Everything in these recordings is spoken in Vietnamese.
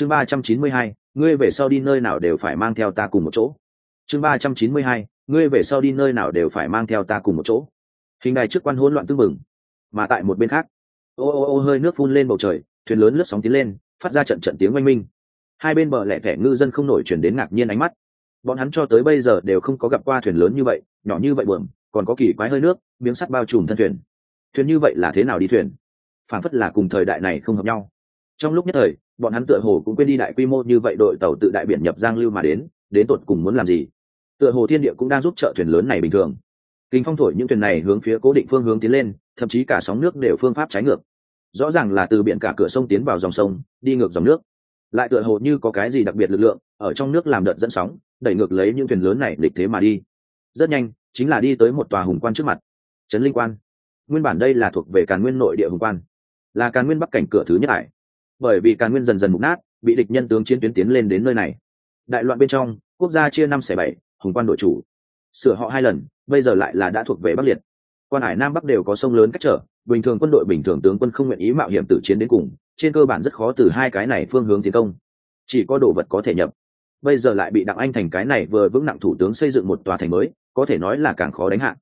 chương ba trăm chín mươi hai, ngươi về sau đi nơi nào đều phải mang theo ta cùng một chỗ. Chương ba trăm chín mươi hai, ngươi về sau đi nơi nào đều phải mang theo ta cùng một chỗ. Hình đài trước quan hỗn loạn tưng mừng mà tại một bên khác, ô ô ô hơi nước phun lên bầu trời, thuyền lớn lướt sóng tiến lên, phát ra trận trận tiếng oanh minh. Hai bên bờ lẻ thẻ ngư dân không nổi chuyển đến ngạc nhiên ánh mắt. Bọn hắn cho tới bây giờ đều không có gặp qua thuyền lớn như vậy, nhỏ như vậy buồm, còn có kỳ quái hơi nước, miếng sắt bao trùm thân thuyền. Thuyền như vậy là thế nào đi thuyền? Phản phất là cùng thời đại này không hợp nhau. Trong lúc nhất thời bọn hắn tựa hồ cũng quên đi đại quy mô như vậy đội tàu tự đại biển nhập giang lưu mà đến đến tột cùng muốn làm gì? Tựa hồ thiên địa cũng đang giúp trợ thuyền lớn này bình thường. Kinh phong thổi những thuyền này hướng phía cố định phương hướng tiến lên, thậm chí cả sóng nước đều phương pháp trái ngược. Rõ ràng là từ biển cả cửa sông tiến vào dòng sông, đi ngược dòng nước. Lại tựa hồ như có cái gì đặc biệt lực lượng, ở trong nước làm đợt dẫn sóng, đẩy ngược lấy những thuyền lớn này lịch thế mà đi. Rất nhanh, chính là đi tới một tòa hùng quan trước mặt. Trấn linh quan. Nguyên bản đây là thuộc về càn nguyên nội địa hùng quan. Là càn nguyên bắc cảnh cửa thứ nhất ải bởi vì càn nguyên dần dần mục nát, bị địch nhân tướng chiến tuyến tiến lên đến nơi này. Đại loạn bên trong, quốc gia chia năm xẻ bảy, hùng quan đội chủ. Sửa họ hai lần, bây giờ lại là đã thuộc về bắc liệt. Quan hải nam bắc đều có sông lớn cách trở, bình thường quân đội bình thường tướng quân không nguyện ý mạo hiểm tử chiến đến cùng, trên cơ bản rất khó từ hai cái này phương hướng tiến công. Chỉ có đồ vật có thể nhập. Bây giờ lại bị đặng anh thành cái này vừa vững nặng thủ tướng xây dựng một tòa thành mới, có thể nói là càng khó đánh hạ.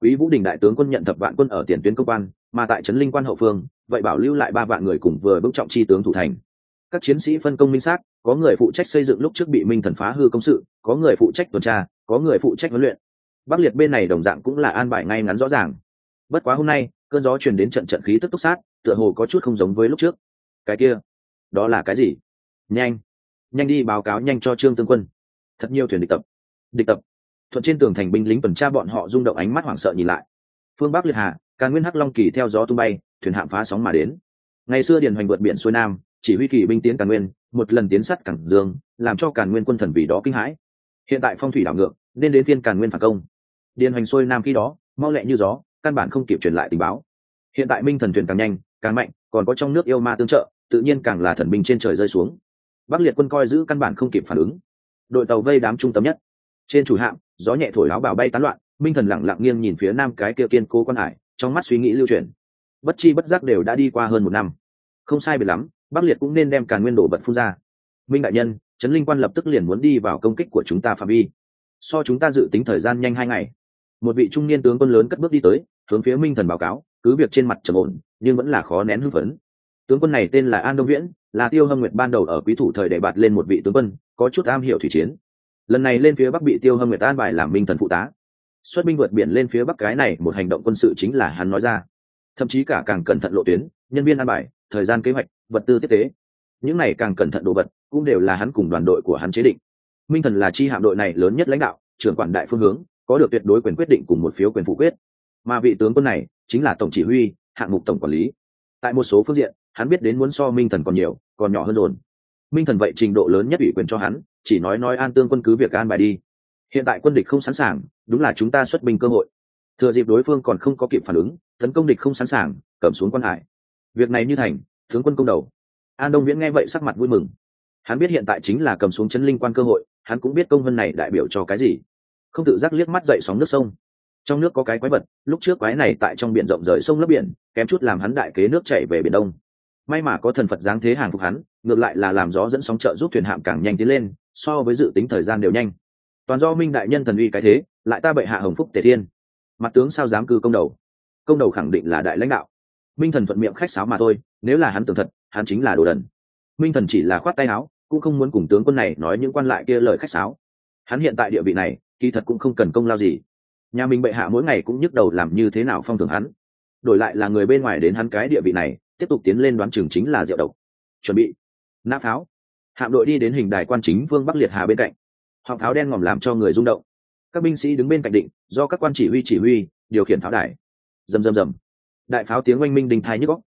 Quý vũ đình đại tướng quân nhận thập vạn quân ở tiền tuyến công quan mà tại trấn linh quan hậu phương, vậy bảo lưu lại ba vạn người cùng vừa bước trọng chi tướng thủ thành. Các chiến sĩ phân công minh xác có người phụ trách xây dựng lúc trước bị minh thần phá hư công sự, có người phụ trách tuần tra, có người phụ trách huấn luyện. Bắc liệt bên này đồng dạng cũng là an bài ngay ngắn rõ ràng. Bất quá hôm nay, cơn gió truyền đến trận trận khí tức túc sát, tựa hồ có chút không giống với lúc trước. Cái kia, đó là cái gì? Nhanh nhanh đi báo cáo nhanh cho trương tương quân. Thật nhiều thuyền địch tập địch tập. Thuận trên tường thành binh lính tuần tra bọn họ rung động ánh mắt hoảng sợ nhìn lại. Phương bắc liệt hà càn nguyên hắc long kỳ theo gió tung bay, thuyền hạm phá sóng mà đến. Ngày xưa điền hoành vượt biển xuôi nam, chỉ huy kỳ binh tiến càn nguyên, một lần tiến sắt cảng dương, làm cho càn nguyên quân thần vì đó kinh hãi. Hiện tại phong thủy đảo ngược, nên đến phiên càn nguyên phản công. Điền hoành xuôi nam khi đó, mau lẹ như gió, căn bản không kịp truyền lại tình báo. Hiện tại minh thần thuyền càng nhanh, càng mạnh, còn có trong nước yêu ma tương trợ, tự nhiên càng là thần binh trên trời rơi xuống. Bắc liệt quân coi giữ căn bản không kịp phản ứng. Đội tàu vây đám trung tâm nhất. Trên chủ hạm, gió nhẹ thổi áo bào bay tán loạn, minh thần lẳng lặng nghiêng nhìn phía nam cái kia kiên cố quan hải trong mắt suy nghĩ lưu truyền bất chi bất giác đều đã đi qua hơn một năm. Không sai biệt lắm, bắc liệt cũng nên đem càn nguyên đồ bật phun ra. Minh đại nhân, trấn linh quan lập tức liền muốn đi vào công kích của chúng ta phạm vi. So chúng ta dự tính thời gian nhanh hai ngày. Một vị trung niên tướng quân lớn cất bước đi tới, hướng phía minh thần báo cáo, cứ việc trên mặt trầm ổn, nhưng vẫn là khó nén hưng phấn. Tướng quân này tên là an đông viễn, là tiêu hâm nguyệt ban đầu ở quý thủ thời để bạt lên một vị tướng quân, có chút am hiểu thủy chiến. Lần này lên phía bắc bị tiêu hâm nguyệt an bài làm minh thần phụ tá xuất binh vượt biển lên phía bắc cái này, một hành động quân sự chính là hắn nói ra. Thậm chí cả càng cẩn thận lộ tuyến, nhân viên an bài, thời gian kế hoạch, vật tư tiếp tế những này càng cẩn thận đồ vật, cũng đều là hắn cùng đoàn đội của hắn chế định. Minh thần là chi hạm đội này lớn nhất lãnh đạo, trưởng quản đại phương hướng, có được tuyệt đối quyền quyết định cùng một phiếu quyền phủ quyết. Mà vị tướng quân này, chính là tổng chỉ huy, hạng mục tổng quản lý. Tại một số phương diện, hắn biết đến muốn so minh thần còn nhiều, còn nhỏ hơn dồn. Minh thần vậy trình độ lớn nhất ủy quyền cho hắn, chỉ nói nói an tương quân cứ việc an bài đi hiện tại quân địch không sẵn sàng, đúng là chúng ta xuất binh cơ hội. Thừa dịp đối phương còn không có kịp phản ứng, tấn công địch không sẵn sàng, cầm xuống quan hải. Việc này như thành, tướng quân công đầu. An đông viễn nghe vậy sắc mặt vui mừng. Hắn biết hiện tại chính là cầm xuống chân linh quan cơ hội, hắn cũng biết công vân này đại biểu cho cái gì. Không tự giác liếc mắt dậy sóng nước sông. Trong nước có cái quái vật, lúc trước quái này tại trong biển rộng rời sông lấp biển, kém chút làm hắn đại kế nước chảy về biển đông. May mà có thần phật giáng thế hàng phục hắn, ngược lại là làm gió dẫn sóng trợ giúp thuyền hạm càng nhanh tiến lên, so với dự tính thời gian đều nhanh toàn do minh đại nhân thần uy cái thế, lại ta bệ hạ hồng phúc tề thiên. Mặt tướng sao dám cư công đầu? Công đầu khẳng định là đại lãnh đạo. Minh thần thuận miệng khách sáo mà thôi, nếu là hắn tưởng thật, hắn chính là đồ đần. Minh thần chỉ là khoát tay áo, cũng không muốn cùng tướng quân này nói những quan lại kia lời khách sáo. Hắn hiện tại địa vị này, kỳ thật cũng không cần công lao gì. Nhà mình bệ hạ mỗi ngày cũng nhức đầu làm như thế nào phong thường hắn. Đổi lại là người bên ngoài đến hắn cái địa vị này, tiếp tục tiến lên đoán trường chính là diệu độc. Chuẩn bị. Nã pháo. Hạm đội đi đến hình đài quan chính vương bắc liệt hà bên cạnh họng pháo đen ngòm làm cho người rung động. Các binh sĩ đứng bên cạnh định, do các quan chỉ huy chỉ huy, điều khiển pháo đài. Rầm rầm rầm. Đại pháo tiếng oanh minh đình thai nhức góc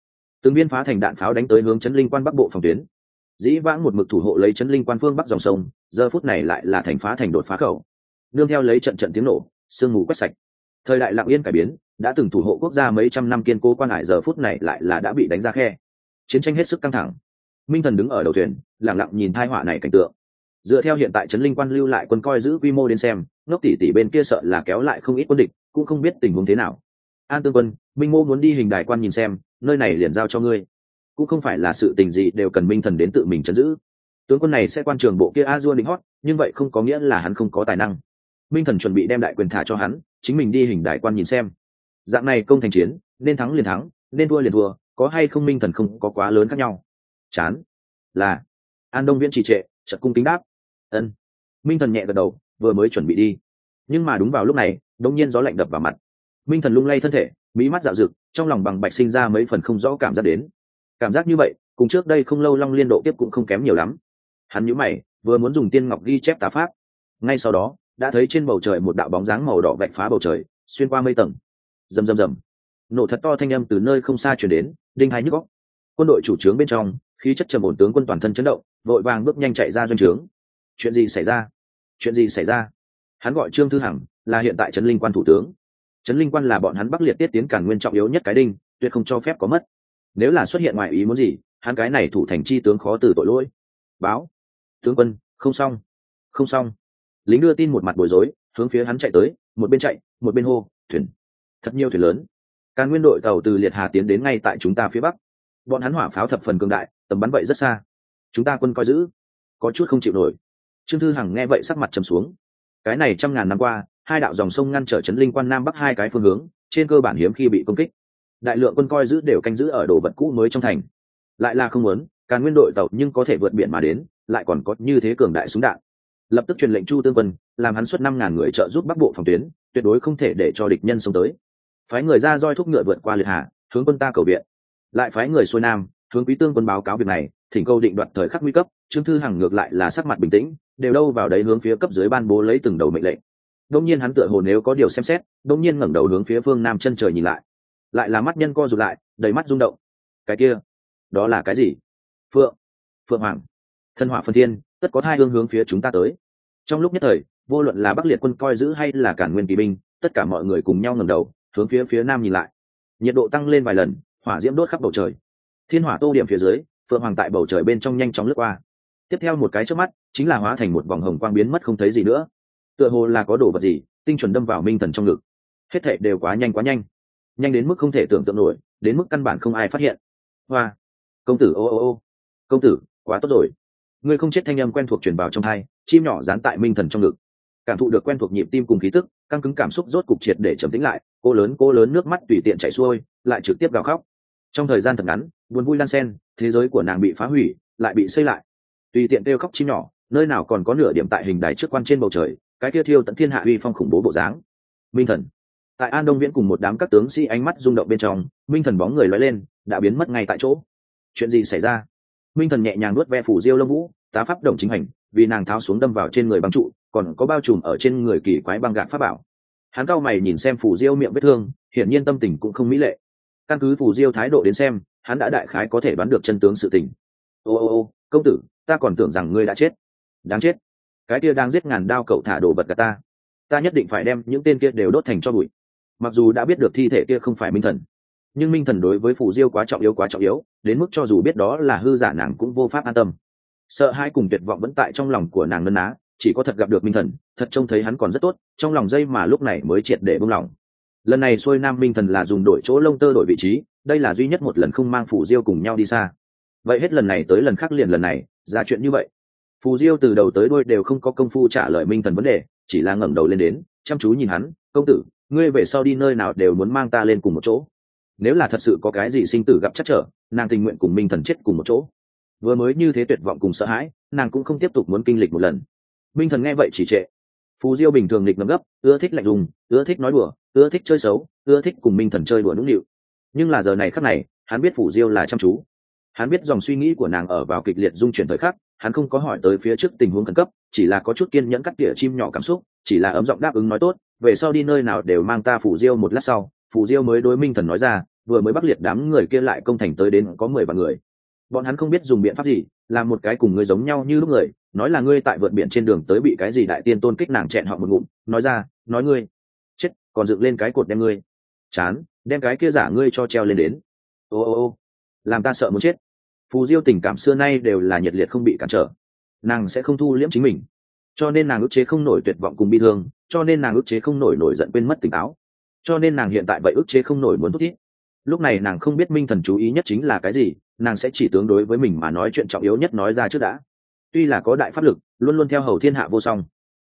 từng viên phá thành đạn pháo đánh tới hướng chấn linh quan bắc bộ phòng tuyến. Dĩ vãng một mực thủ hộ lấy chấn linh quan phương bắc dòng sông, giờ phút này lại là thành phá thành đột phá khẩu. Nương theo lấy trận trận tiếng nổ, sương mù quét sạch. Thời đại lặng yên cải biến, đã từng thủ hộ quốc gia mấy trăm năm kiên cố quan hải giờ phút này lại là đã bị đánh ra khe. Chiến tranh hết sức căng thẳng. Minh thần đứng ở đầu thuyền lẳng lặng nhìn thai họa này cảnh tượng dựa theo hiện tại trấn linh quan lưu lại quân coi giữ quy mô đến xem, ngốc tỷ tỷ bên kia sợ là kéo lại không ít quân địch, cũng không biết tình huống thế nào. An tương quân, minh mô muốn đi hình đài quan nhìn xem, nơi này liền giao cho ngươi. Cũng không phải là sự tình gì đều cần minh thần đến tự mình chấn giữ. Tướng quân này sẽ quan trường bộ kia a dua định hót, nhưng vậy không có nghĩa là hắn không có tài năng. Minh thần chuẩn bị đem đại quyền thả cho hắn, chính mình đi hình đại quan nhìn xem. Dạng này công thành chiến, nên thắng liền thắng, nên thua liền thua, có hay không minh thần không có quá lớn khác nhau. Chán. Là. An đông viễn trì trệ chật cung kính đáp ân. Minh thần nhẹ gật đầu, vừa mới chuẩn bị đi. Nhưng mà đúng vào lúc này đông nhiên gió lạnh đập vào mặt. Minh thần lung lay thân thể, mỹ mắt dạo rực trong lòng bằng bạch sinh ra mấy phần không rõ cảm giác đến. Cảm giác như vậy, cùng trước đây không lâu long liên độ tiếp cũng không kém nhiều lắm. Hắn nhíu mày, vừa muốn dùng tiên ngọc ghi chép tá pháp. Ngay sau đó, đã thấy trên bầu trời một đạo bóng dáng màu đỏ vạch phá bầu trời, xuyên qua mây tầng. Rầm rầm rầm. Nổ thật to thanh âm từ nơi không xa chuyển đến, đinh hai nhức góc quân đội chủ trướng bên trong, khí chất trầm ổn tướng quân toàn thân chấn động, vội vàng bước nhanh chạy ra doanh trướng chuyện gì xảy ra? Chuyện gì xảy ra? Hắn gọi trương thư hằng, là hiện tại trấn linh quan thủ tướng. Trấn linh quan là bọn hắn bắc liệt tiết tiến cản nguyên trọng yếu nhất cái đinh, tuyệt không cho phép có mất. Nếu là xuất hiện ngoài ý muốn gì, hắn cái này thủ thành chi tướng khó từ tội lỗi. Báo. Tướng quân, không xong. Không xong. Lính đưa tin một mặt bối rối, hướng phía hắn chạy tới, một bên chạy, một bên hô, thuyền. Thật nhiều thuyền lớn. Càn nguyên đội tàu từ liệt hà tiến đến ngay tại chúng ta phía bắc. Bọn hắn hỏa pháo thập phần cường đại, tầm bắn vậy rất xa. Chúng ta quân coi giữ. Có chút không chịu nổi trương thư hằng nghe vậy sắc mặt trầm xuống. Cái này trăm ngàn năm qua, hai đạo dòng sông ngăn trở trấn linh quan nam bắc hai cái phương hướng, trên cơ bản hiếm khi bị công kích. Đại lượng quân coi giữ đều canh giữ ở đồ vật cũ mới trong thành. Lại là không muốn, càn nguyên đội tàu nhưng có thể vượt biển mà đến, lại còn có như thế cường đại súng đạn. Lập tức truyền lệnh chu tương quân, làm hắn xuất năm ngàn người trợ giúp bắc bộ phòng tuyến, tuyệt đối không thể để cho địch nhân xông tới. Phái người ra roi thúc ngựa vượt qua liệt hà, hướng quân ta cầu viện. Lại phái người xuôi nam, hướng quý tương quân báo cáo việc này, thỉnh câu định đoạt thời khắc nguy cấp trương thư hằng ngược lại là sắc mặt bình tĩnh, đều đâu vào đấy hướng phía cấp dưới ban bố lấy từng đầu mệnh lệnh. Đông nhiên hắn tựa hồ nếu có điều xem xét, đông nhiên ngẩng đầu hướng phía phương nam chân trời nhìn lại. Lại là mắt nhân co rụt lại, đầy mắt rung động. Cái kia, đó là cái gì? Phượng phượng hoàng thân hỏa phân thiên, tất có hai hương hướng phía chúng ta tới. Trong lúc nhất thời, vô luận là bắc liệt quân coi giữ hay là cản nguyên kỳ binh, tất cả mọi người cùng nhau ngẩng đầu, hướng phía phía nam nhìn lại. Nhiệt độ tăng lên vài lần, hỏa diễm đốt khắp bầu trời. Thiên hỏa tô điểm phía dưới, phượng hoàng tại bầu trời bên trong nhanh chóng lướt qua tiếp theo một cái trước mắt, chính là hóa thành một vòng hồng quang biến mất không thấy gì nữa. Tựa hồ là có đồ vật gì, tinh chuẩn đâm vào minh thần trong ngực. Hết thệ đều quá nhanh quá nhanh. Nhanh đến mức không thể tưởng tượng nổi, đến mức căn bản không ai phát hiện. Hoa! Công tử, ô ô ô. Công tử, quá tốt rồi. Ngươi không chết thanh âm quen thuộc truyền vào trong hai chim nhỏ dán tại minh thần trong ngực. Cảm thụ được quen thuộc nhịp tim cùng khí tức, căng cứng cảm xúc rốt cục triệt để trầm tĩnh lại, cô lớn cô lớn nước mắt tùy tiện chảy xuôi, lại trực tiếp gào khóc. Trong thời gian thật ngắn, buồn vui lan sen thế giới của nàng bị phá hủy, lại bị xây lại tùy tiện kêu khóc chim nhỏ, nơi nào còn có nửa điểm tại hình đài trước quan trên bầu trời, cái kia thiêu tận thiên hạ uy phong khủng bố bộ dáng. Minh thần. Tại an đông viễn cùng một đám các tướng sĩ ánh mắt rung động bên trong, minh thần bóng người loay lên, đã biến mất ngay tại chỗ. Chuyện gì xảy ra? Minh thần nhẹ nhàng nuốt ve phủ diêu lông vũ, tá pháp đồng chính hành, vì nàng tháo xuống đâm vào trên người băng trụ, còn có bao trùm ở trên người kỳ quái băng gạc pháp bảo. Hắn cao mày nhìn xem phủ diêu miệng vết thương, hiển nhiên tâm tình cũng không mỹ lệ. Căn cứ phủ diêu thái độ đến xem, hắn đã đại khái có thể đoán được chân tướng sự tình. Ô ô ô công tử, ta còn tưởng rằng ngươi đã chết. Đáng chết. Cái kia đang giết ngàn đao cậu thả đồ vật cả ta. Ta nhất định phải đem những tên kia đều đốt thành cho bụi. Mặc dù đã biết được thi thể kia không phải minh thần, nhưng minh thần đối với phù diêu quá trọng yếu, quá trọng yếu, đến mức cho dù biết đó là hư giả nàng cũng vô pháp an tâm. Sợ hai cùng tuyệt vọng vẫn tại trong lòng của nàng nân á chỉ có thật gặp được minh thần, thật trông thấy hắn còn rất tốt, trong lòng dây mà lúc này mới triệt để buông lỏng. Lần này xuôi nam minh thần là dùng đổi chỗ lông tơ đổi vị trí, đây là duy nhất một lần không mang phù diêu cùng nhau đi xa vậy hết lần này tới lần khác liền lần này, ra chuyện như vậy. Phù diêu từ đầu tới đôi đều không có công phu trả lời minh thần vấn đề, chỉ là ngẩng đầu lên đến, chăm chú nhìn hắn, công tử, ngươi về sau đi nơi nào đều muốn mang ta lên cùng một chỗ. Nếu là thật sự có cái gì sinh tử gặp chắc trở, nàng tình nguyện cùng minh thần chết cùng một chỗ. Vừa mới như thế tuyệt vọng cùng sợ hãi, nàng cũng không tiếp tục muốn kinh lịch một lần. Minh thần nghe vậy chỉ trệ. Phù diêu bình thường lịch ngấm gấp, ưa thích lạnh lùng, ưa thích nói đùa, ưa thích chơi xấu, ưa thích cùng minh thần chơi đùa nũng nịu. Nhưng là giờ này khắc này, hắn biết phù diêu là chăm chú hắn biết dòng suy nghĩ của nàng ở vào kịch liệt dung chuyển thời khắc, hắn không có hỏi tới phía trước tình huống khẩn cấp, chỉ là có chút kiên nhẫn cắt tỉa chim nhỏ cảm xúc, chỉ là ấm giọng đáp ứng nói tốt, về sau đi nơi nào đều mang ta phủ diêu một lát sau. Phủ diêu mới đối minh thần nói ra, vừa mới bắt liệt đám người kia lại công thành tới đến có mười vạn người. Bọn hắn không biết dùng biện pháp gì, làm một cái cùng người giống nhau như lúc người, nói là ngươi tại vượt biển trên đường tới bị cái gì đại tiên tôn kích nàng chẹn họ một ngụm, nói ra, nói ngươi. Chết, còn dựng lên cái cột đem ngươi. Chán, đem cái kia giả ngươi cho treo lên đến. Ô ô ô, làm ta sợ muốn chết phù diêu tình cảm xưa nay đều là nhiệt liệt không bị cản trở. Nàng sẽ không thu liễm chính mình. Cho nên nàng ức chế không nổi tuyệt vọng cùng bi thương, cho nên nàng ức chế không nổi nổi giận quên mất tỉnh táo. Cho nên nàng hiện tại vậy ức chế không nổi muốn thúc thiết lúc này nàng không biết minh thần chú ý nhất chính là cái gì, nàng sẽ chỉ tướng đối với mình mà nói chuyện trọng yếu nhất nói ra trước đã. Tuy là có đại pháp lực, luôn luôn theo hầu thiên hạ vô song.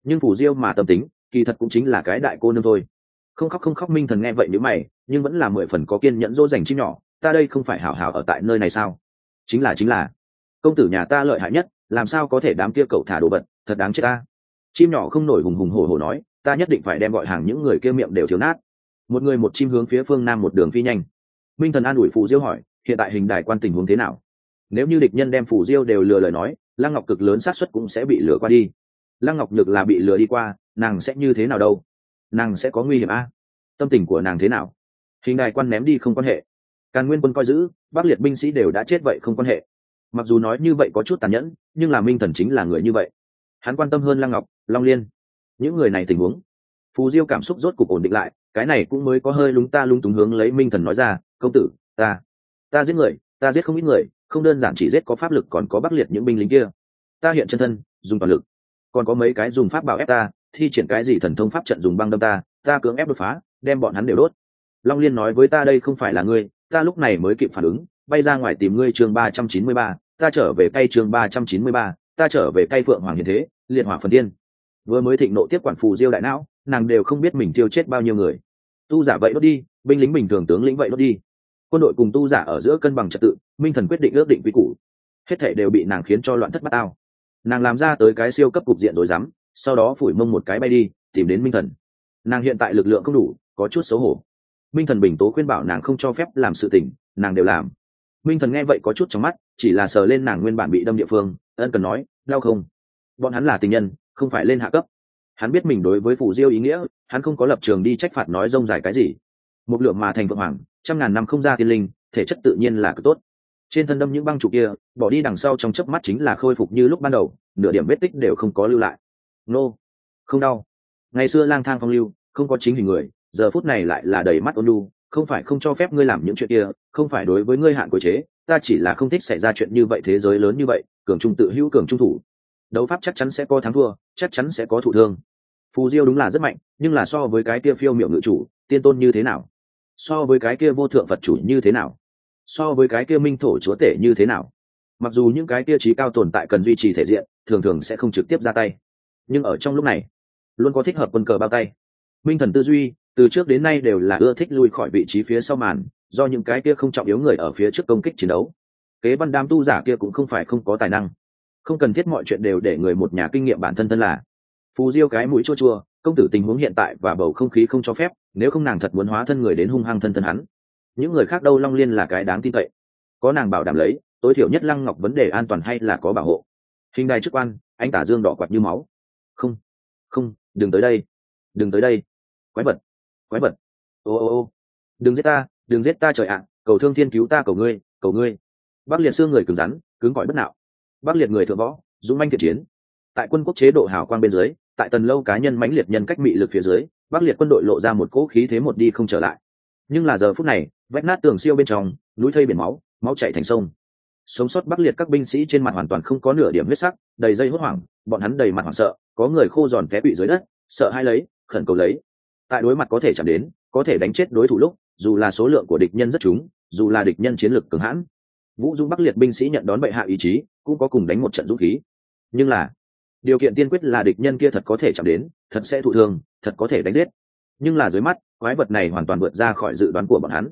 Nhưng phủ diêu mà tâm tính, kỳ thật cũng chính là cái đại cô nương thôi. Không khóc không khóc minh thần nghe vậy nếu mày, nhưng vẫn là mười phần có kiên nhẫn dỗ dành chim nhỏ, ta đây không phải hảo hảo ở tại nơi này sao? Chính là chính là. Công tử nhà ta lợi hại nhất, làm sao có thể đám kia cậu thả đồ vật, thật đáng chết ta. Chim nhỏ không nổi hùng hùng hổ hổ nói, ta nhất định phải đem gọi hàng những người kia miệng đều thiếu nát. Một người một chim hướng phía phương nam một đường phi nhanh. Minh thần an ủi phù diêu hỏi, hiện tại hình đài quan tình huống thế nào? Nếu như địch nhân đem phù diêu đều lừa lời nói, lăng ngọc cực lớn xác suất cũng sẽ bị lừa qua đi. Lăng ngọc nhược là bị lừa đi qua, nàng sẽ như thế nào đâu? Nàng sẽ có nguy hiểm a? À? tâm tình của nàng thế nào? Hình đài quan ném đi không quan hệ càn nguyên quân coi giữ, bắc liệt binh sĩ đều đã chết vậy không quan hệ. Mặc dù nói như vậy có chút tàn nhẫn, nhưng là minh thần chính là người như vậy. Hắn quan tâm hơn lăng ngọc, long liên. Những người này tình huống. Phù diêu cảm xúc rốt cục ổn định lại, cái này cũng mới có hơi lúng ta lung túng hướng lấy minh thần nói ra, công tử, ta ta giết người, ta giết không ít người, không đơn giản chỉ giết có pháp lực còn có bắc liệt những binh lính kia. Ta hiện chân thân, dùng toàn lực. Còn có mấy cái dùng pháp bảo ép ta, thi triển cái gì thần thông pháp trận dùng băng đâm ta ta cưỡng ép đột phá, đem bọn hắn đều đốt. Long liên nói với ta, đây không phải là ngươi ta lúc này mới kịp phản ứng, bay ra ngoài tìm ngươi chương ba trăm chín mươi ba, ta trở về cây chương ba trăm chín mươi ba, ta trở về cây phượng hoàng hiền thế, liệt hỏa phần tiên vừa mới thịnh nộ tiếp quản phù diêu đại não, nàng đều không biết mình tiêu chết bao nhiêu người. Tu giả vậy đốt đi, binh lính bình thường tướng lĩnh vậy đốt đi. Quân đội cùng tu giả ở giữa cân bằng trật tự, minh thần quyết định ước định quy củ. Hết thể đều bị nàng khiến cho loạn thất bát ao nàng làm ra tới cái siêu cấp cục diện rồi dám sau đó phủi mông một cái bay đi, tìm đến minh thần. Nàng hiện tại lực lượng không đủ, có chút xấu hổ minh thần bình tố khuyên bảo nàng không cho phép làm sự tình, nàng đều làm. Minh thần nghe vậy có chút trong mắt, chỉ là sờ lên nàng nguyên bản bị đâm địa phương, ân cần nói, đau không? Bọn hắn là tình nhân, không phải lên hạ cấp. Hắn biết mình đối với phủ diêu ý nghĩa, hắn không có lập trường đi trách phạt nói rông dài cái gì. Một lượng mà thành vượng hoàng, trăm ngàn năm không ra tiên linh, thể chất tự nhiên là cực tốt. Trên thân đâm những băng trụ kia, bỏ đi đằng sau trong chớp mắt chính là khôi phục như lúc ban đầu, nửa điểm vết tích đều không có lưu lại. Nô, không đau. Ngày xưa lang thang phong lưu, không có chính hình người giờ phút này lại là đầy mắt ôn nhu, không phải không cho phép ngươi làm những chuyện kia, không phải đối với ngươi hạn quy chế, ta chỉ là không thích xảy ra chuyện như vậy thế giới lớn như vậy, cường trung tự hữu, cường trung thủ. Đấu pháp chắc chắn sẽ có thắng thua, chắc chắn sẽ có thụ thương. Phù diêu đúng là rất mạnh, nhưng là so với cái kia phiêu miệng ngự chủ, tiên tôn như thế nào? So với cái kia vô thượng phật chủ như thế nào? So với cái kia minh thổ chúa tể như thế nào? Mặc dù những cái kia trí cao tồn tại cần duy trì thể diện, thường thường sẽ không trực tiếp ra tay. Nhưng ở trong lúc này, luôn có thích hợp quân cờ bao tay minh thần tư duy, từ trước đến nay đều là ưa thích lui khỏi vị trí phía sau màn, do những cái kia không trọng yếu người ở phía trước công kích chiến đấu. Kế văn đam tu giả kia cũng không phải không có tài năng. Không cần thiết mọi chuyện đều để người một nhà kinh nghiệm bản thân thân là. Phù diêu cái mũi chua chua, công tử tình huống hiện tại và bầu không khí không cho phép, nếu không nàng thật muốn hóa thân người đến hung hăng thân thân hắn. Những người khác đâu long liên là cái đáng tin cậy. Có nàng bảo đảm lấy, tối thiểu nhất lăng ngọc vấn đề an toàn hay là có bảo hộ. Hình đài chức quan anh tả dương đỏ quạt như máu. Không không, đừng tới đây. Đừng tới đây quái vật quái vật. Ô ô ô. Đừng giết ta, đừng giết ta trời ạ. Cầu thương thiên cứu ta, cầu ngươi cầu ngươi. Bắc liệt xương người cứng rắn, cứng cỏi bất nạo. Bắc liệt người thượng võ, dũng manh thiện chiến. Tại quân quốc chế độ hào quang bên dưới, tại tần lâu cá nhân mãnh liệt nhân cách mị lực phía dưới, bắc liệt quân đội lộ ra một cỗ khí thế một đi không trở lại. Nhưng là giờ phút này, vách nát tường siêu bên trong, núi thây biển máu máu chảy thành sông. Sống sót bắc liệt các binh sĩ trên mặt hoàn toàn không có nửa điểm huyết sắc, đầy dây hốt hoảng, bọn hắn đầy mặt hoảng sợ, có người khô giòn té bị dưới đất, sợ hai lấy, khẩn cầu lấy tại đối mặt có thể chạm đến có thể đánh chết đối thủ lúc dù là số lượng của địch nhân rất chúng, dù là địch nhân chiến lược cường hãn vũ dũng bắc liệt binh sĩ nhận đón bệ hạ ý chí cũng có cùng đánh một trận dũng khí. Nhưng là điều kiện tiên quyết là địch nhân kia thật có thể chạm đến thật sẽ thụ thương thật có thể đánh giết. Nhưng là dưới mắt quái vật này hoàn toàn vượt ra khỏi dự đoán của bọn hắn.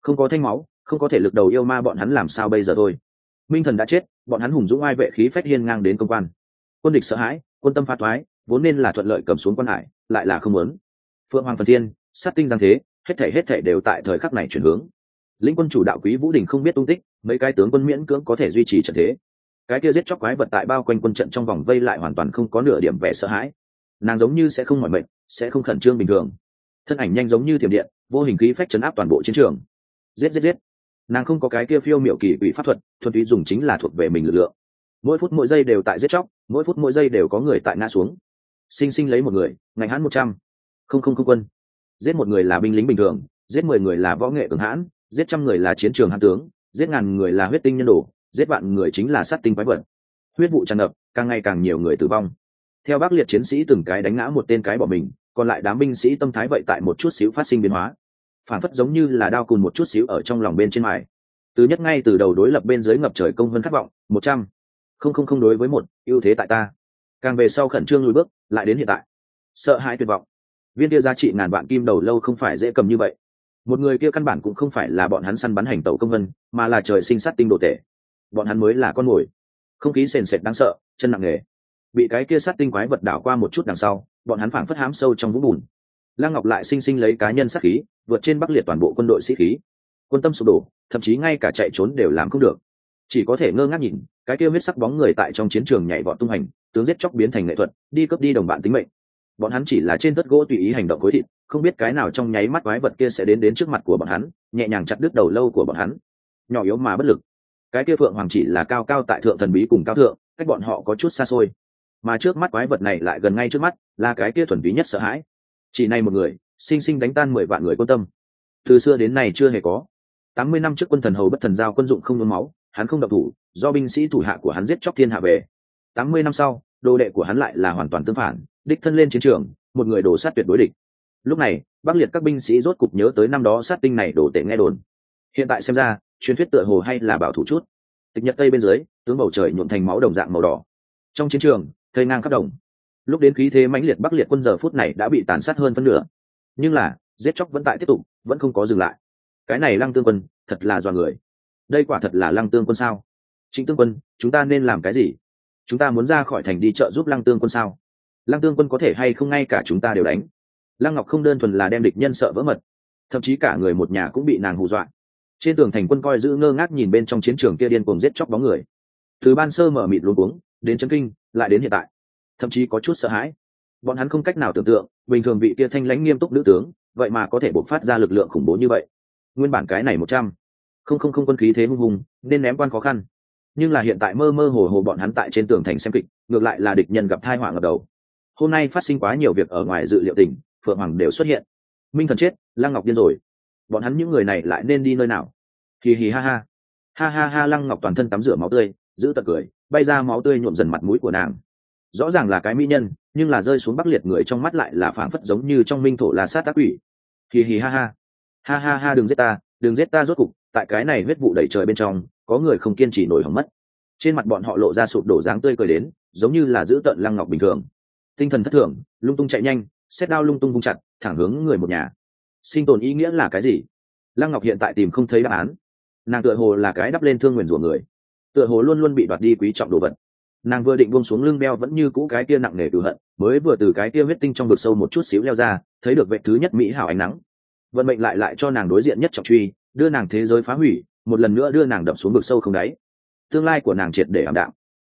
Không có thanh máu không có thể lực đầu yêu ma bọn hắn làm sao bây giờ thôi. Minh thần đã chết bọn hắn hùng dũng ai vệ khí phách hiên ngang đến công quan. Quân địch sợ hãi quân tâm pha thoái vốn nên là thuận lợi cầm xuống quân hải lại là không muốn phượng hoàng phần thiên, sát tinh giang thế, hết thể hết thể đều tại thời khắc này chuyển hướng. Lĩnh quân chủ đạo quý vũ đình không biết tung tích, mấy cái tướng quân miễn cưỡng có thể duy trì trận thế. Cái kia giết chóc quái vật tại bao quanh quân trận trong vòng vây lại hoàn toàn không có nửa điểm vẻ sợ hãi. Nàng giống như sẽ không mỏi mệt, sẽ không khẩn trương bình thường. Thân ảnh nhanh giống như thiểm điện, vô hình khí phách chấn áp toàn bộ chiến trường. Giết giết giết. Nàng không có cái kia phiêu miệu kỳ quỷ pháp thuật, thuần túy dùng chính là thuộc về mình lực lượng. Mỗi phút mỗi giây đều tại giết chóc, mỗi phút mỗi giây đều có người tại ngã xuống. Sinh sinh lấy một người ngành hãn một trăm không không không quân. Giết một người là binh lính bình thường, giết mười người là võ nghệ cường hãn, giết trăm người là chiến trường hãn tướng, giết ngàn người là huyết tinh nhân đồ, giết vạn người chính là sát tinh quái vật. Huyết vụ tràn ngập, càng ngày càng nhiều người tử vong. Theo bác liệt chiến sĩ từng cái đánh ngã một tên cái bỏ mình, còn lại đám binh sĩ tâm thái vậy tại một chút xíu phát sinh biến hóa. Phản phất giống như là đao cùn một chút xíu ở trong lòng bên trên mài. Từ nhất ngay từ đầu đối lập bên dưới ngập trời công vân khát vọng, một trăm. Không không không đối với một, ưu thế tại ta. Càng về sau khẩn trương lùi bước, lại đến hiện tại. Sợ hãi tuyệt vọng viên kia giá trị ngàn vạn kim đầu lâu không phải dễ cầm như vậy. Một người kia căn bản cũng không phải là bọn hắn săn bắn hành tẩu công vân, mà là trời sinh sát tinh đồ tể. Bọn hắn mới là con mồi. Không khí sền sệt đáng sợ, chân nặng nề. Bị cái kia sát tinh quái vật đảo qua một chút đằng sau, bọn hắn phảng phất hám sâu trong vũng bùn. Lăng ngọc lại sinh sinh lấy cá nhân sát khí, vượt trên bắc liệt toàn bộ quân đội sĩ khí. Quân tâm sụp đổ, thậm chí ngay cả chạy trốn đều làm không được. Chỉ có thể ngơ ngác nhìn, cái kia huyết sắc bóng người tại trong chiến trường nhảy vọt tung hành, tướng giết chóc biến thành nghệ thuật, đi cướp đi đồng bạn tính mệnh bọn hắn chỉ là trên tất gỗ tùy ý hành động khối thịt, không biết cái nào trong nháy mắt quái vật kia sẽ đến đến trước mặt của bọn hắn, nhẹ nhàng chặt đứt đầu lâu của bọn hắn. Nhỏ yếu mà bất lực. Cái kia phượng hoàng chỉ là cao cao tại thượng thần bí cùng cao thượng, cách bọn họ có chút xa xôi. Mà trước mắt quái vật này lại gần ngay trước mắt, là cái kia thuần bí nhất sợ hãi. Chỉ này một người, sinh sinh đánh tan mười vạn người quan tâm. Từ xưa đến nay chưa hề có. Tám mươi năm trước quân thần hầu bất thần giao quân dụng không nôn máu, hắn không độc thủ, do binh sĩ thủ hạ của hắn giết chóc thiên hạ về. Tám mươi năm sau, đồ đệ của hắn lại là hoàn toàn tương phản đích thân lên chiến trường, một người đổ sát tuyệt đối địch. Lúc này, bắc liệt các binh sĩ rốt cục nhớ tới năm đó sát tinh này đổ tệ nghe đồn. Hiện tại xem ra, truyền thuyết tựa hồ hay là bảo thủ chút. Tịch nhật tây bên dưới, tướng bầu trời nhuộm thành máu đồng dạng màu đỏ. Trong chiến trường thây ngang khắp đồng. Lúc đến khí thế mãnh liệt bắc liệt quân giờ phút này đã bị tàn sát hơn phân nửa. Nhưng là, giết chóc vẫn tại tiếp tục, vẫn không có dừng lại. Cái này lăng tương quân, thật là do người. Đây quả thật là lăng tương quân sao? Chính tương quân, chúng ta nên làm cái gì? Chúng ta muốn ra khỏi thành đi chợ giúp lăng tương quân sao? Lăng tương quân có thể hay không ngay cả chúng ta đều đánh. Lăng ngọc không đơn thuần là đem địch nhân sợ vỡ mật, thậm chí cả người một nhà cũng bị nàng hù dọa. Trên tường thành quân coi giữ ngơ ngác nhìn bên trong chiến trường kia điên cuồng giết chóc bóng người. Từ ban sơ mở mịt luôn cuống, đến chân kinh, lại đến hiện tại. Thậm chí có chút sợ hãi. Bọn hắn không cách nào tưởng tượng, bình thường vị kia thanh lãnh nghiêm túc nữ tướng, vậy mà có thể bộc phát ra lực lượng khủng bố như vậy. Nguyên bản cái này một trăm. Không không không quân khí thế hung hùng, nên ném quan khó khăn. Nhưng là hiện tại mơ mơ hồ hồ bọn hắn tại trên tường thành xem kịch, ngược lại là địch nhân gặp thai họa ngập đầu hôm nay phát sinh quá nhiều việc ở ngoài dự liệu tình, phượng hoàng đều xuất hiện. Minh thần chết, lăng ngọc điên rồi. Bọn hắn những người này lại nên đi nơi nào? Hì hì ha ha. Ha ha ha, lăng ngọc toàn thân tắm rửa máu tươi, giữ tật cười, bay ra máu tươi nhuộm dần mặt mũi của nàng. Rõ ràng là cái mỹ nhân, nhưng là rơi xuống bắc liệt người trong mắt lại là phảng phất giống như trong minh thổ là sát tác quỷ. Hì hì ha ha. Ha ha ha, đừng giết ta, đừng giết ta rốt cục. Tại cái này huyết vụ đẩy trời bên trong, có người không kiên trì nổi hỏng mất. Trên mặt bọn họ lộ ra sụp đổ dáng tươi cười đến, giống như là giữ tợn lăng ngọc bình thường tinh thần thất thường, lung tung chạy nhanh, xét đao lung tung vung chặt, thẳng hướng người một nhà. Sinh tồn ý nghĩa là cái gì? Lăng ngọc hiện tại tìm không thấy đáp án. Nàng tựa hồ là cái đắp lên thương nguyền rủa người. Tựa hồ luôn luôn bị đoạt đi quý trọng đồ vật. Nàng vừa định buông xuống lưng beo vẫn như cũ cái kia nặng nề tự hận, mới vừa từ cái kia huyết tinh trong vực sâu một chút xíu leo ra, thấy được vệ thứ nhất mỹ hảo ánh nắng. Vận mệnh lại lại cho nàng đối diện nhất trọng truy, đưa nàng thế giới phá hủy, một lần nữa đưa nàng đập xuống vực sâu không đáy. Tương lai của nàng triệt để ảm đạm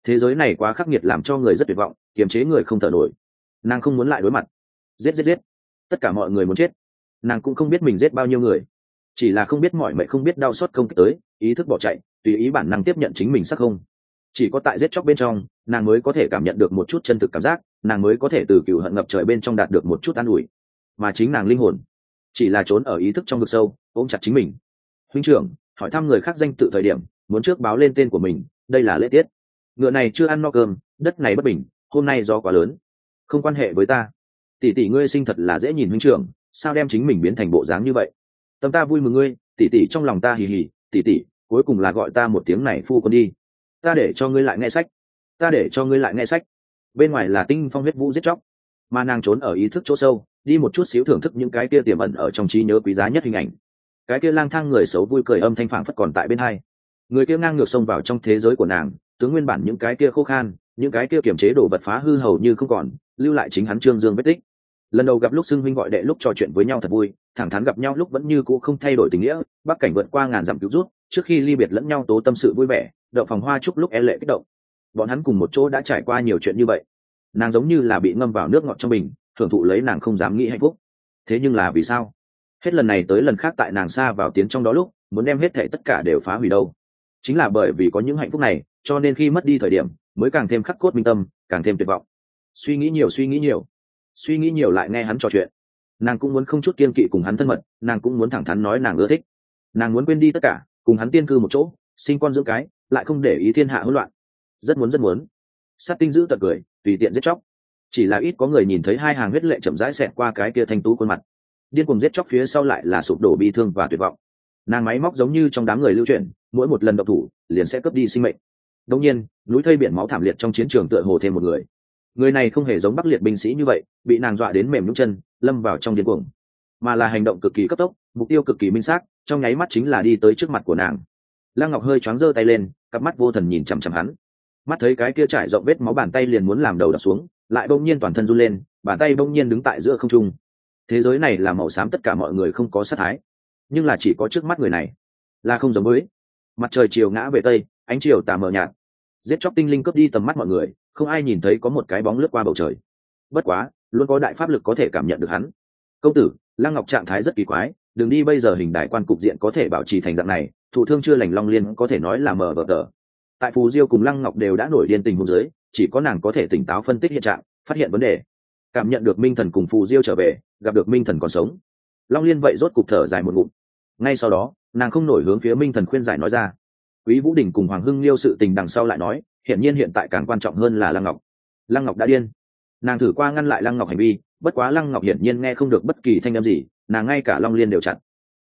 thế giới này quá khắc nghiệt làm cho người rất tuyệt vọng, kiềm chế người không thở nổi. Nàng không muốn lại đối mặt. Giết giết giết. Tất cả mọi người muốn chết. Nàng cũng không biết mình giết bao nhiêu người. Chỉ là không biết mọi mệnh không biết đau xót công kích tới, ý thức bỏ chạy, tùy ý bản năng tiếp nhận chính mình sắc không. Chỉ có tại giết chóc bên trong, nàng mới có thể cảm nhận được một chút chân thực cảm giác, nàng mới có thể từ cựu hận ngập trời bên trong đạt được một chút an ủi. Mà chính nàng linh hồn, chỉ là trốn ở ý thức trong vực sâu, ôm chặt chính mình. Huynh trưởng, hỏi thăm người khác danh tự thời điểm, muốn trước báo lên tên của mình, đây là lễ tiết ngựa này chưa ăn no cơm, đất này bất bình, hôm nay do quá lớn. Không quan hệ với ta. Tỷ tỷ ngươi sinh thật là dễ nhìn huynh trưởng, sao đem chính mình biến thành bộ dáng như vậy? Tâm ta vui mừng ngươi, tỷ tỷ trong lòng ta hì hì, tỷ tỷ, cuối cùng là gọi ta một tiếng này phu con đi. Ta để cho ngươi lại nghe sách. Ta để cho ngươi lại nghe sách. Bên ngoài là tinh phong huyết vũ giết chóc. Mà nàng trốn ở ý thức chỗ sâu, đi một chút xíu thưởng thức những cái kia tiềm ẩn ở trong trí nhớ quý giá nhất hình ảnh. Cái kia lang thang người xấu vui cười âm thanh phảng phất còn tại bên hai. Người kia ngang ngược xông vào trong thế giới của nàng tướng nguyên bản những cái kia khô khan, những cái kia kiểm chế đồ vật phá hư hầu như không còn, lưu lại chính hắn trương dương vết tích. Lần đầu gặp lúc xưng huynh gọi đệ lúc trò chuyện với nhau thật vui, thẳng thắn gặp nhau lúc vẫn như cũ không thay đổi tình nghĩa bắc cảnh vượt qua ngàn dặm cứu rút, trước khi ly biệt lẫn nhau tố tâm sự vui vẻ, đậu phòng hoa chúc lúc e lệ kích động. Bọn hắn cùng một chỗ đã trải qua nhiều chuyện như vậy. Nàng giống như là bị ngâm vào nước ngọt trong mình thưởng thụ lấy nàng không dám nghĩ hạnh phúc. Thế nhưng là vì sao? Hết lần này tới lần khác tại nàng xa vào tiến trong đó lúc, muốn đem hết thệ tất cả đều phá hủy đâu? Chính là bởi vì có những hạnh phúc này, cho nên khi mất đi thời điểm, mới càng thêm khắc cốt minh tâm, càng thêm tuyệt vọng. Suy nghĩ nhiều, suy nghĩ nhiều. Suy nghĩ nhiều lại nghe hắn trò chuyện. Nàng cũng muốn không chút kiên kỵ cùng hắn thân mật, nàng cũng muốn thẳng thắn nói nàng ưa thích. Nàng muốn quên đi tất cả, cùng hắn tiên cư một chỗ, sinh con dưỡng cái, lại không để ý thiên hạ hỗn loạn. Rất muốn rất muốn. Sát tinh giữ tật cười, tùy tiện giết chóc. Chỉ là ít có người nhìn thấy hai hàng huyết lệ chậm rãi xẹt qua cái kia thanh tú khuôn mặt. Điên cùng giết chóc phía sau lại là sụp đổ bi thương và tuyệt vọng. Nàng máy móc giống như trong đám người lưu chuyển mỗi một lần độc thủ, liền sẽ cướp đi sinh mệnh. Đông nhiên, núi thây biển máu thảm liệt trong chiến trường tựa hồ thêm một người. Người này không hề giống bắc liệt binh sĩ như vậy, bị nàng dọa đến mềm nhũng chân, lâm vào trong điên cuồng. Mà là hành động cực kỳ cấp tốc, mục tiêu cực kỳ minh xác, trong nháy mắt chính là đi tới trước mặt của nàng. Lăng ngọc hơi choáng giơ tay lên, cặp mắt vô thần nhìn chằm chằm hắn. Mắt thấy cái kia trải rộng vết máu bàn tay liền muốn làm đầu đập xuống, lại bỗng nhiên toàn thân run lên, bàn tay bỗng nhiên đứng tại giữa không trung. Thế giới này là màu xám tất cả mọi người không có sát thái, nhưng là chỉ có trước mắt người này là không giống với mặt trời chiều ngã về tây, ánh chiều tà mờ nhạt. Giết chóc tinh linh cướp đi tầm mắt mọi người, không ai nhìn thấy có một cái bóng lướt qua bầu trời. Bất quá, luôn có đại pháp lực có thể cảm nhận được hắn. Công tử, lăng ngọc trạng thái rất kỳ quái, đừng đi bây giờ hình đại quan cục diện có thể bảo trì thành dạng này thủ thương chưa lành long liên có thể nói là mờ vờ tờ. Tại phù diêu cùng lăng ngọc đều đã nổi điên tình hôn giới chỉ có nàng có thể tỉnh táo phân tích hiện trạng, phát hiện vấn đề. Cảm nhận được minh thần cùng phù diêu trở về, gặp được minh thần còn sống. Long liên vậy rốt cục thở dài một ngụm. Ngay sau đó nàng không nổi hướng phía minh thần khuyên giải nói ra quý vũ đình cùng hoàng hưng liêu sự tình đằng sau lại nói hiện nhiên hiện tại càng quan trọng hơn là lăng ngọc lăng ngọc đã điên nàng thử qua ngăn lại lăng ngọc hành vi bất quá lăng ngọc hiển nhiên nghe không được bất kỳ thanh âm gì nàng ngay cả long liên đều chặn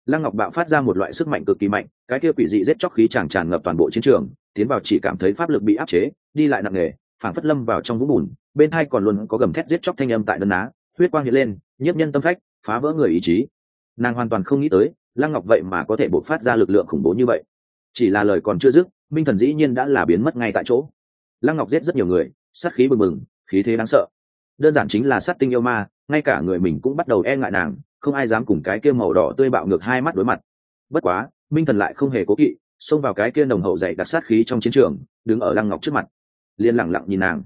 lăng ngọc bạo phát ra một loại sức mạnh cực kỳ mạnh cái kia quỷ dị giết chóc khí tràn tràn ngập toàn bộ chiến trường tiến vào chỉ cảm thấy pháp lực bị áp chế đi lại nặng nề phản phất lâm vào trong vũng bùn bên hai còn luôn có gầm thét giết chóc thanh âm tại đơn á, huyết quang hiện lên nhiếp nhân tâm phách phá vỡ người ý chí nàng hoàn toàn không nghĩ tới lăng ngọc vậy mà có thể bộc phát ra lực lượng khủng bố như vậy. Chỉ là lời còn chưa dứt, minh thần dĩ nhiên đã là biến mất ngay tại chỗ. Lăng ngọc giết rất nhiều người, sát khí bừng bừng, khí thế đáng sợ. Đơn giản chính là sát tinh yêu ma, ngay cả người mình cũng bắt đầu e ngại nàng, không ai dám cùng cái kia màu đỏ tươi bạo ngược hai mắt đối mặt. Bất quá, minh thần lại không hề cố kỵ, xông vào cái kia nồng hậu dày đặc sát khí trong chiến trường, đứng ở lăng ngọc trước mặt. Liên lẳng lặng nhìn nàng.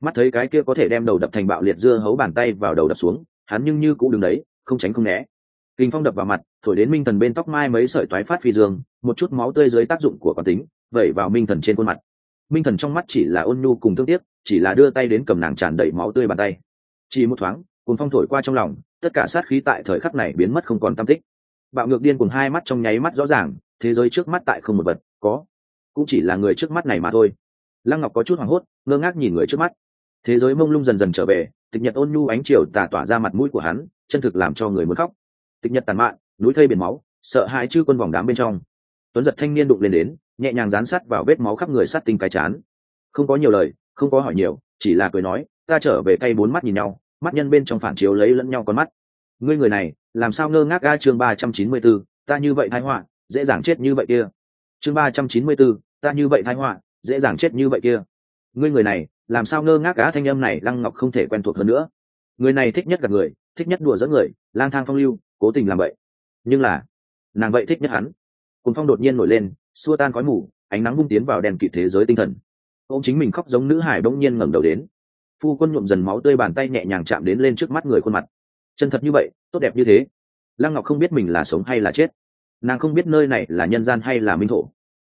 Mắt thấy cái kia có thể đem đầu đập thành bạo liệt dưa hấu bàn tay vào đầu đập xuống, hắn nhưng như cũng đứng đấy, không tránh không né kinh phong đập vào mặt, thổi đến minh thần bên tóc mai mấy sợi toái phát phi dương, một chút máu tươi dưới tác dụng của quán tính, vẩy vào minh thần trên khuôn mặt. Minh thần trong mắt chỉ là ôn nhu cùng thương tiếc, chỉ là đưa tay đến cầm nàng tràn đầy máu tươi bàn tay. Chỉ một thoáng cùng phong thổi qua trong lòng, tất cả sát khí tại thời khắc này biến mất không còn tam tích. Bạo ngược điên cùng hai mắt trong nháy mắt rõ ràng, thế giới trước mắt tại không một vật, có. Cũng chỉ là người trước mắt này mà thôi. Lăng ngọc có chút hoảng hốt, ngơ ngác nhìn người trước mắt. Thế giới mông lung dần dần trở về tịch nhật ôn nhu ánh chiều tà tỏa ra mặt mũi của hắn, chân thực làm cho người muốn khóc tịch nhật tàn mạn, núi thây biển máu, sợ hãi chư quân vòng đám bên trong. Tuấn giật thanh niên đụng lên đến, nhẹ nhàng dán sát vào vết máu khắp người sát tinh cái chán. Không có nhiều lời, không có hỏi nhiều, chỉ là cười nói, ta trở về tay bốn mắt nhìn nhau, mắt nhân bên trong phản chiếu lấy lẫn nhau con mắt. Ngươi người này, làm sao ngơ ngác ga chương ba trăm chín mươi b ố ta như vậy thái họa, dễ dàng chết như vậy kia. Chương ba trăm chín mươi b ố ta như vậy thái họa, dễ dàng chết như vậy kia. Ngươi người này, làm sao ngơ ngác ga thanh âm này lăng ngọc không thể quen thuộc hơn nữa. Người này thích nhất gặp người, thích nhất đùa dẫn người, lang thang phong lưu cố tình làm vậy. Nhưng là, nàng vậy thích nhất hắn. Cùng phong đột nhiên nổi lên, xua tan khói mù, ánh nắng bung tiến vào đèn kịp thế giới tinh thần. Ông chính mình khóc giống nữ hải bỗng nhiên ngẩng đầu đến. Phu quân nhuộm dần máu tươi bàn tay nhẹ nhàng chạm đến lên trước mắt người khuôn mặt. Chân thật như vậy, tốt đẹp như thế. Lăng ngọc không biết mình là sống hay là chết. Nàng không biết nơi này là nhân gian hay là minh thổ.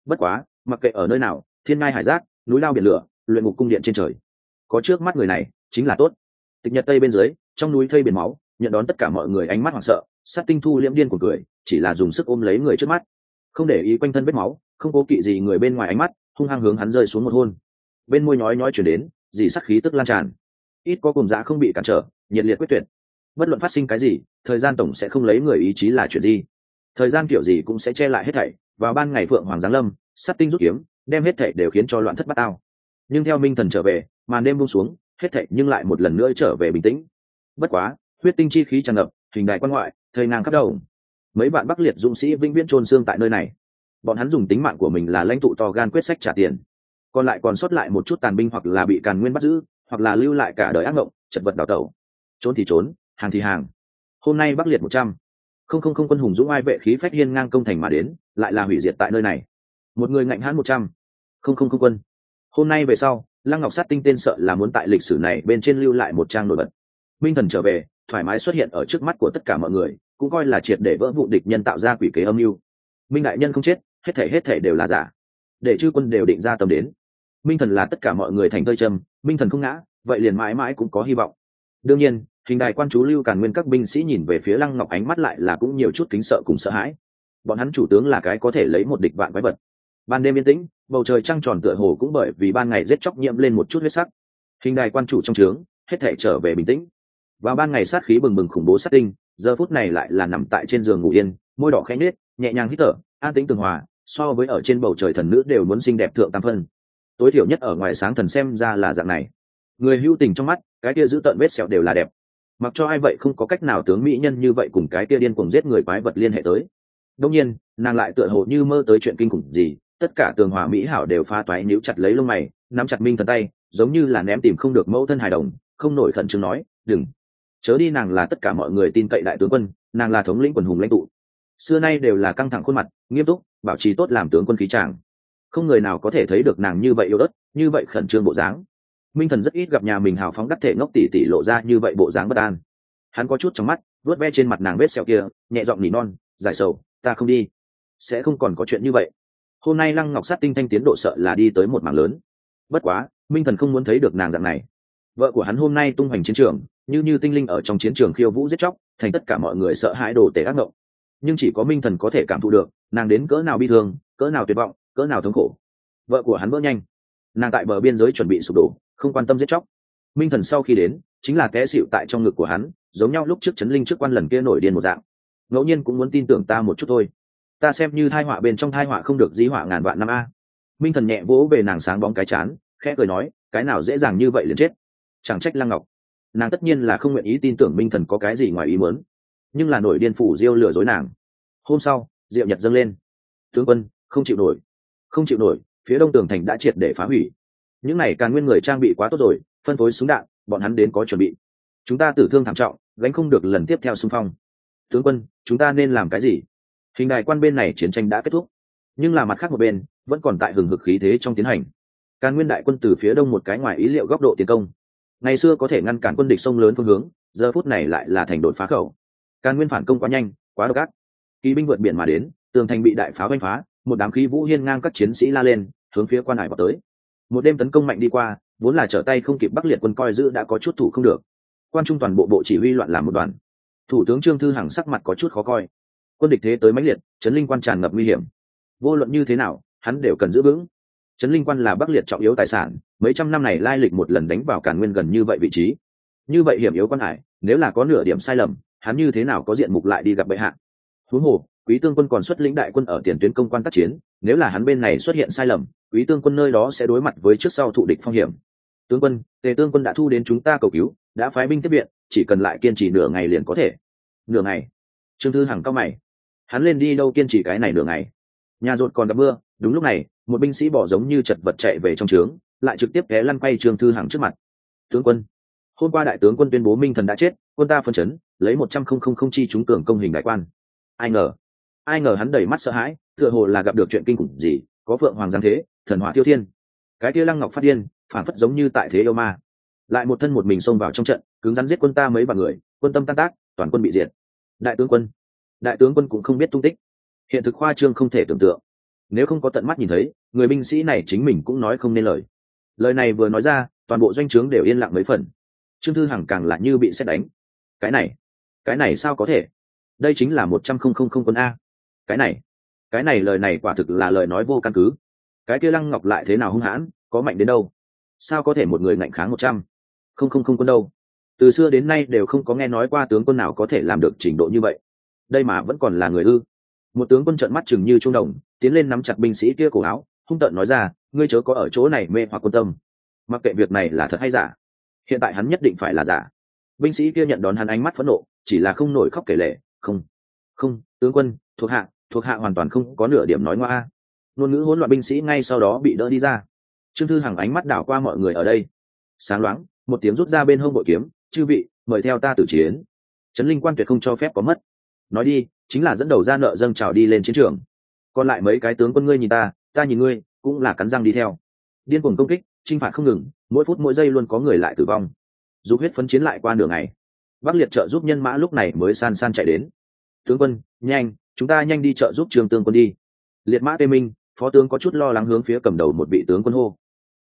Bất quá, mặc kệ ở nơi nào, thiên ngai hải giác, núi lao biển lửa, luyện ngục cung điện trên trời. Có trước mắt người này, chính là tốt. Tịch nhật tây bên dưới, trong núi thây biển máu, nhận đón tất cả mọi người ánh mắt hoảng sợ sát tinh thu liễm điên của cười chỉ là dùng sức ôm lấy người trước mắt. Không để ý quanh thân vết máu, không cố kỵ gì người bên ngoài ánh mắt, hung hăng hướng hắn rơi xuống một hôn. Bên môi nhói nhói chuyển đến, dì sắc khí tức lan tràn. Ít có cùng dã không bị cản trở, nhiệt liệt quyết tuyệt. Bất luận phát sinh cái gì, thời gian tổng sẽ không lấy người ý chí là chuyện gì. Thời gian kiểu gì cũng sẽ che lại hết thảy, vào ban ngày phượng hoàng giáng lâm, sát tinh rút kiếm, đem hết thảy đều khiến cho loạn thất bát ao nhưng theo minh thần trở về, màn đêm buông xuống, hết thảy nhưng lại một lần nữa trở về bình tĩnh. Bất quá, huyết tinh chi khí tràn ngập hình đại quan ngoại thời nàng khắp đầu. Mấy bạn bắc liệt dũng sĩ vĩnh viễn trôn xương tại nơi này. Bọn hắn dùng tính mạng của mình là lãnh tụ to gan quyết sách trả tiền. Còn lại còn sót lại một chút tàn binh hoặc là bị càn nguyên bắt giữ, hoặc là lưu lại cả đời ác mộng, chật vật đào tẩu. Trốn thì trốn, hàng thì hàng. Hôm nay bắc liệt một trăm. Không không không quân hùng dũng ai vệ khí phách hiên ngang công thành mà đến, lại là hủy diệt tại nơi này. Một người ngạnh hãn một trăm. Không không không quân. Hôm nay về sau, lăng ngọc sát tinh tên sợ là muốn tại lịch sử này bên trên lưu lại một trang nổi bật. Minh thần trở về thoải mái xuất hiện ở trước mắt của tất cả mọi người, cũng coi là triệt để vỡ vụ địch nhân tạo ra quỷ kế âm mưu. Minh đại nhân không chết, hết thể hết thể đều là giả. Để chư quân đều định ra tầm đến. Minh thần là tất cả mọi người thành tơi trâm minh thần không ngã, vậy liền mãi mãi cũng có hy vọng. Đương nhiên, hình đài quan chú lưu càn nguyên các binh sĩ nhìn về phía lăng ngọc ánh mắt lại là cũng nhiều chút kính sợ cùng sợ hãi. Bọn hắn chủ tướng là cái có thể lấy một địch vạn quái vật. Ban đêm yên tĩnh, bầu trời trăng tròn tựa hồ cũng bởi vì ban ngày rét chóc nhiễm lên một chút huyết sắc. Hình đài quan chủ trong trướng, hết thể trở về bình tĩnh vào ban ngày sát khí bừng bừng khủng bố sát tinh, giờ phút này lại là nằm tại trên giường ngủ yên, môi đỏ khẽ nết nhẹ nhàng hít thở, an tĩnh tường hòa, so với ở trên bầu trời thần nữ đều muốn xinh đẹp thượng tam phân. Tối thiểu nhất ở ngoài sáng thần xem ra là dạng này. Người hữu tình trong mắt, cái kia giữ tận vết sẹo đều là đẹp. Mặc cho ai vậy không có cách nào tướng mỹ nhân như vậy cùng cái kia điên cuồng giết người quái vật liên hệ tới. Đông nhiên, nàng lại tựa hồ như mơ tới chuyện kinh khủng gì, tất cả tường hòa mỹ hảo đều pha toái níu chặt lấy lông mày, nắm chặt minh thần tay, giống như là ném tìm không được mẫu thân hài đồng, không nổi khẩn trương nói, đừng chớ đi nàng là tất cả mọi người tin cậy đại tướng quân, nàng là thống lĩnh quần hùng lãnh tụ. Xưa nay đều là căng thẳng khuôn mặt, nghiêm túc, bảo trì tốt làm tướng quân khí tràng không người nào có thể thấy được nàng như vậy yêu đất như vậy khẩn trương bộ dáng. Minh thần rất ít gặp nhà mình hào phóng đắc thể ngốc tỉ tỉ lộ ra như vậy bộ dáng bất an. Hắn có chút trong mắt vớt ve trên mặt nàng vết sẹo kia, nhẹ giọng nỉ non, giải sầu, ta không đi. Sẽ không còn có chuyện như vậy. Hôm nay lăng ngọc sát tinh thanh tiến độ sợ là đi tới một mảng lớn. Bất quá, minh thần không muốn thấy được nàng dạng này. Vợ của hắn hôm nay tung hoành chiến trường như như tinh linh ở trong chiến trường khiêu vũ giết chóc, thành tất cả mọi người sợ hãi đồ tể ác ngộng. Nhưng chỉ có minh thần có thể cảm thụ được, nàng đến cỡ nào bi thương, cỡ nào tuyệt vọng, cỡ nào thống khổ. Vợ của hắn vỡ nhanh. Nàng tại bờ biên giới chuẩn bị sụp đổ, không quan tâm giết chóc. Minh thần sau khi đến, chính là kẽ xịu tại trong ngực của hắn, giống nhau lúc trước chấn linh trước quan lần kia nổi điên một dạng. Ngẫu nhiên cũng muốn tin tưởng ta một chút thôi. Ta xem như thai họa bên trong thai họa không được dí họa ngàn vạn năm a. Minh thần nhẹ vỗ về nàng sáng bóng cái chán, khẽ cười nói, cái nào dễ dàng như vậy liền chết. Chẳng trách lăng ngọc nàng tất nhiên là không nguyện ý tin tưởng minh thần có cái gì ngoài ý muốn. Nhưng là nổi điên phủ diêu lừa dối nàng. Hôm sau, diệu nhật dâng lên. Tướng quân, không chịu nổi. Không chịu nổi, phía đông tường thành đã triệt để phá hủy. Những này càng nguyên người trang bị quá tốt rồi, phân phối súng đạn, bọn hắn đến có chuẩn bị. Chúng ta tử thương thảm trọng, gánh không được lần tiếp theo xung phong. Tướng quân, chúng ta nên làm cái gì? Hình đài quan bên này chiến tranh đã kết thúc. Nhưng là mặt khác một bên, vẫn còn tại hừng hực khí thế trong tiến hành. Càng nguyên đại quân từ phía đông một cái ngoài ý liệu góc độ tiến công ngày xưa có thể ngăn cản quân địch sông lớn phương hướng, giờ phút này lại là thành đột phá khẩu. Càn nguyên phản công quá nhanh, quá độc ác. Kỳ binh vượt biển mà đến, tường thành bị đại pháo đánh phá, một đám khí vũ hiên ngang các chiến sĩ la lên, hướng phía quan hải vào tới. Một đêm tấn công mạnh đi qua, vốn là trở tay không kịp bắc liệt quân coi giữ đã có chút thủ không được. Quan trung toàn bộ bộ chỉ huy loạn làm một đoàn. Thủ tướng trương thư hằng sắc mặt có chút khó coi. Quân địch thế tới mãnh liệt, chấn linh quan tràn ngập nguy hiểm. Vô luận như thế nào, hắn đều cần giữ vững chấn linh quan là bắc liệt trọng yếu tài sản, mấy trăm năm này lai lịch một lần đánh vào càn nguyên gần như vậy vị trí. Như vậy hiểm yếu quan hải, nếu là có nửa điểm sai lầm, hắn như thế nào có diện mục lại đi gặp bệ hạ? Huống hồ, quý tương quân còn xuất lĩnh đại quân ở tiền tuyến công quan tác chiến, nếu là hắn bên này xuất hiện sai lầm, quý tương quân nơi đó sẽ đối mặt với trước sau thụ địch phong hiểm. Tướng quân, tề tương quân đã thu đến chúng ta cầu cứu, đã phái binh tiếp viện, chỉ cần lại kiên trì nửa ngày liền có thể. Nửa ngày? Trương thư hằng cao mày. Hắn lên đi đâu kiên trì cái này nửa ngày? Nhà rột còn gặp mưa đúng lúc này, một binh sĩ bỏ giống như chật vật chạy về trong trướng, lại trực tiếp ghé lăn quay trương thư hằng trước mặt. Tướng quân, hôm qua đại tướng quân tuyên bố minh thần đã chết, quân ta phân chấn, lấy một trăm không không không chi trúng cường công hình đại quan. Ai ngờ ai ngờ hắn đầy mắt sợ hãi, tựa hồ là gặp được chuyện kinh khủng gì, có phượng hoàng giáng thế, thần hỏa tiêu thiên. Cái kia lăng ngọc phát điên, phản phất giống như tại thế yêu ma. Lại một thân một mình xông vào trong trận, cứng rắn giết quân ta mấy vạn người, quân tâm tan tác, toàn quân bị diệt. Đại tướng quân, đại tướng quân cũng không biết tung tích. Hiện thực khoa trương không thể tưởng tượng nếu không có tận mắt nhìn thấy, người binh sĩ này chính mình cũng nói không nên lời. Lời này vừa nói ra, toàn bộ doanh trướng đều yên lặng mấy phần. Trương thư hằng càng là như bị xét đánh. Cái này cái này sao có thể? Đây chính là một trăm không không không quân a. Cái này cái này lời này quả thực là lời nói vô căn cứ. Cái kia lăng ngọc lại thế nào hung hãn, có mạnh đến đâu? Sao có thể một người ngạnh kháng một trăm không không không quân đâu? Từ xưa đến nay đều không có nghe nói qua tướng quân nào có thể làm được trình độ như vậy. Đây mà vẫn còn là người ư? Một tướng quân trợn mắt chừng như trung đồng, tiến lên nắm chặt binh sĩ kia cổ áo, hung tợn nói ra, ngươi chớ có ở chỗ này mê hoặc quân tâm. Mặc kệ việc này là thật hay giả, hiện tại hắn nhất định phải là giả. Binh sĩ kia nhận đón hắn ánh mắt phẫn nộ, chỉ là không nổi khóc kể lệ không không, tướng quân, thuộc hạ thuộc hạ hoàn toàn không có nửa điểm nói ngoa. Ngôn ngữ hỗn loạn binh sĩ ngay sau đó bị đỡ đi ra. Trương thư hằng ánh mắt đảo qua mọi người ở đây. Sáng loáng, một tiếng rút ra bên hông bội kiếm, chư vị, mời theo ta tử chiến. Trấn linh quan tuyệt không cho phép có mất. Nói đi chính là dẫn đầu ra nợ dâng trào đi lên chiến trường. Còn lại mấy cái tướng quân ngươi nhìn ta ta nhìn ngươi, cũng là cắn răng đi theo. Điên cuồng công kích, chinh phạt không ngừng, mỗi phút mỗi giây luôn có người lại tử vong. Dù huyết phấn chiến lại qua nửa ngày. Bắc liệt trợ giúp nhân mã lúc này mới san san chạy đến. Tướng quân, nhanh, chúng ta nhanh đi trợ giúp trường tương quân đi. Liệt mã tê minh, phó tướng có chút lo lắng hướng phía cầm đầu một vị tướng quân hô.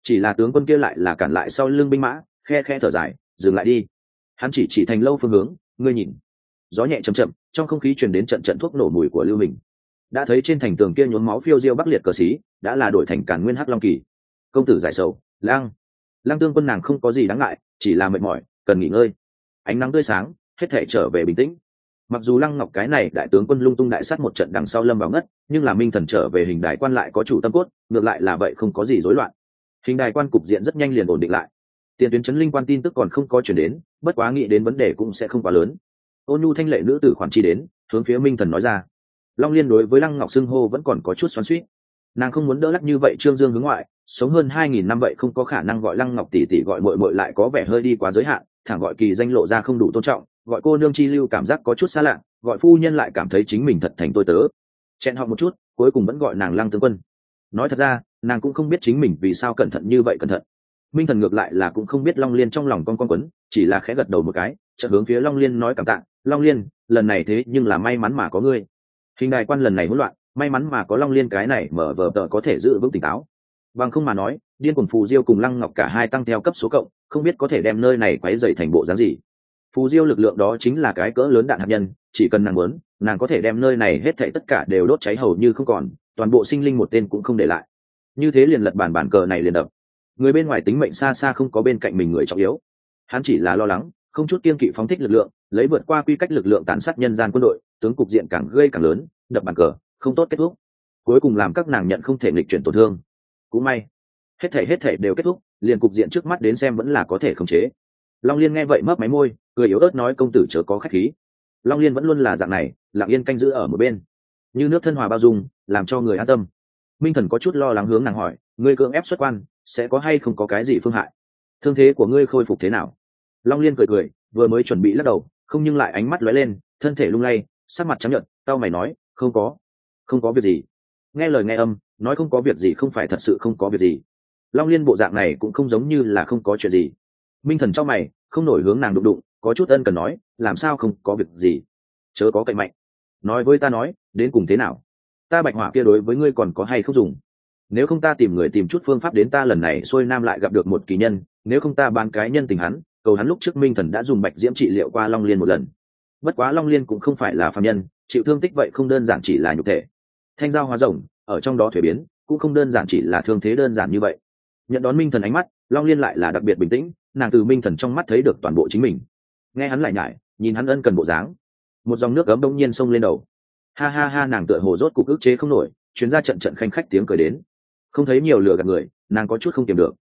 Chỉ là tướng quân kia lại là cản lại sau lưng binh mã, khe khe thở dài, dừng lại đi. Hắn chỉ chỉ thành lâu phương hướng, ngươi nhìn gió nhẹ chậm chậm, trong không khí truyền đến trận trận thuốc nổ mùi của lưu hình. Đã thấy trên thành tường kia nhốn máu phiêu diêu bắc liệt cờ xí, đã là đổi thành cản nguyên hắc long kỳ. Công tử giải sầu, lang. Lang tương quân nàng không có gì đáng ngại, chỉ là mệt mỏi, cần nghỉ ngơi. Ánh nắng tươi sáng, hết thể trở về bình tĩnh. Mặc dù lăng ngọc cái này đại tướng quân lung tung đại sát một trận đằng sau lâm vào ngất, nhưng là minh thần trở về hình đài quan lại có chủ tâm cốt, ngược lại là vậy không có gì rối loạn. Hình đài quan cục diện rất nhanh liền ổn định lại. Tiền tuyến chấn linh quan tin tức còn không có chuyển đến, bất quá nghĩ đến vấn đề cũng sẽ không quá lớn ôn nhu thanh lệ nữ tử khoản chi đến, hướng phía minh thần nói ra. Long liên đối với lăng ngọc xưng hô vẫn còn có chút xoắn suýt nàng không muốn đỡ lắc như vậy trương dương hướng ngoại, sống hơn hai nghìn năm vậy không có khả năng gọi lăng ngọc tỷ tỷ gọi mội mội lại có vẻ hơi đi quá giới hạn, thẳng gọi kỳ danh lộ ra không đủ tôn trọng, gọi cô nương chi lưu cảm giác có chút xa lạ, gọi phu nhân lại cảm thấy chính mình thật thành tôi tớ. Chẹn họ một chút, cuối cùng vẫn gọi nàng lăng tướng quân. Nói thật ra, nàng cũng không biết chính mình vì sao cẩn thận như vậy cẩn thận. Minh thần ngược lại là cũng không biết long liên trong lòng con con quấn chỉ là khẽ gật đầu một cái, chợt hướng phía long liên nói cảm tạ, long liên, lần này thế nhưng là may mắn mà có ngươi. Hình đài quan lần này hỗn loạn, may mắn mà có long liên cái này mở vờ tờ có thể giữ vững tỉnh táo. Bằng không mà nói, điên cùng phù diêu cùng lăng ngọc cả hai tăng theo cấp số cộng, không biết có thể đem nơi này quấy dày thành bộ dáng gì. Phù diêu lực lượng đó chính là cái cỡ lớn đạn hạt nhân, chỉ cần nàng muốn, nàng có thể đem nơi này hết thảy tất cả đều đốt cháy hầu như không còn, toàn bộ sinh linh một tên cũng không để lại. Như thế liền lật bản bản cờ này liền đập. Người bên ngoài tính mệnh xa xa không có bên cạnh mình người trọng yếu hắn chỉ là lo lắng, không chút kiên kỵ phóng thích lực lượng, lấy vượt qua quy cách lực lượng tàn sát nhân gian quân đội, tướng cục diện càng gây càng lớn, đập bàn cờ, không tốt kết thúc. Cuối cùng làm các nàng nhận không thể nghịch chuyển tổn thương. Cũng may, hết thể hết thể đều kết thúc, liền cục diện trước mắt đến xem vẫn là có thể khống chế. Long liên nghe vậy mấp máy môi, cười yếu ớt nói công tử chớ có khách khí. Long liên vẫn luôn là dạng này, lặng yên canh giữ ở một bên. Như nước thân hòa bao dung, làm cho người an tâm. Minh thần có chút lo lắng hướng nàng hỏi, ngươi cưỡng ép xuất quan, sẽ có hay không có cái gì phương hại? Thương thế của ngươi khôi phục thế nào? Long liên cười cười, vừa mới chuẩn bị lắc đầu, không nhưng lại ánh mắt lóe lên, thân thể lung lay, sắc mặt trắng nhợt tao mày nói, không có không có việc gì. Nghe lời nghe âm, nói không có việc gì không phải thật sự không có việc gì. Long liên bộ dạng này cũng không giống như là không có chuyện gì. Minh thần trong mày, không nổi hướng nàng đụng đụng, có chút ân cần nói, làm sao không có việc gì? Chớ có cậy mạnh. Nói với ta nói, đến cùng thế nào? Ta bạch hỏa kia đối với ngươi còn có hay không dùng? Nếu không ta tìm người tìm chút phương pháp đến ta lần này, xuôi nam lại gặp được một kỳ nhân, nếu không ta bán cái nhân tình hắn cầu hắn lúc trước minh thần đã dùng bạch diễm trị liệu qua long liên một lần. Bất quá long liên cũng không phải là phạm nhân, chịu thương tích vậy không đơn giản chỉ là nhục thể. Thanh giao hóa rồng, ở trong đó thuế biến, cũng không đơn giản chỉ là thương thế đơn giản như vậy. Nhận đón minh thần ánh mắt, long liên lại là đặc biệt bình tĩnh, nàng từ minh thần trong mắt thấy được toàn bộ chính mình. Nghe hắn lại nhải, nhìn hắn ân cần bộ dáng, một dòng nước ấm đông nhiên xông lên đầu. Ha ha ha, nàng tựa hồ rốt cục ức chế không nổi, chuyến ra trận trận khanh khách tiếng cười đến. Không thấy nhiều lừa gạt người, nàng có chút không kiềm được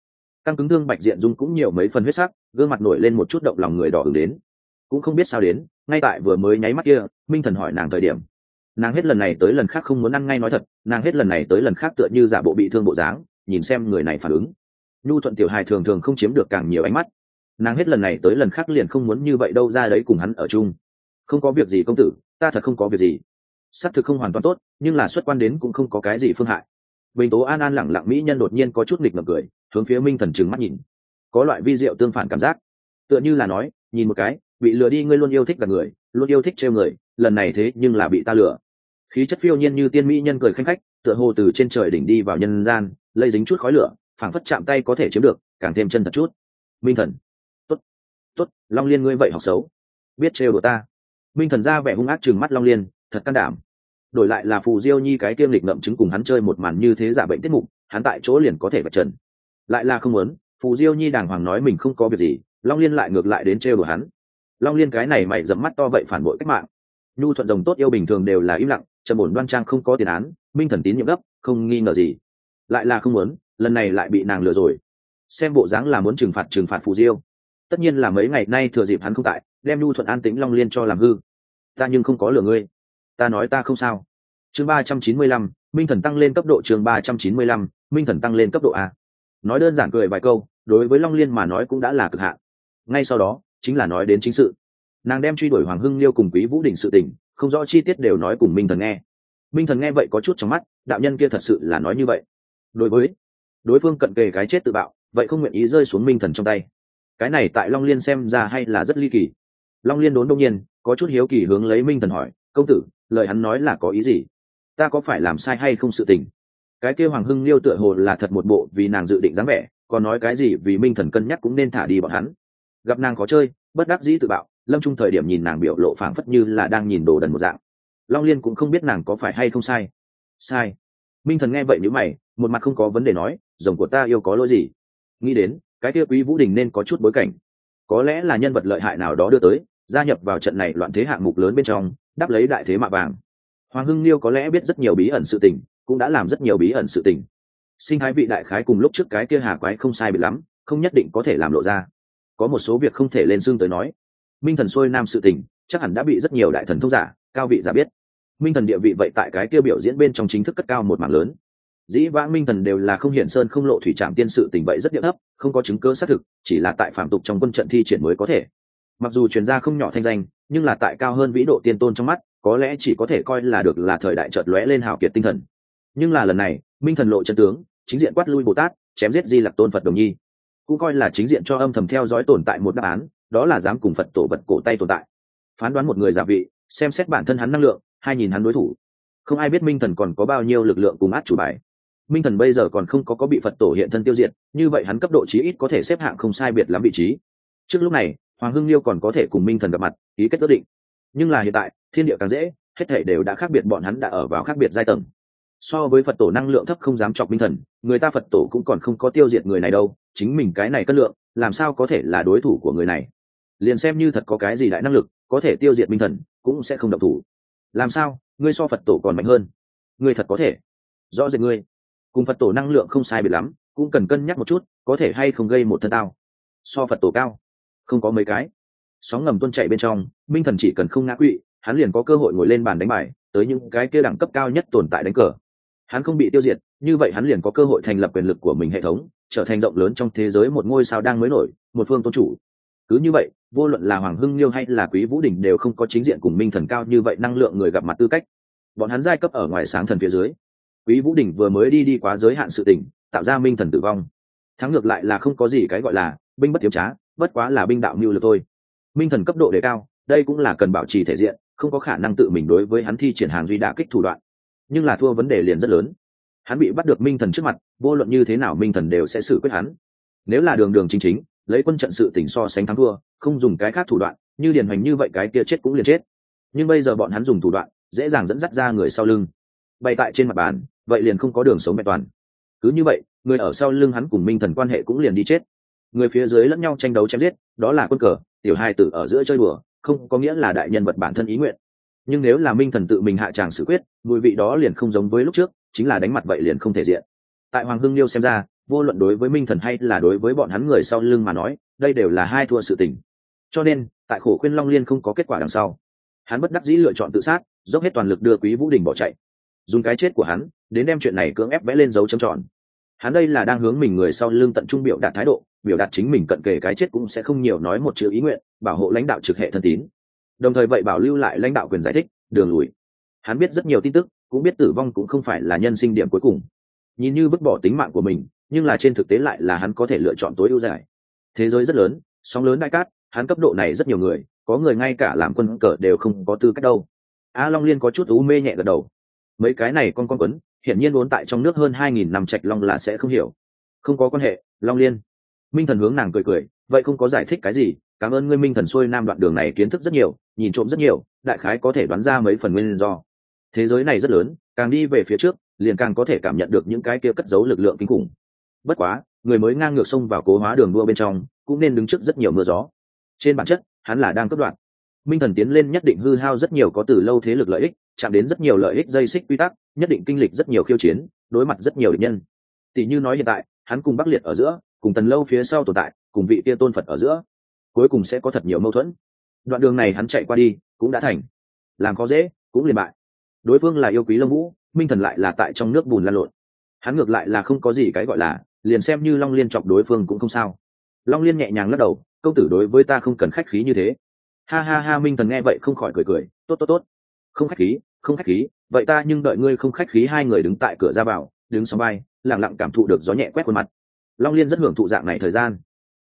căng cứng thương bạch diện dung cũng nhiều mấy phần huyết sắc, gương mặt nổi lên một chút động lòng người đỏ ứng đến. Cũng không biết sao đến, ngay tại vừa mới nháy mắt kia, minh thần hỏi nàng thời điểm. Nàng hết lần này tới lần khác không muốn ăn ngay nói thật, nàng hết lần này tới lần khác tựa như giả bộ bị thương bộ dáng, nhìn xem người này phản ứng. Nhu thuận tiểu hài thường thường không chiếm được càng nhiều ánh mắt. Nàng hết lần này tới lần khác liền không muốn như vậy đâu ra đấy cùng hắn ở chung. Không có việc gì công tử, ta thật không có việc gì. Xác thực không hoàn toàn tốt, nhưng là xuất quan đến cũng không có cái gì phương hại bình tố an an lẳng lặng mỹ nhân đột nhiên có chút nghịch ngợm cười, hướng phía minh thần trừng mắt nhìn. Có loại vi diệu tương phản cảm giác. Tựa như là nói, nhìn một cái, bị lừa đi ngươi luôn yêu thích gặp người, luôn yêu thích trêu người, lần này thế nhưng là bị ta lừa. Khí chất phiêu nhiên như tiên mỹ nhân cười khanh khách, tựa hồ từ trên trời đỉnh đi vào nhân gian, lây dính chút khói lửa, phảng phất chạm tay có thể chiếm được, càng thêm chân thật chút. Minh thần. Tốt. Tốt, long liên ngươi vậy học xấu. Biết trêu của ta. Minh thần ra vẻ hung ác chừng mắt long liên, thật can đảm đổi lại là phù diêu nhi cái tiêm lịch ngậm chứng cùng hắn chơi một màn như thế giả bệnh tiết mục, hắn tại chỗ liền có thể vạch trần. Lại là không muốn, phù diêu nhi đàng hoàng nói mình không có việc gì, long liên lại ngược lại đến trêu của hắn. Long liên cái này mày dẫm mắt to vậy phản bội cách mạng. Nhu thuận rồng tốt yêu bình thường đều là im lặng trầm ổn đoan trang không có tiền án, minh thần tín nhiệm gấp, không nghi ngờ gì. Lại là không muốn, lần này lại bị nàng lừa rồi. Xem bộ dáng là muốn trừng phạt trừng phạt phù diêu. Tất nhiên là mấy ngày nay thừa dịp hắn không tại, đem nhu thuận an tĩnh long liên cho làm hư. Ta nhưng không có lừa ngươi ta nói ta không sao. Chương ba trăm chín mươi lăm, minh thần tăng lên cấp độ chương ba trăm chín mươi lăm, minh thần tăng lên cấp độ a. Nói đơn giản cười vài câu, đối với long liên mà nói cũng đã là cực hạn. Ngay sau đó, chính là nói đến chính sự. Nàng đem truy đuổi hoàng hưng liêu cùng quý vũ đình sự tình, không rõ chi tiết đều nói cùng minh thần nghe. Minh thần nghe vậy có chút trong mắt, đạo nhân kia thật sự là nói như vậy. Đối với, đối phương cận kề cái chết tự bạo, vậy không nguyện ý rơi xuống minh thần trong tay. Cái này tại long liên xem ra hay là rất ly kỳ. Long liên đốn đông nhiên, có chút hiếu kỳ hướng lấy minh thần hỏi, công tử lời hắn nói là có ý gì? Ta có phải làm sai hay không sự tình? Cái kêu hoàng hưng liêu tựa hồ là thật một bộ vì nàng dự định dáng vẻ, còn nói cái gì vì minh thần cân nhắc cũng nên thả đi bọn hắn. Gặp nàng khó chơi, bất đắc dĩ tự bạo, lâm trung thời điểm nhìn nàng biểu lộ phảng phất như là đang nhìn đồ đần một dạng. Long liên cũng không biết nàng có phải hay không sai. Sai. Minh thần nghe vậy nếu mày, một mặt không có vấn đề nói, rồng của ta yêu có lỗi gì? Nghĩ đến, cái kia quý vũ đình nên có chút bối cảnh. Có lẽ là nhân vật lợi hại nào đó đưa tới gia nhập vào trận này loạn thế hạng mục lớn bên trong, đáp lấy đại thế mạ vàng. Hoàng hưng liêu có lẽ biết rất nhiều bí ẩn sự tình, cũng đã làm rất nhiều bí ẩn sự tình. Sinh thái vị đại khái cùng lúc trước cái kia hà quái không sai bị lắm, không nhất định có thể làm lộ ra. Có một số việc không thể lên xương tới nói. Minh thần xuôi nam sự tình, chắc hẳn đã bị rất nhiều đại thần thông giả, cao vị giả biết. Minh thần địa vị vậy tại cái kia biểu diễn bên trong chính thức cất cao một mảng lớn. Dĩ vãng minh thần đều là không hiển sơn không lộ thủy trạm tiên sự tình vậy rất địa thấp, không có chứng cơ xác thực, chỉ là tại phạm tục trong quân trận thi triển mới có thể mặc dù truyền gia không nhỏ thanh danh, nhưng là tại cao hơn vĩ độ tiên tôn trong mắt, có lẽ chỉ có thể coi là được là thời đại chợt lóe lên hào kiệt tinh thần. Nhưng là lần này, minh thần lộ chân tướng, chính diện quát lui bồ tát, chém giết di lặc tôn phật đồng nhi. Cũng coi là chính diện cho âm thầm theo dõi tồn tại một đáp án, đó là dám cùng phật tổ vật cổ tay tồn tại. Phán đoán một người giả vị, xem xét bản thân hắn năng lượng, hai nhìn hắn đối thủ. Không ai biết minh thần còn có bao nhiêu lực lượng cùng át chủ bài. Minh thần bây giờ còn không có có bị phật tổ hiện thân tiêu diệt, như vậy hắn cấp độ chí ít có thể xếp hạng không sai biệt lắm vị trí. Trước lúc này hoàng hưng liêu còn có thể cùng minh thần gặp mặt, ký kết ước định. Nhưng là hiện tại, thiên địa càng dễ, hết thể đều đã khác biệt, bọn hắn đã ở vào khác biệt giai tầng. So với phật tổ năng lượng thấp không dám chọc minh thần, người ta phật tổ cũng còn không có tiêu diệt người này đâu, chính mình cái này cân lượng, làm sao có thể là đối thủ của người này? Liền xem như thật có cái gì đại năng lực, có thể tiêu diệt minh thần, cũng sẽ không độc thủ. Làm sao, ngươi so phật tổ còn mạnh hơn? Ngươi thật có thể. Rõ rệt ngươi. Cùng phật tổ năng lượng không sai biệt lắm, cũng cần cân nhắc một chút, có thể hay không gây một thân tao. So phật tổ cao không có mấy cái. Sóng ngầm tuôn chạy bên trong, minh thần chỉ cần không ngã quỵ, hắn liền có cơ hội ngồi lên bàn đánh bài, tới những cái kia đẳng cấp cao nhất tồn tại đánh cờ. Hắn không bị tiêu diệt, như vậy hắn liền có cơ hội thành lập quyền lực của mình hệ thống, trở thành rộng lớn trong thế giới một ngôi sao đang mới nổi, một phương tôn chủ. Cứ như vậy, vô luận là hoàng hưng liêu hay là quý vũ đình đều không có chính diện cùng minh thần cao như vậy năng lượng người gặp mặt tư cách. Bọn hắn giai cấp ở ngoài sáng thần phía dưới. Quý vũ đình vừa mới đi đi quá giới hạn sự tình, tạo ra minh thần tử vong. Thắng ngược lại là không có gì cái gọi là binh bất tiếm trá bất quá là binh đạo mưu lực thôi. Minh thần cấp độ đề cao, đây cũng là cần bảo trì thể diện, không có khả năng tự mình đối với hắn thi triển hàng duy đả kích thủ đoạn. Nhưng là thua vấn đề liền rất lớn. Hắn bị bắt được minh thần trước mặt, vô luận như thế nào minh thần đều sẽ xử quyết hắn. Nếu là đường đường chính chính, lấy quân trận sự tỉnh so sánh thắng thua, không dùng cái khác thủ đoạn, như điển hoành như vậy cái kia chết cũng liền chết. Nhưng bây giờ bọn hắn dùng thủ đoạn, dễ dàng dẫn dắt ra người sau lưng. Bày tại trên mặt bàn, vậy liền không có đường sống mẹ toàn. Cứ như vậy, người ở sau lưng hắn cùng minh thần quan hệ cũng liền đi chết người phía dưới lẫn nhau tranh đấu chém giết, đó là quân cờ, tiểu hai tử ở giữa chơi bừa không có nghĩa là đại nhân vật bản thân ý nguyện. Nhưng nếu là minh thần tự mình hạ tràng xử quyết, mùi vị đó liền không giống với lúc trước, chính là đánh mặt vậy liền không thể diện. Tại hoàng hưng liêu xem ra, vô luận đối với minh thần hay là đối với bọn hắn người sau lưng mà nói, đây đều là hai thua sự tình. Cho nên, tại khổ khuyên long liên không có kết quả đằng sau, hắn bất đắc dĩ lựa chọn tự sát, dốc hết toàn lực đưa quý vũ đình bỏ chạy. Dùng cái chết của hắn, đến đem chuyện này cưỡng ép vẽ lên dấu trầm tròn hắn đây là đang hướng mình người sau lưng tận trung biểu đạt thái độ, biểu đạt chính mình cận kề cái chết cũng sẽ không nhiều nói một chữ ý nguyện, bảo hộ lãnh đạo trực hệ thân tín. Đồng thời vậy bảo lưu lại lãnh đạo quyền giải thích, đường lùi. Hắn biết rất nhiều tin tức, cũng biết tử vong cũng không phải là nhân sinh điểm cuối cùng. Nhìn như vứt bỏ tính mạng của mình, nhưng là trên thực tế lại là hắn có thể lựa chọn tối ưu giải. Thế giới rất lớn, sóng lớn đại cát, hắn cấp độ này rất nhiều người, có người ngay cả làm quân cờ đều không có tư cách đâu. A long liên có chút u mê nhẹ gật đầu. Mấy cái này con con quấn hiển nhiên vốn tại trong nước hơn hai nghìn năm trạch long là sẽ không hiểu. Không có quan hệ, long liên. Minh thần hướng nàng cười cười, vậy không có giải thích cái gì, cảm ơn ngươi minh thần xuôi nam đoạn đường này kiến thức rất nhiều, nhìn trộm rất nhiều, đại khái có thể đoán ra mấy phần nguyên do. Thế giới này rất lớn, càng đi về phía trước, liền càng có thể cảm nhận được những cái kia cất giấu lực lượng kinh khủng. Bất quá, người mới ngang ngược sông vào cố hóa đường đua bên trong, cũng nên đứng trước rất nhiều mưa gió. Trên bản chất, hắn là đang cất đoạn minh thần tiến lên nhất định hư hao rất nhiều có từ lâu thế lực lợi ích chạm đến rất nhiều lợi ích dây xích quy tắc, nhất định kinh lịch rất nhiều khiêu chiến, đối mặt rất nhiều địch nhân. Tỷ như nói hiện tại, hắn cùng bắc liệt ở giữa, cùng tần lâu phía sau tồn tại, cùng vị tia tôn phật ở giữa, cuối cùng sẽ có thật nhiều mâu thuẫn. Đoạn đường này hắn chạy qua đi, cũng đã thành. Làm khó dễ, cũng liền bại. Đối phương là yêu quý lâm vũ, minh thần lại là tại trong nước bùn lan lộn. Hắn ngược lại là không có gì cái gọi là, liền xem như long liên chọc đối phương cũng không sao. Long liên nhẹ nhàng lắc đầu, công tử đối với ta không cần khách khí như thế. Ha ha ha, minh thần nghe vậy không khỏi cười cười. Tốt tốt tốt. Không khách khí không khách khí, vậy ta nhưng đợi ngươi không khách khí hai người đứng tại cửa ra vào, đứng sau vai lẳng lặng cảm thụ được gió nhẹ quét khuôn mặt. Long liên rất hưởng thụ dạng này thời gian.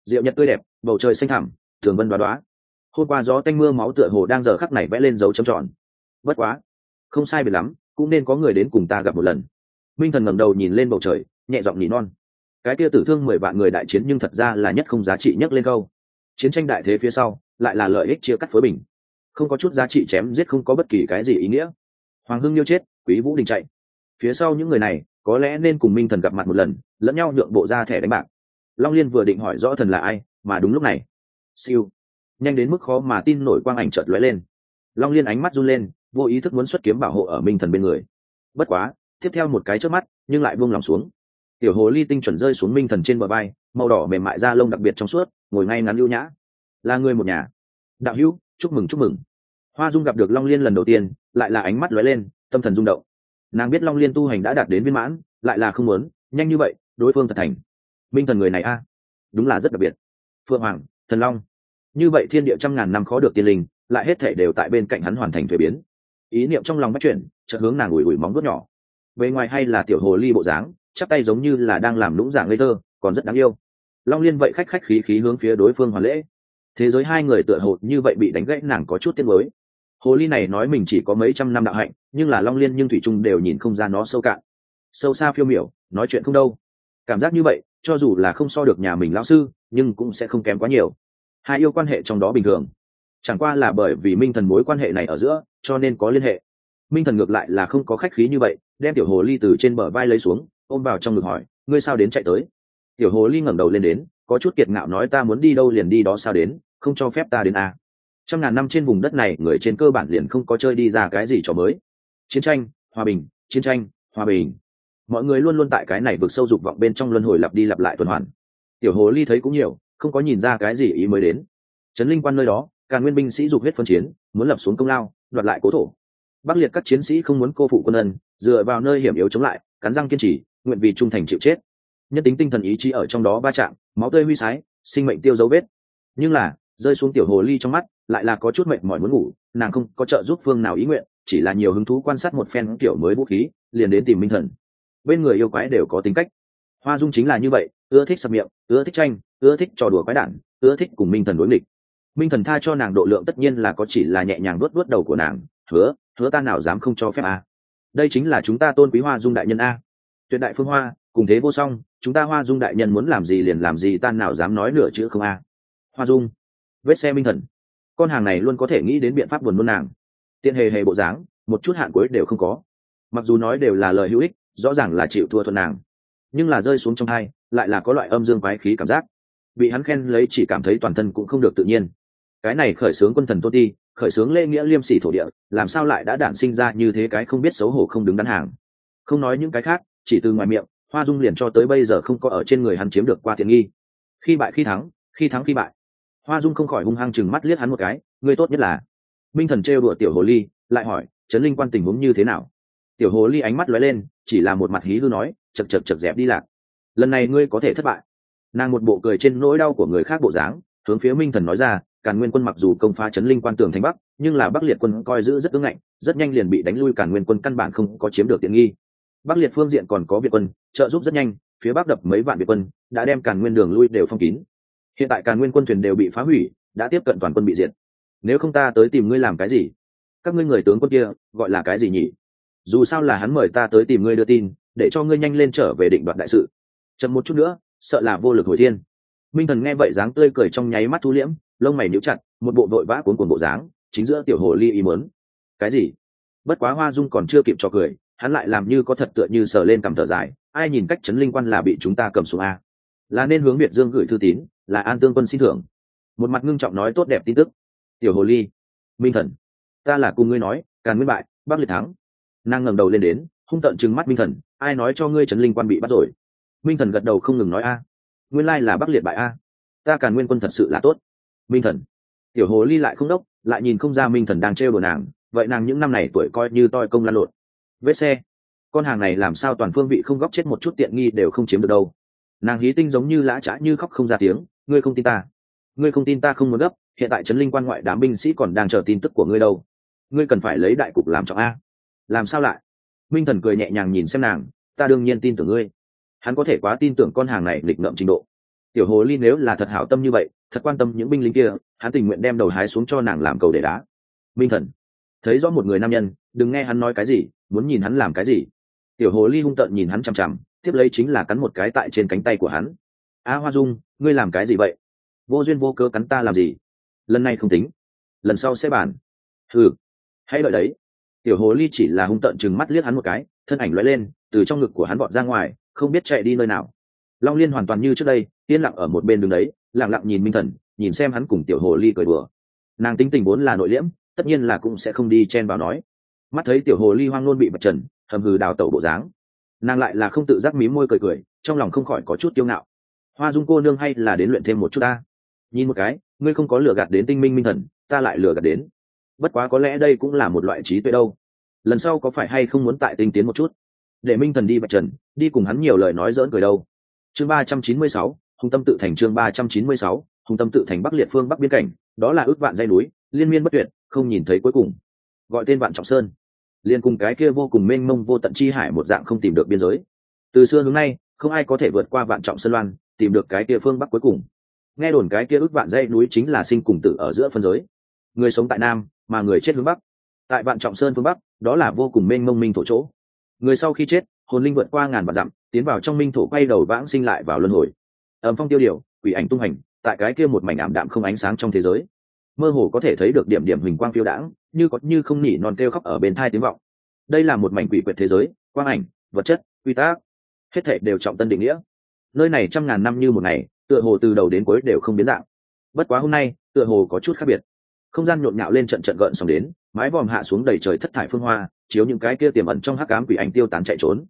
Diệu nhật tươi đẹp, bầu trời xanh thẳm thường vân đoá đoá. Hôm qua gió tanh mưa máu tựa hồ đang giờ khắc này vẽ lên dấu trầm tròn. Bất quá, không sai biệt lắm, cũng nên có người đến cùng ta gặp một lần. Minh thần ngẩng đầu nhìn lên bầu trời, nhẹ giọng nhỉ non. Cái kia tử thương mười vạn người đại chiến nhưng thật ra là nhất không giá trị nhất lên câu. Chiến tranh đại thế phía sau, lại là lợi ích chia cắt phối bình không có chút giá trị chém giết không có bất kỳ cái gì ý nghĩa. Hoàng hưng liêu chết, quý vũ đình chạy. Phía sau những người này, có lẽ nên cùng minh thần gặp mặt một lần, lẫn nhau nhượng bộ ra thẻ đánh bạc. Long liên vừa định hỏi rõ thần là ai, mà đúng lúc này, siêu, nhanh đến mức khó mà tin nổi quang ảnh chợt lóe lên. Long liên ánh mắt run lên, vô ý thức muốn xuất kiếm bảo hộ ở minh thần bên người. Bất quá, tiếp theo một cái trước mắt, nhưng lại buông lòng xuống. Tiểu hồ ly tinh chuẩn rơi xuống minh thần trên bờ bay màu đỏ mềm mại da lông đặc biệt trong suốt, ngồi ngay ngắn lưu nhã. Là người một nhà. Đạo hữu, chúc mừng chúc mừng hoa dung gặp được long liên lần đầu tiên, lại là ánh mắt lóe lên, tâm thần rung động. Nàng biết long liên tu hành đã đạt đến viên mãn, lại là không muốn, nhanh như vậy, đối phương thật thành. Minh thần người này a, đúng là rất đặc biệt. Phượng hoàng, thần long. Như vậy thiên địa trăm ngàn năm khó được tiên linh, lại hết thể đều tại bên cạnh hắn hoàn thành thuế biến. Ý niệm trong lòng bắt chuyển chợt hướng nàng ủi ủi móng vuốt nhỏ. Bề ngoài hay là tiểu hồ ly bộ dáng, chắp tay giống như là đang làm lũng giả ngây thơ, còn rất đáng yêu. Long liên vậy khách khách khí khí hướng phía đối phương hoàn lễ. Thế giới hai người tựa hồ như vậy bị đánh gãy, nàng có chút tiếc mới hồ ly này nói mình chỉ có mấy trăm năm đạo hạnh, nhưng là long liên nhưng thủy trung đều nhìn không ra nó sâu cạn. Sâu xa phiêu miểu, nói chuyện không đâu. Cảm giác như vậy, cho dù là không so được nhà mình lão sư, nhưng cũng sẽ không kém quá nhiều. Hai yêu quan hệ trong đó bình thường. Chẳng qua là bởi vì minh thần mối quan hệ này ở giữa, cho nên có liên hệ. Minh thần ngược lại là không có khách khí như vậy, đem tiểu hồ ly từ trên bờ vai lấy xuống, ôm vào trong ngực hỏi, ngươi sao đến chạy tới? Tiểu hồ ly ngẩng đầu lên đến, có chút kiệt ngạo nói, ta muốn đi đâu liền đi đó sao đến, không cho phép ta đến a à trăm ngàn năm trên vùng đất này, người trên cơ bản liền không có chơi đi ra cái gì trò mới. Chiến tranh, hòa bình, chiến tranh, hòa bình. Mọi người luôn luôn tại cái này vực sâu dục vọng bên trong luân hồi lặp đi lặp lại tuần hoàn. Tiểu hồ ly thấy cũng nhiều, không có nhìn ra cái gì ý mới đến. Trấn linh quan nơi đó càng nguyên binh sĩ dục huyết phân chiến, muốn lập xuống công lao, đoạt lại cố thổ. Bắc liệt các chiến sĩ không muốn cô phụ quân ân, dựa vào nơi hiểm yếu chống lại, cắn răng kiên trì, nguyện vì trung thành chịu chết. Nhân tính tinh thần ý chí ở trong đó va chạm, máu tươi huy sái, sinh mệnh tiêu dấu vết. Nhưng là, rơi xuống tiểu hồ ly trong mắt lại là có chút mệt mỏi muốn ngủ, nàng không có trợ giúp phương nào ý nguyện, chỉ là nhiều hứng thú quan sát một phen kiểu mới vũ khí, liền đến tìm minh thần. Bên người yêu quái đều có tính cách. Hoa dung chính là như vậy, ưa thích sập miệng, ưa thích tranh, ưa thích trò đùa quái đản, ưa thích cùng minh thần đối nghịch. Minh thần tha cho nàng độ lượng tất nhiên là có chỉ là nhẹ nhàng đốt đốt đầu của nàng, hứa hứa ta nào dám không cho phép a đây chính là chúng ta tôn quý hoa dung đại nhân a. Tuyệt đại phương hoa, cùng thế vô song, chúng ta hoa dung đại nhân muốn làm gì liền làm gì, ta nào dám nói nửa chữ không a? Hoa dung, vết xe minh thần con hàng này luôn có thể nghĩ đến biện pháp buồn nôn nàng. Tiện hề hề bộ dáng, một chút hạn cuối đều không có. Mặc dù nói đều là lời hữu ích, rõ ràng là chịu thua thuận nàng. Nhưng là rơi xuống trong hai lại là có loại âm dương quái khí cảm giác. Bị hắn khen lấy chỉ cảm thấy toàn thân cũng không được tự nhiên. Cái này khởi xướng quân thần tôn ti, khởi xướng lễ nghĩa liêm sỉ thổ địa, làm sao lại đã đản sinh ra như thế cái không biết xấu hổ không đứng đắn hàng? Không nói những cái khác, chỉ từ ngoài miệng, hoa dung liền cho tới bây giờ không có ở trên người hắn chiếm được qua thiện nghi. Khi bại khi thắng khi thắng khi bại hoa dung không khỏi hung hăng chừng mắt liếc hắn một cái người tốt nhất là. Minh thần trêu đùa tiểu hồ ly, lại hỏi, trấn linh quan tình huống như thế nào? Tiểu hồ ly ánh mắt lóe lên, chỉ là một mặt hí hư nói chật chật chật dẹp đi lạc. Lần này ngươi có thể thất bại. Nàng một bộ cười trên nỗi đau của người khác bộ dáng, hướng phía minh thần nói ra, càn nguyên quân mặc dù công phá Trấn linh quan tường thành bắc, nhưng là bắc liệt quân coi giữ rất ứng ngạnh, rất nhanh liền bị đánh lui càn nguyên quân căn bản không có chiếm được tiện nghi. Bắc liệt phương diện còn có việt quân, trợ giúp rất nhanh, phía bắc đập mấy vạn việt quân, đã đem càn nguyên đường lui đều phong kín hiện tại càn nguyên quân thuyền đều bị phá hủy, đã tiếp cận toàn quân bị diệt. Nếu không ta tới tìm ngươi làm cái gì? Các ngươi người tướng quân kia, gọi là cái gì nhỉ? Dù sao là hắn mời ta tới tìm ngươi đưa tin, để cho ngươi nhanh lên trở về định đoạt đại sự. Chậm một chút nữa, sợ là vô lực hồi thiên. Minh thần nghe vậy dáng tươi cười trong nháy mắt thu liễm, lông mày níu chặt, một bộ đội vã cuốn cuồng bộ dáng, chính giữa tiểu hồ ly ý mớn cái gì? Bất quá hoa dung còn chưa kịp cho cười, hắn lại làm như có thật tựa như sờ lên cầm thở dài, ai nhìn cách chấn linh quan là bị chúng ta cầm xuống a? Là nên hướng việt dương gửi thư tín là an tương quân xin thưởng. Một mặt ngưng trọng nói tốt đẹp tin tức. Tiểu hồ ly, minh thần, ta là cùng ngươi nói, càn nguyên bại, bắc liệt thắng. Nàng ngẩng đầu lên đến, hung tận trừng mắt minh thần, ai nói cho ngươi trấn linh quan bị bắt rồi? Minh thần gật đầu không ngừng nói a, nguyên lai là bắc liệt bại a. Ta càn nguyên quân thật sự là tốt. Minh thần, tiểu hồ ly lại không đốc, lại nhìn không ra minh thần đang trêu đồ nàng, vậy nàng những năm này tuổi coi như toi công lan lộn. Vết xe, con hàng này làm sao toàn phương vị không góp chết một chút tiện nghi đều không chiếm được đâu nàng hí tinh giống như lã trá như khóc không ra tiếng, ngươi không tin ta. Ngươi không tin ta không muốn gấp, hiện tại trấn linh quan ngoại đám binh sĩ còn đang chờ tin tức của ngươi đâu. Ngươi cần phải lấy đại cục làm trọng a. Làm sao lại? Minh thần cười nhẹ nhàng nhìn xem nàng, ta đương nhiên tin tưởng ngươi. Hắn có thể quá tin tưởng con hàng này lịch ngợm trình độ. Tiểu hồ ly nếu là thật hảo tâm như vậy, thật quan tâm những binh lính kia, hắn tình nguyện đem đầu hái xuống cho nàng làm cầu để đá. Minh thần thấy rõ một người nam nhân, đừng nghe hắn nói cái gì, muốn nhìn hắn làm cái gì. Tiểu hồ ly hung tợn nhìn hắn chằm chằm tiếp lấy chính là cắn một cái tại trên cánh tay của hắn. A hoa dung, ngươi làm cái gì vậy? Vô duyên vô cớ cắn ta làm gì? Lần này không tính. Lần sau sẽ bàn. Ừ hãy đợi đấy. Tiểu hồ ly chỉ là hung tợn chừng mắt liếc hắn một cái, thân ảnh lóe lên, từ trong ngực của hắn vọt ra ngoài, không biết chạy đi nơi nào. Long liên hoàn toàn như trước đây, yên lặng ở một bên đường đấy, lặng lặng nhìn minh thần, nhìn xem hắn cùng tiểu hồ ly cười bừa nàng tính tình vốn là nội liễm, tất nhiên là cũng sẽ không đi chen vào nói. Mắt thấy tiểu hồ ly hoang nôn bị bật trần, hầm hừ đào tẩu bộ dáng nàng lại là không tự giác mí môi cười cười, trong lòng không khỏi có chút kiêu ngạo. Hoa dung cô nương hay là đến luyện thêm một chút ta? Nhìn một cái, ngươi không có lừa gạt đến tinh minh minh thần, ta lại lừa gạt đến. Bất quá có lẽ đây cũng là một loại trí tuệ đâu. Lần sau có phải hay không muốn tại tinh tiến một chút? Để minh thần đi vạch trần, đi cùng hắn nhiều lời nói dỡn cười đâu. Chương ba trăm chín mươi sáu, hùng tâm tự thành chương ba trăm chín mươi sáu, hùng tâm tự thành bắc liệt phương bắc biên cảnh, đó là ước vạn dây núi, liên miên bất tuyệt, không nhìn thấy cuối cùng. Gọi tên vạn trọng sơn liên cùng cái kia vô cùng mênh mông vô tận chi hải một dạng không tìm được biên giới. Từ xưa hướng nay, không ai có thể vượt qua vạn trọng sơn loan, tìm được cái kia phương bắc cuối cùng. Nghe đồn cái kia ước vạn dây núi chính là sinh cùng tử ở giữa phân giới. Người sống tại nam, mà người chết hướng bắc. Tại vạn trọng sơn phương bắc, đó là vô cùng mênh mông minh thổ chỗ. Người sau khi chết, hồn linh vượt qua ngàn vạn dặm, tiến vào trong minh thổ quay đầu vãng sinh lại vào luân hồi. Ẩm phong tiêu điều, quỷ ảnh tung hành, tại cái kia một mảnh ảm đạm không ánh sáng trong thế giới. Mơ hồ có thể thấy được điểm điểm hình quang phiêu đãng như có như không nỉ non kêu khóc ở bên thai tiếng vọng. Đây là một mảnh quỷ quyệt thế giới, quang ảnh, vật chất, quy tắc. Hết thể đều trọng tân định nghĩa. Nơi này trăm ngàn năm như một ngày, tựa hồ từ đầu đến cuối đều không biến dạng. Bất quá hôm nay, tựa hồ có chút khác biệt. Không gian nhộn nhạo lên trận trận gợn sóng đến, mái vòm hạ xuống đầy trời thất thải phương hoa, chiếu những cái kia tiềm ẩn trong hắc ám quỷ ảnh tiêu tán chạy trốn.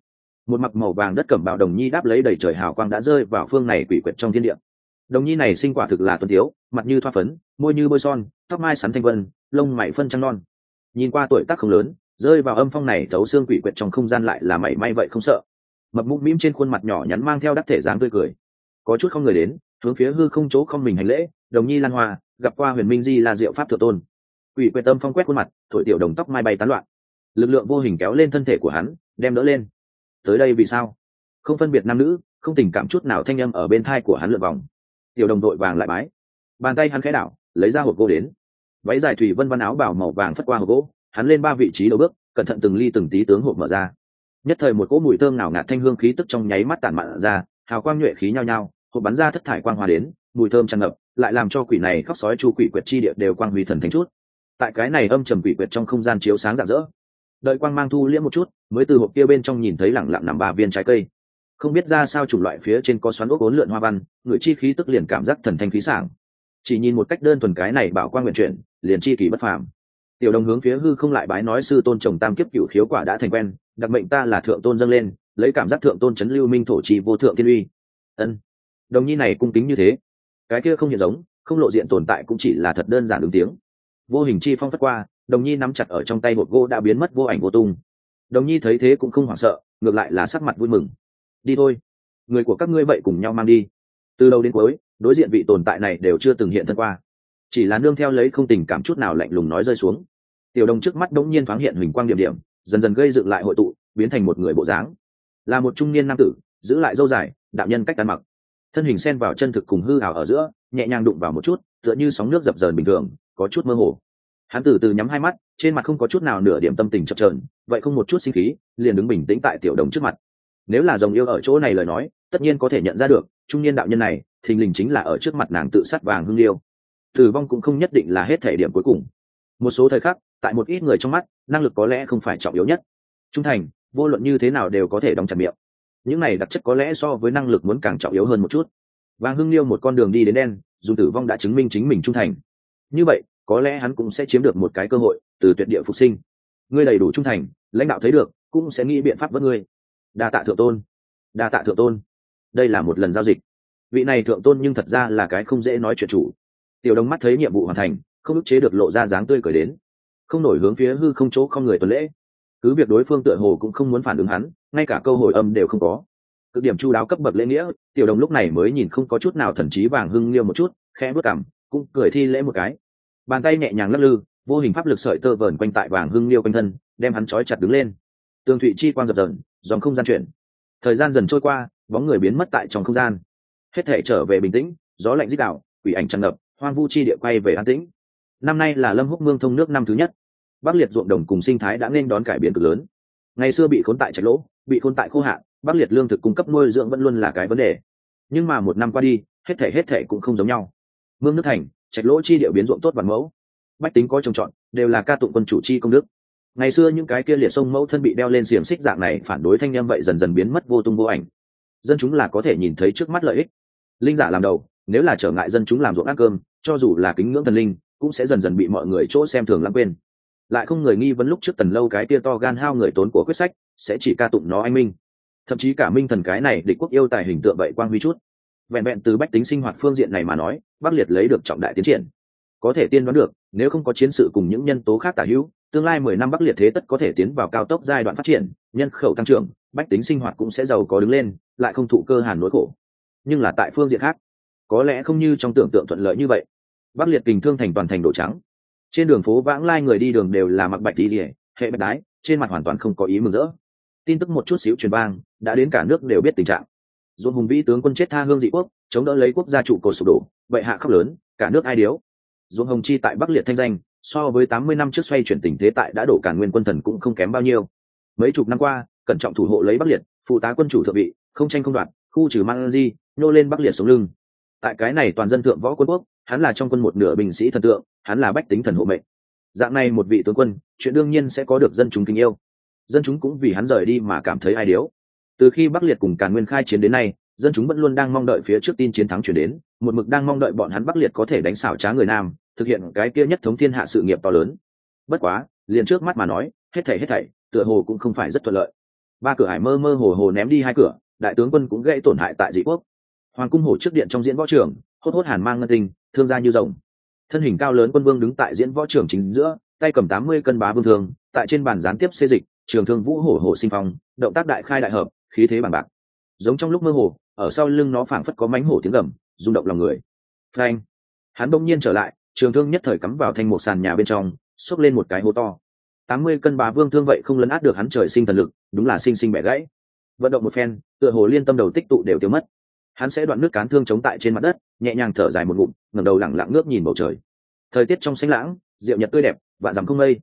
Một mặc màu vàng đất cẩm bào đồng nhi đáp lấy đầy trời hào quang đã rơi vào phương này quỷ quyệt trong thiên địa. Đồng nhi này sinh quả thực là tuân thiếu mặt như thoa phấn, môi như bôi son, tóc mai sắn thanh vân lông mày phân trăng non. Nhìn qua tuổi tác không lớn, rơi vào âm phong này thấu xương quỷ quyệt trong không gian lại là mảy may vậy không sợ. Mập mũm mĩm trên khuôn mặt nhỏ nhắn mang theo đắc thể dáng tươi cười. Có chút không người đến, hướng phía hư không chỗ không mình hành lễ, đồng nhi lan hoa, gặp qua huyền minh di là diệu pháp thượng tôn. Quỷ quyệt tâm phong quét khuôn mặt, thổi tiểu đồng tóc mai bay tán loạn. Lực lượng vô hình kéo lên thân thể của hắn, đem đỡ lên. Tới đây vì sao? Không phân biệt nam nữ, không tình cảm chút nào thanh âm ở bên thai của hắn lượn vòng. Tiểu đồng đội vàng lại bái. Bàn tay hắn khẽ đảo, lấy ra hộp gỗ đến váy dài thủy vân văn áo bảo màu vàng phất qua hộp gỗ, hắn lên ba vị trí đầu bước, cẩn thận từng ly từng tí tướng hộp mở ra. Nhất thời một cỗ mùi thơm nào ngạt thanh hương khí tức trong nháy mắt tản mạn ra, hào quang nhuệ khí nhao nhao, hộp bắn ra thất thải quang hoa đến, mùi thơm tràn ngập, lại làm cho quỷ này khóc sói chu quỷ quyệt chi địa đều quang huy thần thánh chút. Tại cái này âm trầm quỷ quyệt trong không gian chiếu sáng rạng rỡ, đợi quang mang thu liễm một chút, mới từ hộp kia bên trong nhìn thấy lẳng lặng nằm ba viên trái cây. Không biết ra sao chủng loại phía trên có xoắn ốc bốn lượn hoa văn, người chi khí tức liền cảm giác thần thanh khí sảng chỉ nhìn một cách đơn thuần cái này bảo quang nguyện chuyển, liền chi kỳ bất phàm. Tiểu đồng hướng phía hư không lại bái nói sư tôn chồng tam kiếp cựu khiếu quả đã thành quen, đặc mệnh ta là thượng tôn dâng lên, lấy cảm giác thượng tôn chấn lưu minh thổ trì vô thượng thiên uy. Ân. Đồng nhi này cung kính như thế, cái kia không hiện giống, không lộ diện tồn tại cũng chỉ là thật đơn giản ứng tiếng. Vô hình chi phong phất qua, đồng nhi nắm chặt ở trong tay một gỗ đã biến mất vô ảnh vô tung. Đồng nhi thấy thế cũng không hoảng sợ, ngược lại là sắc mặt vui mừng. Đi thôi, người của các ngươi vậy cùng nhau mang đi. Từ đầu đến cuối đối diện vị tồn tại này đều chưa từng hiện thân qua. Chỉ là nương theo lấy không tình cảm chút nào lạnh lùng nói rơi xuống. Tiểu đồng trước mắt đống nhiên thoáng hiện hình quang điểm điểm, dần dần gây dựng lại hội tụ, biến thành một người bộ dáng. Là một trung niên nam tử, giữ lại dâu dài đạo nhân cách ăn mặc. Thân hình xen vào chân thực cùng hư ảo ở giữa, nhẹ nhàng đụng vào một chút, tựa như sóng nước dập dờn bình thường, có chút mơ hồ. Hắn từ từ nhắm hai mắt, trên mặt không có chút nào nửa điểm tâm tình chập trờn vậy không một chút sinh khí, liền đứng bình tĩnh tại tiểu đồng trước mặt. Nếu là dòng yêu ở chỗ này lời nói, tất nhiên có thể nhận ra được, trung niên đạo nhân này thình lình chính là ở trước mặt nàng tự sát vàng hương liêu. Tử vong cũng không nhất định là hết thể điểm cuối cùng. Một số thời khắc, tại một ít người trong mắt, năng lực có lẽ không phải trọng yếu nhất. Trung thành, vô luận như thế nào đều có thể đóng chặt miệng. Những này đặc chất có lẽ so với năng lực muốn càng trọng yếu hơn một chút. Vàng hưng liêu một con đường đi đến đen dùng tử vong đã chứng minh chính mình trung thành. Như vậy, có lẽ hắn cũng sẽ chiếm được một cái cơ hội, từ tuyệt địa phục sinh. Ngươi đầy đủ trung thành, lãnh đạo thấy được, cũng sẽ nghĩ biện pháp với ngươi. Đa tạ thượng tôn. Đa tạ thượng tôn. Đây là một lần giao dịch vị này thượng tôn nhưng thật ra là cái không dễ nói chuyện chủ. Tiểu đồng mắt thấy nhiệm vụ hoàn thành, không ức chế được lộ ra dáng tươi cởi đến. Không nổi hướng phía hư không chỗ không người tuần lễ. Cứ việc đối phương tựa hồ cũng không muốn phản ứng hắn, ngay cả câu hồi âm đều không có. Cực điểm chu đáo cấp bậc lễ nghĩa, tiểu đồng lúc này mới nhìn không có chút nào thần trí vàng hưng liêu một chút, khẽ bước cảm cũng cười thi lễ một cái. Bàn tay nhẹ nhàng lắc lư, vô hình pháp lực sợi tơ vờn quanh tại vàng hưng liêu quanh thân, đem hắn trói chặt đứng lên. Tường thụy chi quang dập dần dòng không gian chuyển. Thời gian dần trôi qua, bóng người biến mất tại trong không gian hết thể trở về bình tĩnh, gió lạnh dích đạo quỷ ảnh tràn ngập, hoang vu chi địa quay về an tĩnh. Năm nay là lâm húc mương thông nước năm thứ nhất. Bắc liệt ruộng đồng cùng sinh thái đã nên đón cải biến cực lớn. Ngày xưa bị khốn tại trạch lỗ, bị khốn tại khô hạn, bắc liệt lương thực cung cấp nuôi dưỡng vẫn luôn là cái vấn đề. Nhưng mà một năm qua đi, hết thể hết thể cũng không giống nhau. Mương nước thành, trạch lỗ chi địa biến ruộng tốt bản mẫu. Bách tính có trồng trọt, đều là ca tụng quân chủ chi công đức. Ngày xưa những cái kia liệt sông mẫu thân bị đeo lên xiềng xích dạng này phản đối thanh niên vậy dần dần biến mất vô tung vô ảnh. Dân chúng là có thể nhìn thấy trước mắt lợi ích linh giả làm đầu, nếu là trở ngại dân chúng làm ruộng ăn cơm, cho dù là kính ngưỡng thần linh, cũng sẽ dần dần bị mọi người chỗ xem thường lãng quên. Lại không người nghi vấn lúc trước tần lâu cái tia to gan hao người tốn của quyết sách, sẽ chỉ ca tụng nó anh minh. Thậm chí cả minh thần cái này địch quốc yêu tài hình tượng vậy quang huy chút. Vẹn vẹn từ bách tính sinh hoạt phương diện này mà nói, bắc liệt lấy được trọng đại tiến triển. Có thể tiên đoán được, nếu không có chiến sự cùng những nhân tố khác tả hữu, tương lai mười năm bắc liệt thế tất có thể tiến vào cao tốc giai đoạn phát triển, nhân khẩu tăng trưởng, bách tính sinh hoạt cũng sẽ giàu có đứng lên, lại không thụ cơ hàn nỗi khổ nhưng là tại phương diện khác. Có lẽ không như trong tưởng tượng thuận lợi như vậy. Bắc liệt kình thương thành toàn thành đổ trắng. Trên đường phố vãng lai người đi đường đều là mặc bạch tí rỉa, hệ bạch đái, trên mặt hoàn toàn không có ý mừng rỡ. Tin tức một chút xíu truyền vang đã đến cả nước đều biết tình trạng. Dồn hùng vĩ tướng quân chết tha hương dị quốc, chống đỡ lấy quốc gia trụ cột sụp đổ, bệ hạ khóc lớn, cả nước ai điếu. Dồn hồng chi tại bắc liệt thanh danh, so với tám mươi năm trước xoay chuyển tình thế tại đã đổ cả nguyên quân thần cũng không kém bao nhiêu. Mấy chục năm qua, cẩn trọng thủ hộ lấy bắc liệt, phụ tá quân chủ thượng vị, không tranh không đoạt khu trừ mang di, nhô lên bắc liệt sống lưng. Tại cái này toàn dân thượng võ quân quốc, hắn là trong quân một nửa binh sĩ thần tượng, hắn là bách tính thần hộ mệnh. Dạng này một vị tướng quân, chuyện đương nhiên sẽ có được dân chúng kính yêu. Dân chúng cũng vì hắn rời đi mà cảm thấy ai điếu. Từ khi bắc liệt cùng càn nguyên khai chiến đến nay, dân chúng vẫn luôn đang mong đợi phía trước tin chiến thắng chuyển đến, một mực đang mong đợi bọn hắn bắc liệt có thể đánh xảo trá người nam, thực hiện cái kia nhất thống thiên hạ sự nghiệp to lớn. Bất quá, liền trước mắt mà nói, hết thảy hết thảy, tựa hồ cũng không phải rất thuận lợi. Ba cửa hải mơ mơ hồ hồ ném đi hai cửa đại tướng quân cũng gây tổn hại tại dị quốc. Hoàng cung hổ trước điện trong diễn võ trường, hốt hốt hàn mang ngân tinh, thương gia như rồng. Thân hình cao lớn quân vương đứng tại diễn võ trường chính giữa, tay cầm tám mươi cân bá vương thương, tại trên bàn gián tiếp xê dịch, trường thương vũ hổ hổ sinh phong, động tác đại khai đại hợp, khí thế bằng bạc. Giống trong lúc mơ hồ, ở sau lưng nó phảng phất có mánh hổ tiếng gầm, rung động lòng người. Phanh! Hắn bỗng nhiên trở lại, trường thương nhất thời cắm vào thanh một sàn nhà bên trong, xốc lên một cái hố to. Tám mươi cân bá vương thương vậy không lấn át được hắn trời sinh thần lực, đúng là sinh sinh bẻ gãy vận động một phen, tựa hồ liên tâm đầu tích tụ đều tiêu mất. Hắn sẽ đoạn nước cán thương chống tại trên mặt đất, nhẹ nhàng thở dài một ngụm, ngẩng đầu lẳng lặng nước nhìn bầu trời. Thời tiết trong xanh lãng diệu nhật tươi đẹp, vạn dằm không mây.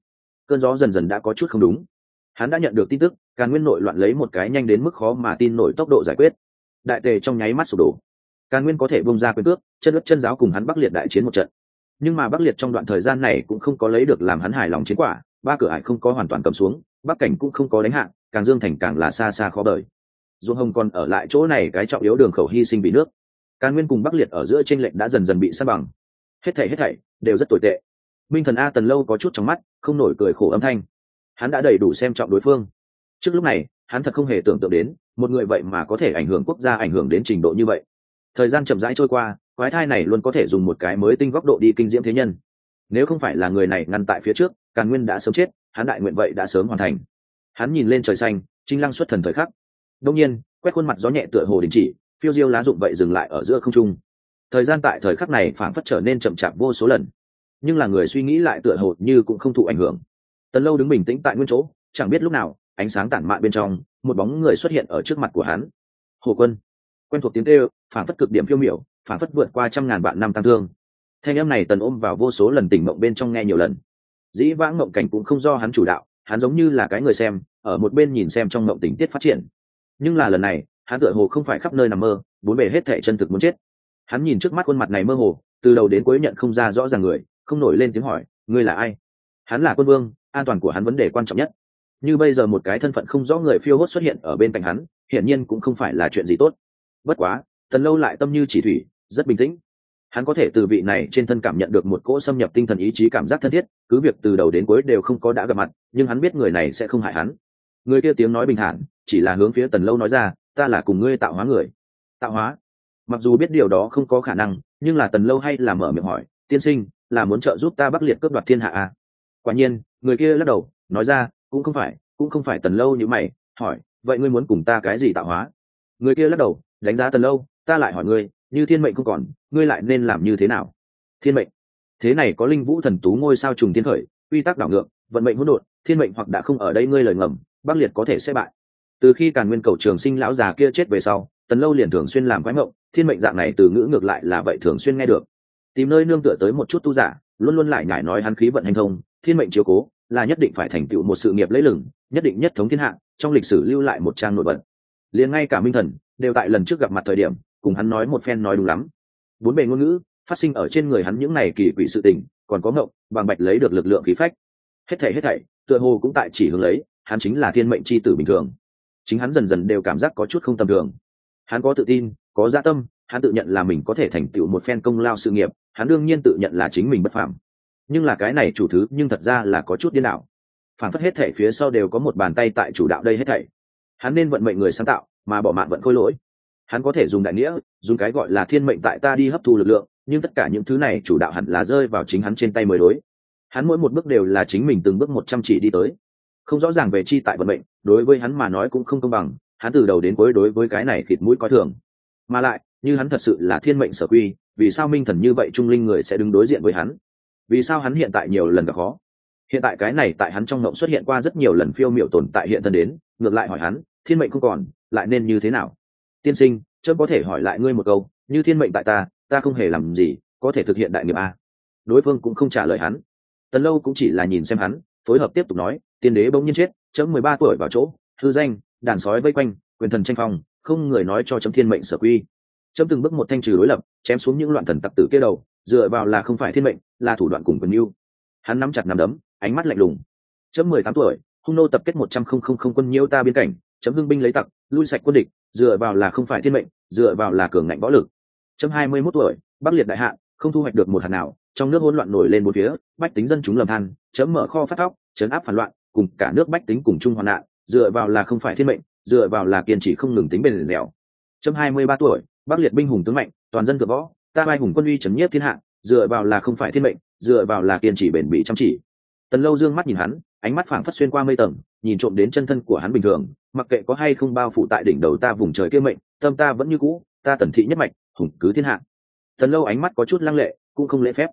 Cơn gió dần dần đã có chút không đúng. Hắn đã nhận được tin tức, càn nguyên nội loạn lấy một cái nhanh đến mức khó mà tin nổi tốc độ giải quyết. Đại tề trong nháy mắt sụp đổ. Càn nguyên có thể bông ra quyền cước, chân ướt chân giáo cùng hắn bắc liệt đại chiến một trận. Nhưng mà bắc liệt trong đoạn thời gian này cũng không có lấy được làm hắn hài lòng chiến quả, ba cửa ải không có hoàn toàn cầm xuống, bắc cảnh cũng không có đánh hạ càng dương thành càng là xa xa khó đời duông hồng còn ở lại chỗ này, cái trọng yếu đường khẩu hy sinh vì nước. Càn nguyên cùng bắc liệt ở giữa tranh lệnh đã dần dần bị sa bằng. Hết thảy hết thảy đều rất tồi tệ. Minh thần a tần lâu có chút trong mắt, không nổi cười khổ âm thanh. Hắn đã đầy đủ xem trọng đối phương. Trước lúc này, hắn thật không hề tưởng tượng đến, một người vậy mà có thể ảnh hưởng quốc gia ảnh hưởng đến trình độ như vậy. Thời gian chậm rãi trôi qua, quái thai này luôn có thể dùng một cái mới tinh góc độ đi kinh diễm thế nhân. Nếu không phải là người này ngăn tại phía trước, càn nguyên đã sớm chết, hắn đại nguyện vậy đã sớm hoàn thành hắn nhìn lên trời xanh trinh lăng xuất thần thời khắc. Đông nhiên, quét khuôn mặt gió nhẹ tựa hồ đình chỉ, phiêu diêu lá rụng vậy dừng lại ở giữa không trung. Thời gian tại thời khắc này phảng phất trở nên chậm chạp vô số lần. Nhưng là người suy nghĩ lại tựa hồ như cũng không thụ ảnh hưởng. Tần lâu đứng bình tĩnh tại nguyên chỗ, chẳng biết lúc nào, ánh sáng tản mạn bên trong, một bóng người xuất hiện ở trước mặt của hắn. Hồ quân. Quen thuộc tiếng tê phản phất cực điểm phiêu miểu phản phất vượt qua trăm ngàn vạn năm tăng thương. Thanh em này tần ôm vào vô số lần tỉnh mộng bên trong nghe nhiều lần. Dĩ vãng mộng cảnh cũng không do hắn chủ đạo hắn giống như là cái người xem, ở một bên nhìn xem trong mộng tình tiết phát triển. Nhưng là lần này, hắn tựa hồ không phải khắp nơi nằm mơ, bốn bề hết thệ chân thực muốn chết. Hắn nhìn trước mắt khuôn mặt này mơ hồ, từ đầu đến cuối nhận không ra rõ ràng người, không nổi lên tiếng hỏi, ngươi là ai? Hắn là quân vương, an toàn của hắn vấn đề quan trọng nhất. Như bây giờ một cái thân phận không rõ người phiêu hốt xuất hiện ở bên cạnh hắn, hiển nhiên cũng không phải là chuyện gì tốt. Bất quá, tần lâu lại tâm như chỉ thủy, rất bình tĩnh hắn có thể từ vị này trên thân cảm nhận được một cỗ xâm nhập tinh thần ý chí cảm giác thân thiết, cứ việc từ đầu đến cuối đều không có đã gặp mặt, nhưng hắn biết người này sẽ không hại hắn. Người kia tiếng nói bình thản, chỉ là hướng phía tần lâu nói ra, ta là cùng ngươi tạo hóa người. Tạo hóa? Mặc dù biết điều đó không có khả năng, nhưng là tần lâu hay là mở miệng hỏi, tiên sinh, là muốn trợ giúp ta bắc liệt cướp đoạt thiên hạ à? quả nhiên, người kia lắc đầu, nói ra, cũng không phải, cũng không phải tần lâu như mày, hỏi, vậy ngươi muốn cùng ta cái gì tạo hóa? Người kia lắc đầu, đánh giá tần lâu, ta lại hỏi ngươi như thiên mệnh không còn, ngươi lại nên làm như thế nào? Thiên mệnh. Thế này có linh vũ thần tú ngôi sao trùng thiên khởi, quy tắc đảo ngược, vận mệnh hỗn độn, thiên mệnh hoặc đã không ở đây ngươi lời ngầm bắc liệt có thể sẽ bại. Từ khi càn nguyên cầu trường sinh lão già kia chết về sau, tần lâu liền thường xuyên làm quái mộng thiên mệnh dạng này từ ngữ ngược lại là vậy thường xuyên nghe được. Tìm nơi nương tựa tới một chút tu giả, luôn luôn lại nhải nói hắn khí vận hành thông, thiên mệnh chiếu cố, là nhất định phải thành tựu một sự nghiệp lấy lừng, nhất định nhất thống thiên hạ, trong lịch sử lưu lại một trang nổi bật. Liền ngay cả minh thần, đều tại lần trước gặp mặt thời điểm cùng hắn nói một phen nói đúng lắm. Bốn bề ngôn ngữ, phát sinh ở trên người hắn những này kỳ quỷ sự tình, còn có ngộng, bằng bạch lấy được lực lượng khí phách. Hết thảy hết thảy, tựa hồ cũng tại chỉ hướng lấy, hắn chính là thiên mệnh c h i tử bình thường. Chính hắn dần dần đều cảm giác có chút không tầm thường. Hắn có tự tin, có gia tâm, hắn tự nhận là mình có thể thành tựu một phen công lao sự nghiệp, hắn đương nhiên tự nhận là chính mình bất phạm nhưng là cái này chủ thứ, nhưng thật ra là có chút điên đạo phản phất hết thảy phía sau đều có một bàn tay tại chủ đạo đây hết thảy. Hắn nên vận mệnh người sáng tạo, mà bỏ mạng vẫn khôi lỗi hắn có thể dùng đại nghĩa, dùng cái gọi là thiên mệnh tại ta đi hấp thu lực lượng, nhưng tất cả những thứ này chủ đạo hẳn là rơi vào chính hắn trên tay mới đối. Hắn mỗi một bước đều là chính mình từng bước một chăm chỉ đi tới. Không rõ ràng về chi tại vận mệnh, đối với hắn mà nói cũng không công bằng, hắn từ đầu đến cuối đối với cái này thịt mũi coi thường. Mà lại, như hắn thật sự là thiên mệnh sở quy, vì sao minh thần như vậy trung linh người sẽ đứng đối diện với hắn? Vì sao hắn hiện tại nhiều lần gặp khó? Hiện tại cái này tại hắn trong ngộng xuất hiện qua rất nhiều lần phiêu miệu tồn tại hiện thân đến, ngược lại hỏi hắn, thiên mệnh không còn, lại nên như thế nào? Tiên sinh, chớ có thể hỏi lại ngươi một câu, như thiên mệnh tại ta ta không hề làm gì, có thể thực hiện đại nghiệp a đối phương cũng không trả lời hắn. Tần lâu cũng chỉ là nhìn xem hắn, phối hợp tiếp tục nói, tiên đế bỗng nhiên chết chấm mười ba tuổi vào chỗ, hư danh, đàn sói vây quanh, quyền thần tranh phong, không người nói cho chấm thiên mệnh sở quy. Chấm từng bước một thanh trừ đối lập, chém xuống những loạn thần tặc tử kia đầu, dựa vào là không phải thiên mệnh, là thủ đoạn cùng quyền mưu. Hắn nắm chặt nắm đấm, ánh mắt lạnh lùng. Chấm mười tám tuổi, hung nô tập kết một trăm không không không quân nhiêu ta biên cảnh chấm hưng binh lấy tặc, lui sạch quân địch, dựa vào là không phải thiên mệnh, dựa vào là cường ngạnh võ lực. Chấm hai mươi mốt tuổi, bắc liệt đại hạ, không thu hoạch được một hạt nào, trong nước hỗn loạn nổi lên một phía, bách tính dân chúng lầm than, chấm mở kho phát thóc chấn áp phản loạn, cùng cả nước bách tính cùng chung hoạn nạn, dựa vào là không phải thiên mệnh, dựa vào là kiên trì không ngừng tính bền dẻo. Chấm hai mươi ba tuổi, bắc liệt binh hùng tướng mạnh, toàn dân thượng võ, ta mai hùng quân uy chấm nhiếp thiên hạ, dựa vào là không phải thiên mệnh, dựa vào là kiên trì bền bỉ chăm chỉ. Tần lâu dương mắt nhìn hắn ánh mắt phảng phất xuyên qua mây tầng, nhìn trộm đến chân thân của hắn bình thường, mặc kệ có hay không bao phủ tại đỉnh đầu ta vùng trời kia mệnh, tâm ta vẫn như cũ, ta tần thị nhất mạch, hùng cứ thiên hạ. Tần lâu ánh mắt có chút lăng lệ, cũng không lễ phép.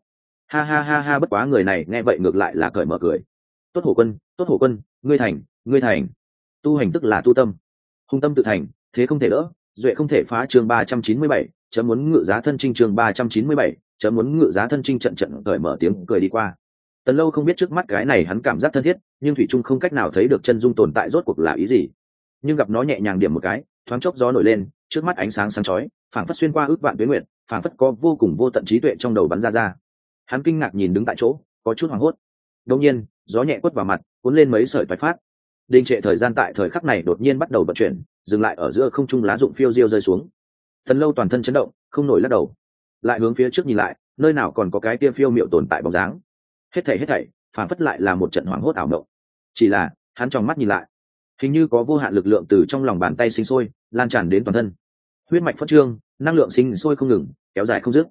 Ha ha ha ha, bất quá người này nghe vậy ngược lại là cởi mở cười. Tốt hổ quân, tốt hổ quân, ngươi thành ngươi thành. Tu hành tức là tu tâm. Hùng tâm tự thành, thế không thể đỡ, duệ không thể phá chương ba trăm chín mươi bảy, chấm muốn ngự giá thân trinh chương ba trăm chín mươi bảy, chấm muốn ngự giá thân trinh trận trận cởi mở tiếng cười đi qua tần lâu không biết trước mắt cái này hắn cảm giác thân thiết, nhưng thủy trung không cách nào thấy được chân dung tồn tại rốt cuộc là ý gì. Nhưng gặp nó nhẹ nhàng điểm một cái, thoáng chốc gió nổi lên, trước mắt ánh sáng sáng chói, phảng phất xuyên qua ước vạn tuyến nguyện phảng phất có vô cùng vô tận trí tuệ trong đầu bắn ra ra. Hắn kinh ngạc nhìn đứng tại chỗ, có chút hoảng hốt. Đông nhiên, gió nhẹ quất vào mặt, cuốn lên mấy sợi toái phát. Đình trệ thời gian tại thời khắc này đột nhiên bắt đầu vận chuyển, dừng lại ở giữa không trung lá rụng phiêu diêu rơi xuống. Thần lâu toàn thân chấn động, không nổi lắc đầu. Lại hướng phía trước nhìn lại, nơi nào còn có cái tia phiêu miệu tồn tại bóng dáng hết thảy hết thảy, phản phất lại là một trận hoảng hốt ảo mộng. Chỉ là, hắn tròng mắt nhìn lại, hình như có vô hạn lực lượng từ trong lòng bàn tay sinh sôi, lan tràn đến toàn thân. Huyết mạch phát trương, năng lượng sinh sôi không ngừng, kéo dài không dứt.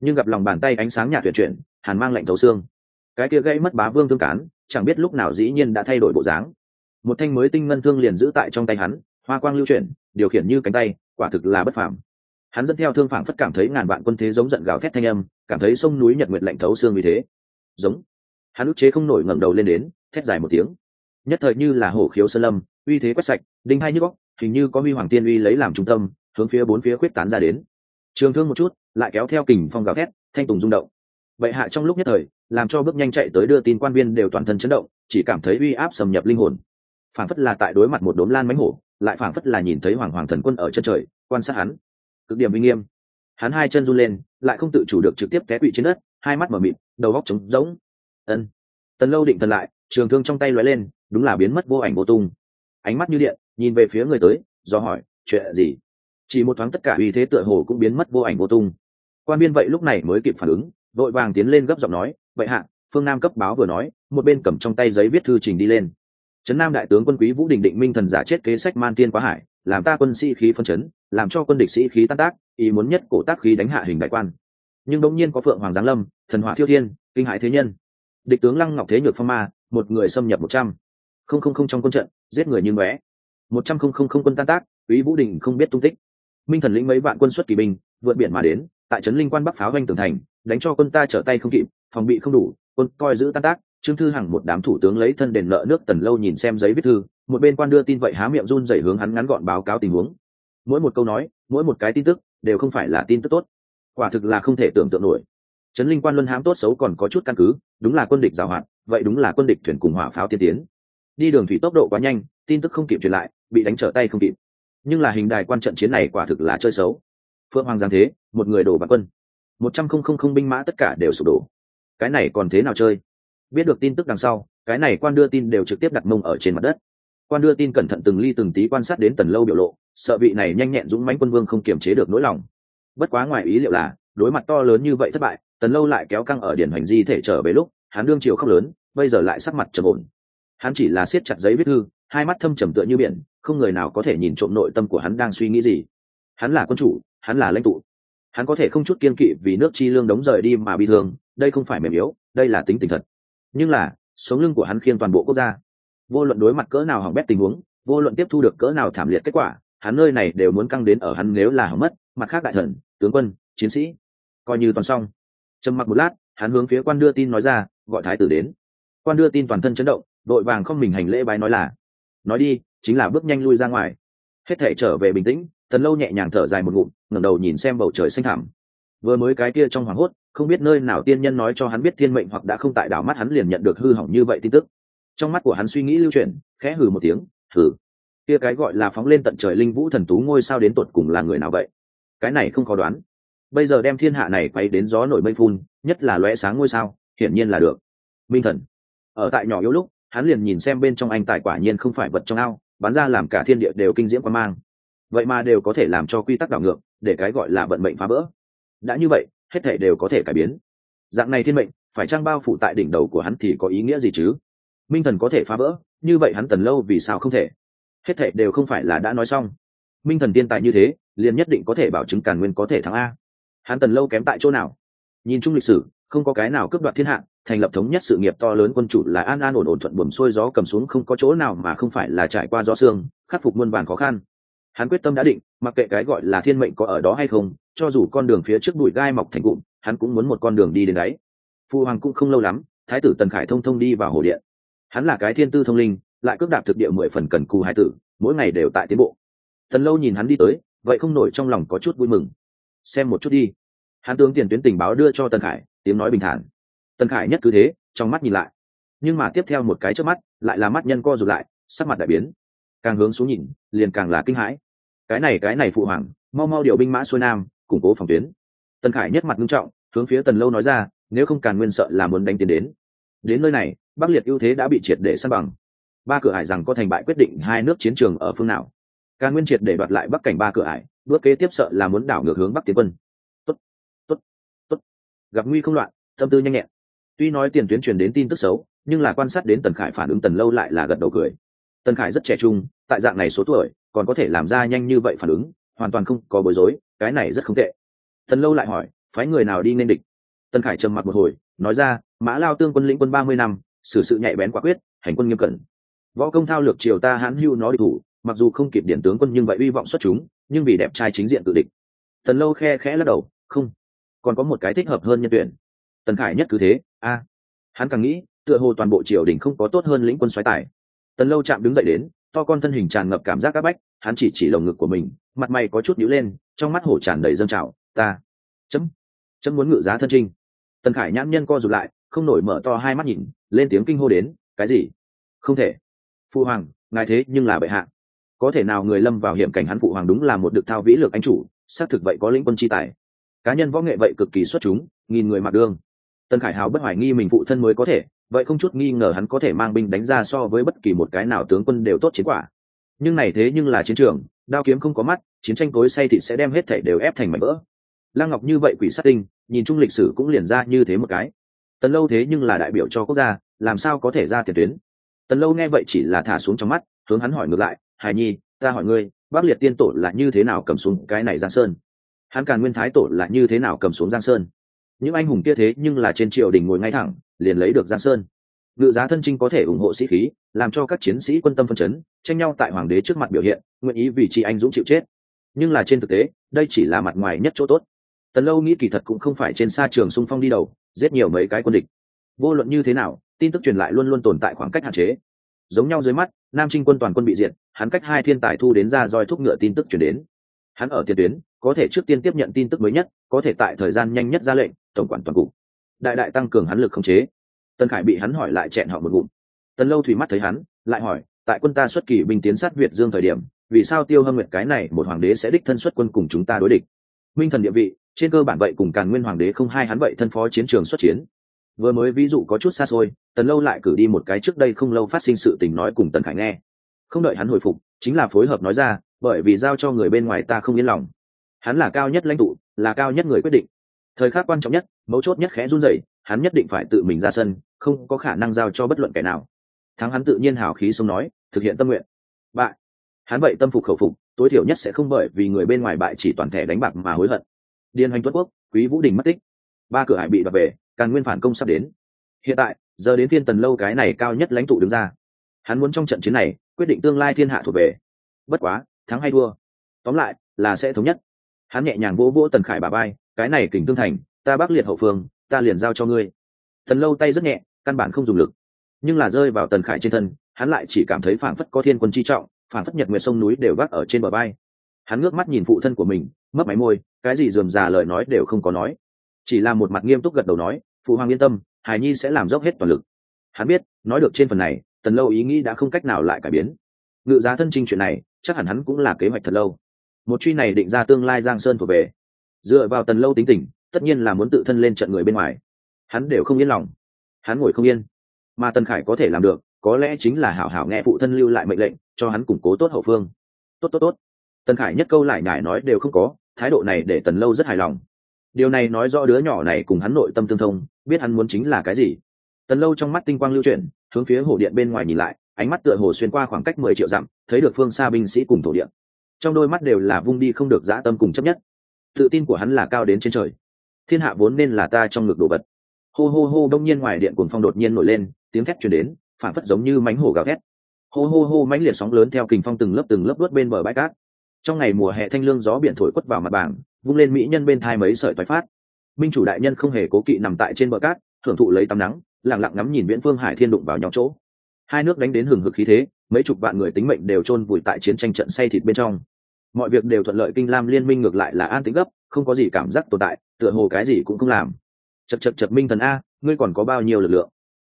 Nhưng gặp lòng bàn tay ánh sáng nhạt tuyệt chuyển, hàn mang lạnh thấu xương. Cái kia gây mất bá vương thương cán, chẳng biết lúc nào dĩ nhiên đã thay đổi bộ dáng. Một thanh mới tinh ngân thương liền giữ tại trong tay hắn, hoa quang lưu chuyển, điều khiển như cánh tay, quả thực là bất phàm. Hắn dẫn theo thương phảng phất cảm thấy ngàn vạn quân thế giống giận gào thét thanh âm, cảm thấy sông núi nhật nguyệt lạnh thấu xương vì thế giống. Hắn ức chế không nổi ngẩng đầu lên đến, thét dài một tiếng. Nhất thời như là hổ khiếu sơn lâm, uy thế quét sạch, đinh hai như góc hình như có huy hoàng tiên uy lấy làm trung tâm, hướng phía bốn phía khuyết tán ra đến. Trường thương một chút, lại kéo theo kình phong gào thét, thanh tùng rung động. Vậy hạ trong lúc nhất thời, làm cho bước nhanh chạy tới đưa tin quan viên đều toàn thân chấn động, chỉ cảm thấy uy áp xâm nhập linh hồn. Phảng phất là tại đối mặt một đốm lan mánh hổ, lại phảng phất là nhìn thấy hoàng hoàng thần quân ở chân trời, quan sát hắn. Cực điểm uy nghiêm. Hắn hai chân run lên, lại không tự chủ được trực tiếp té quỵ trên đất, hai mắt mở mịt đầu góc trống rỗng. Ân. Tần lâu định thần lại, trường thương trong tay lóe lên, đúng là biến mất vô ảnh vô tung. Ánh mắt như điện, nhìn về phía người tới, do hỏi, chuyện gì? Chỉ một thoáng tất cả uy thế tựa hồ cũng biến mất vô ảnh vô tung. Quan biên vậy lúc này mới kịp phản ứng, vội vàng tiến lên gấp giọng nói, vậy hạ, phương nam cấp báo vừa nói, một bên cầm trong tay giấy viết thư trình đi lên. Trấn nam đại tướng quân quý vũ đình định minh thần giả chết kế sách man tiên quá hải, làm ta quân sĩ khí phân chấn, làm cho quân địch sĩ khí tan tác, ý muốn nhất cổ tác khí đánh hạ hình đại quan nhưng đống nhiên có phượng hoàng giáng lâm, thần hỏa thiêu thiên, kinh hại thế nhân. Địch tướng lăng ngọc thế nhược phong ma, một người xâm nhập một trăm. Không không không trong quân trận, giết người như ngóe. Một trăm không không không quân tan tác, quý vũ đình không biết tung tích. Minh thần lĩnh mấy vạn quân xuất kỳ binh, vượt biển mà đến, tại trấn linh quan bắc pháo doanh tường thành, đánh cho quân ta trở tay không kịp, phòng bị không đủ, quân coi giữ tan tác. Trương thư hằng một đám thủ tướng lấy thân đền nợ nước tần lâu nhìn xem giấy viết thư, một bên quan đưa tin vậy há miệng run dày hướng hắn ngắn gọn báo cáo tình huống. Mỗi một câu nói, mỗi một cái tin tức, đều không phải là tin tức tốt quả thực là không thể tưởng tượng nổi. Trấn linh quan luân hãm tốt xấu còn có chút căn cứ, đúng là quân địch giàu hạn, vậy đúng là quân địch thuyền cùng hỏa pháo tiên tiến. Đi đường thủy tốc độ quá nhanh, tin tức không kịp truyền lại, bị đánh trở tay không kịp. Nhưng là hình đài quan trận chiến này quả thực là chơi xấu. Phượng hoàng giang thế, một người đổ bạc quân. Một trăm không không không binh mã tất cả đều sụp đổ. Cái này còn thế nào chơi? Biết được tin tức đằng sau, cái này quan đưa tin đều trực tiếp đặt mông ở trên mặt đất. Quan đưa tin cẩn thận từng ly từng tí quan sát đến tần lâu biểu lộ, sợ vị này nhanh nhẹn dũng mãnh quân vương không kiềm chế được nỗi lòng bất quá ngoài ý liệu là, đối mặt to lớn như vậy thất bại, tần lâu lại kéo căng ở điển hoành di thể trở về lúc, hắn đương chiều khóc lớn, bây giờ lại sắc mặt trầm ổn. Hắn chỉ là siết chặt giấy viết thư, hai mắt thâm trầm tựa như biển, không người nào có thể nhìn trộm nội tâm của hắn đang suy nghĩ gì. Hắn là quân chủ, hắn là lãnh tụ. Hắn có thể không chút kiên kỵ vì nước chi lương đống rời đi mà bị thương, đây không phải mềm yếu, đây là tính tình thật. Nhưng là, sống lưng của hắn khiêng toàn bộ quốc gia. Vô luận đối mặt cỡ nào hỏng bét tình huống, vô luận tiếp thu được cỡ nào thảm liệt kết quả, hắn nơi này đều muốn căng đến ở hắn nếu là hỏng mất mặt khác đại thần, tướng quân, chiến sĩ. Coi như toàn xong. Trầm mặc một lát, hắn hướng phía quan đưa tin nói ra, gọi thái tử đến. Quan đưa tin toàn thân chấn động, đội vàng không mình hành lễ bái nói là, nói đi, chính là bước nhanh lui ra ngoài. Hết thể trở về bình tĩnh, tần lâu nhẹ nhàng thở dài một ngụm, ngẩng đầu nhìn xem bầu trời xanh thẳm. Vừa mới cái kia trong hoảng hốt, không biết nơi nào tiên nhân nói cho hắn biết thiên mệnh hoặc đã không tại đảo mắt hắn liền nhận được hư hỏng như vậy tin tức. Trong mắt của hắn suy nghĩ lưu chuyển, khẽ hừ một tiếng, hừ. Kia cái gọi là phóng lên tận trời linh vũ thần tú ngôi sao đến tột cùng là người nào vậy? Cái này không có đoán. Bây giờ đem thiên hạ này quay đến gió nổi mây phun, nhất là lóe sáng ngôi sao, hiển nhiên là được. Minh thần, ở tại nhỏ yếu lúc, hắn liền nhìn xem bên trong anh tài quả nhiên không phải vật trong ao bán ra làm cả thiên địa đều kinh diễm quan mang. Vậy mà đều có thể làm cho quy tắc đảo ngược, để cái gọi là vận mệnh phá vỡ. Đã như vậy, hết thể đều có thể cải biến. Dạng này thiên mệnh, phải trang bao phủ tại đỉnh đầu của hắn thì có ý nghĩa gì chứ? Minh thần có thể phá vỡ, như vậy hắn tần lâu vì sao không thể? Hết thể đều không phải là đã nói xong. Minh thần tiên tài như thế liền nhất định có thể bảo chứng càn nguyên có thể thắng a. Hắn tần lâu kém tại chỗ nào? Nhìn chung lịch sử, không có cái nào cướp đoạt thiên hạ, thành lập thống nhất sự nghiệp to lớn quân chủ là an an ổn ổn thuận buồm xuôi gió cầm xuống không có chỗ nào mà không phải là trải qua gió xương, khắc phục muôn vàn khó khăn. Hắn quyết tâm đã định, mặc kệ cái gọi là thiên mệnh có ở đó hay không, cho dù con đường phía trước bụi gai mọc thành cụm, hắn cũng muốn một con đường đi đến đấy. Phu hoàng cũng không lâu lắm, thái tử tần khải thông thông đi vào hồ điện. Hắn là cái thiên tư thông linh, lại cước đạp thực địa mười phần cần cù hải tử, mỗi ngày đều tại tiến bộ. Tần lâu nhìn hắn đi tới vậy không nổi trong lòng có chút vui mừng. Xem một chút đi. Hắn tướng tiền tuyến tình báo đưa cho tần khải, tiếng nói bình thản. Tần khải nhất cứ thế, trong mắt nhìn lại. Nhưng mà tiếp theo một cái trước mắt, lại là mắt nhân co rụt lại, sắc mặt đại biến. Càng hướng xuống nhìn, liền càng là kinh hãi. Cái này cái này phụ hoàng, mau mau điều binh mã xuôi nam, củng cố phòng tuyến. Tần khải nhất mặt nghiêm trọng, hướng phía tần lâu nói ra, nếu không càn nguyên sợ là muốn đánh tiến đến. Đến nơi này, bắc liệt ưu thế đã bị triệt để săn bằng. Ba cửa hải rằng có thành bại quyết định hai nước chiến trường ở phương nào càn nguyên triệt để đoạt lại bắc cảnh ba cửa ải, bước kế tiếp sợ là muốn đảo ngược hướng bắc tiến quân. Tốt tốt tốt. Gặp nguy không loạn, tâm tư nhanh nhẹn. Tuy nói tiền tuyến truyền đến tin tức xấu, nhưng là quan sát đến tần khải phản ứng tần lâu lại là gật đầu cười. Tần khải rất trẻ trung, tại dạng này số tuổi, còn có thể làm ra nhanh như vậy phản ứng, hoàn toàn không có bối rối, cái này rất không tệ. Tần lâu lại hỏi, phái người nào đi nên địch? Tần khải trầm mặc một hồi, nói ra, mã lao tương quân lĩnh quân ba mươi năm, xử sự nhạy bén quả quyết, hành quân nghiêm cẩn. Võ công thao lược triều ta hãn hưu nó địch thủ mặc dù không kịp điển tướng quân nhưng vậy uy vọng xuất chúng, nhưng vì đẹp trai chính diện tự địch. Tần lâu khe khẽ lắc đầu, không, còn có một cái thích hợp hơn nhân tuyển. Tần khải nhất cứ thế, a. Hắn càng nghĩ, tựa hồ toàn bộ triều đình không có tốt hơn lĩnh quân xoáy tài. Tần lâu chạm đứng dậy đến, to con thân hình tràn ngập cảm giác áp bách, hắn chỉ chỉ lồng ngực của mình, mặt mày có chút nhíu lên, trong mắt hổ tràn đầy dâng trào, ta, chấm chấm muốn ngự giá thân trinh. Tần khải nhãn nhân co rụt lại, không nổi mở to hai mắt nhìn, lên tiếng kinh hô đến, cái gì? Không thể. Phu hoàng, ngài thế nhưng là bệ hạ có thể nào người lâm vào hiểm cảnh hắn phụ hoàng đúng là một được thao vĩ lược anh chủ, xác thực vậy có lĩnh quân chi tài. Cá nhân võ nghệ vậy cực kỳ xuất chúng, nghìn người mặc đương. Tân khải hào bất hoài nghi mình phụ thân mới có thể, vậy không chút nghi ngờ hắn có thể mang binh đánh ra so với bất kỳ một cái nào tướng quân đều tốt chiến quả. Nhưng này thế nhưng là chiến trường, đao kiếm không có mắt, chiến tranh tối say thì sẽ đem hết thể đều ép thành mảnh vỡ. Lăng ngọc như vậy quỷ sát tinh, nhìn chung lịch sử cũng liền ra như thế một cái. Tần lâu thế nhưng là đại biểu cho quốc gia, làm sao có thể ra tiền tuyến? Tần lâu nghe vậy chỉ là thả xuống trong mắt hướng hắn hỏi ngược lại hài nhi, ta hỏi ngươi bác liệt tiên tổ là như thế nào cầm xuống cái này giang sơn? Hắn càn nguyên thái tổ là như thế nào cầm xuống giang sơn? Những anh hùng kia thế nhưng là trên triều đình ngồi ngay thẳng, liền lấy được giang sơn. Ngự giá thân trinh có thể ủng hộ sĩ khí, làm cho các chiến sĩ quân tâm phân chấn, tranh nhau tại hoàng đế trước mặt biểu hiện, nguyện ý vì chị anh dũng chịu chết. Nhưng là trên thực tế, đây chỉ là mặt ngoài nhất chỗ tốt. Tần lâu nghĩ kỳ thật cũng không phải trên xa trường xung phong đi đầu, giết nhiều mấy cái quân địch. Vô luận như thế nào, tin tức truyền lại luôn luôn tồn tại khoảng cách hạn chế. Giống nhau dưới mắt nam trinh quân toàn quân bị diệt, hắn cách hai thiên tài thu đến ra roi thúc ngựa tin tức chuyển đến. Hắn ở tiền tuyến, có thể trước tiên tiếp nhận tin tức mới nhất, có thể tại thời gian nhanh nhất ra lệnh, tổng quản toàn cục. Đại đại tăng cường hắn lực khống chế. Tân khải bị hắn hỏi lại chẹn họ một ngụm. Tần lâu thủy mắt thấy hắn, lại hỏi, tại quân ta xuất kỳ binh tiến sát việt dương thời điểm, vì sao tiêu hâm nguyệt cái này một hoàng đế sẽ đích thân xuất quân cùng chúng ta đối địch? Minh thần địa vị, trên cơ bản vậy cùng càn nguyên hoàng đế không hai hắn vậy thân phó chiến trường xuất chiến vừa mới ví dụ có chút xa xôi, tần lâu lại cử đi một cái trước đây không lâu phát sinh sự tình nói cùng tần khải nghe. Không đợi hắn hồi phục, chính là phối hợp nói ra, bởi vì giao cho người bên ngoài ta không yên lòng. Hắn là cao nhất lãnh tụ, là cao nhất người quyết định. Thời khắc quan trọng nhất, mấu chốt nhất khẽ run rẩy, hắn nhất định phải tự mình ra sân, không có khả năng giao cho bất luận kẻ nào. Thắng hắn tự nhiên hào khí sống nói, thực hiện tâm nguyện. Bại. Hắn vậy tâm phục khẩu phục, tối thiểu nhất sẽ không bởi vì người bên ngoài bại chỉ toàn thể đánh bạc mà hối hận. Điên hoành tuất quốc, quý vũ đình mất tích. Ba cửa hải bị đập về càng nguyên phản công sắp đến. Hiện tại, giờ đến Thiên tần lâu cái này cao nhất lãnh tụ đứng ra. Hắn muốn trong trận chiến này, quyết định tương lai thiên hạ thuộc về. Bất quá, thắng hay thua? Tóm lại, là sẽ thống nhất. Hắn nhẹ nhàng vỗ vỗ tần khải bà bay cái này kình tương thành, ta bắc liệt hậu phương, ta liền giao cho ngươi. Tần lâu tay rất nhẹ, căn bản không dùng lực. Nhưng là rơi vào tần khải trên thân, hắn lại chỉ cảm thấy phảng phất có thiên quân chi trọng, phảng phất nhật nguyệt sông núi đều vác ở trên bờ bay hắn ngước mắt nhìn phụ thân của mình mất máy môi, cái gì dườm già lời nói đều không có nói chỉ là một mặt nghiêm túc gật đầu nói, phụ hoàng yên tâm hải nhi sẽ làm dốc hết toàn lực. Hắn biết, nói được trên phần này, tần lâu ý nghĩ đã không cách nào lại cải biến. Ngự giá thân trinh chuyện này, chắc hẳn hắn cũng là kế hoạch thật lâu. Một truy này định ra tương lai giang sơn thuộc về. Dựa vào tần lâu tính tình, tất nhiên là muốn tự thân lên trận người bên ngoài. Hắn đều không yên lòng. Hắn ngồi không yên. Mà tần khải có thể làm được, có lẽ chính là hảo hảo nghe phụ thân lưu lại mệnh lệnh, cho hắn củng cố tốt hậu phương. Tốt tốt tốt. Tần khải nhất câu lại nhải nói đều không có, thái độ này để tần lâu rất hài lòng điều này nói rõ đứa nhỏ này cùng hắn nội tâm tương thông, biết hắn muốn chính là cái gì. Tần lâu trong mắt tinh quang lưu chuyển, hướng phía hồ điện bên ngoài nhìn lại, ánh mắt tựa hồ xuyên qua khoảng cách mười triệu dặm, thấy được phương xa binh sĩ cùng thổ điện trong đôi mắt đều là vung đi không được dã tâm cùng chấp nhất. Tự tin của hắn là cao đến trên trời. Thiên hạ vốn nên là ta trong ngực đồ vật. Hô hô hô, đông nhiên ngoài điện cuồng phong đột nhiên nổi lên, tiếng thét chuyển đến phản phất giống như mánh hổ gào thét. Hô hô hô, mãnh liệt sóng lớn theo kình phong từng lớp từng lớp đuốt bên bờ bãi cát. Trong ngày mùa hè thanh lương gió biển thổi quất vào mặt bảng vung lên mỹ nhân bên thai mấy sợi toái phát. Minh chủ đại nhân không hề cố kỵ nằm tại trên bờ cát, thưởng thụ lấy tắm nắng, lặng lặng ngắm nhìn viễn phương hải thiên đụng vào nhóm chỗ. Hai nước đánh đến hừng hực khí thế, mấy chục vạn người tính mệnh đều chôn vùi tại chiến tranh trận say thịt bên trong. Mọi việc đều thuận lợi kinh lam liên minh ngược lại là an tĩnh gấp, không có gì cảm giác tồn tại, tựa hồ cái gì cũng không làm. Chật chật chật minh thần a, ngươi còn có bao nhiêu lực lượng?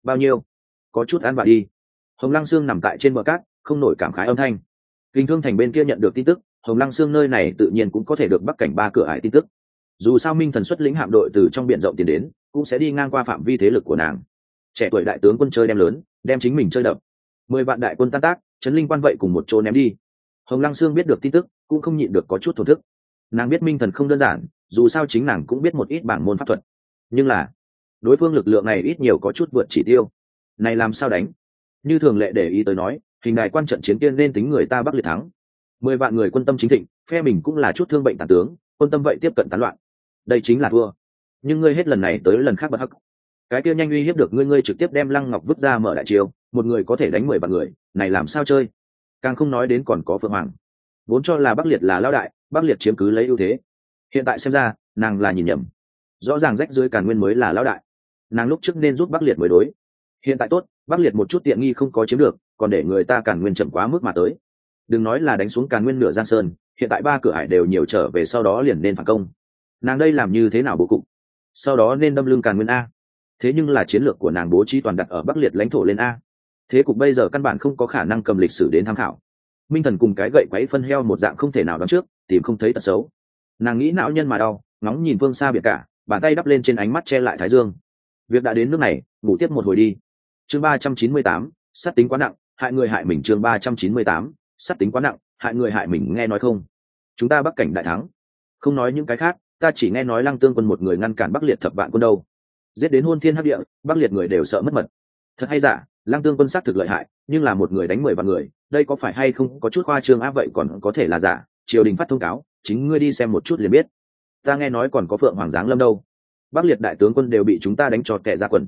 Bao nhiêu? Có chút ăn vạ đi. Hồng lăng sương nằm tại trên bờ cát, không nổi cảm khái âm thanh. Kinh thương thành bên kia nhận được tin tức hồng lăng sương nơi này tự nhiên cũng có thể được bắc cảnh ba cửa ải tin tức. Dù sao minh thần xuất lĩnh hạm đội từ trong b i ể n rộng tiến đến, cũng sẽ đi ngang qua phạm vi thế lực của nàng. Trẻ tuổi đại tướng quân chơi đem lớn, đem chính mình chơi đập. Mười vạn đại quân tan tác, trấn linh quan vậy cùng một chỗ ném đi. Hồng lăng sương biết được tin tức, cũng không nhịn được có chút thổ thức. Nàng biết minh thần không đơn giản, dù sao chính nàng cũng biết một ít bảng môn pháp thuật. Nhưng là, đối phương lực lượng này ít nhiều có chút vượt chỉ tiêu. Này làm sao đánh? Như thường lệ để ý tới nói, hình đài quan trận chiến tiên nên tính người ta bắc liệt thắng mười vạn người quân tâm chính thịnh, phe mình cũng là chút thương bệnh tàn tướng, quân tâm vậy tiếp cận tán loạn. Đây chính là thua. Nhưng ngươi hết lần này tới lần khác bật hắc. Cái kia nhanh uy hiếp được ngươi ngươi trực tiếp đem lăng ngọc vứt ra mở đại chiều một người có thể đánh mười vạn người, này làm sao chơi? Càng không nói đến còn có phượng hoàng. Vốn cho là bắc liệt là lao đại, bắc liệt chiếm cứ lấy ưu thế. Hiện tại xem ra, nàng là nhìn nhầm. Rõ ràng rách dưới càn nguyên mới là lao đại. Nàng lúc trước nên giúp bắc liệt mới đối. Hiện tại tốt, bắc liệt một chút tiện nghi không có chiếm được, còn để người ta càn nguyên chậm quá mức mà tới đừng nói là đánh xuống càn nguyên nửa giang sơn, hiện tại ba cửa hải đều nhiều trở về sau đó liền nên phản công. Nàng đây làm như thế nào bố cục? Sau đó nên đâm lưng càn nguyên a. Thế nhưng là chiến lược của nàng bố trí toàn đặt ở bắc liệt lãnh thổ lên a. Thế cục bây giờ căn bản không có khả năng cầm lịch sử đến tham khảo. Minh thần cùng cái gậy quấy phân heo một dạng không thể nào đón trước, tìm không thấy tật xấu. Nàng nghĩ não nhân mà đau, ngóng nhìn phương xa biệt cả, bàn tay đắp lên trên ánh mắt che lại thái dương. Việc đã đến nước này, ngủ tiếp một hồi đi. Chương ba trăm chín mươi tám, sát tính quá nặng, hại người hại mình chương ba trăm chín mươi tám sát tính quá nặng, hại người hại mình nghe nói không? Chúng ta bắc cảnh đại thắng. Không nói những cái khác, ta chỉ nghe nói lăng tương quân một người ngăn cản bắc liệt thập vạn quân đâu. Giết đến hôn thiên hấp địa, bắc liệt người đều sợ mất mật. Thật hay giả, lăng tương quân xác thực lợi hại, nhưng là một người đánh mười vạn người, đây có phải hay không có chút khoa trương á, vậy còn có thể là giả? Triều đình phát thông cáo, chính ngươi đi xem một chút liền biết. Ta nghe nói còn có phượng hoàng giáng lâm đâu. Bắc liệt đại tướng quân đều bị chúng ta đánh cho tệ ra quần.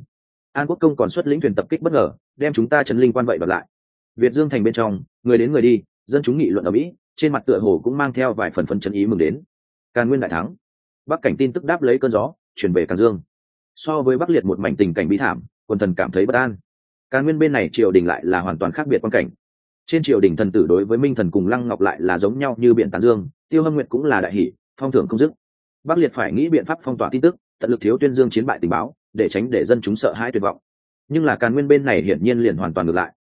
An quốc công còn xuất lĩnh thuyền tập kích bất ngờ, đem chúng ta chấn linh quan vậy đoạt lại việt dương thành bên trong, người đến người đi, dân chúng nghị luận ở mỹ, trên mặt tựa hồ cũng mang theo vài phần phần chân ý mừng đến. Càn nguyên đại thắng. Bắc cảnh tin tức đáp lấy cơn gió, chuyển về càn dương. So với bắc liệt một mảnh tình cảnh bi thảm, quần thần cảm thấy bất an. Càn nguyên bên này triều đình lại là hoàn toàn khác biệt quan cảnh. Trên triều đình thần tử đối với minh thần cùng lăng ngọc lại là giống nhau như biện tán dương, tiêu hâm nguyện cũng là đại hỷ, phong thưởng không dứt. Bắc liệt phải nghĩ biện pháp phong tỏa tin tức, tận lực thiếu tuyên dương chiến bại tình báo, để tránh để dân chúng sợ hãi tuyệt vọng. Nhưng là càn nguyên bên này hiển nhiên liền hoàn toàn ngược lại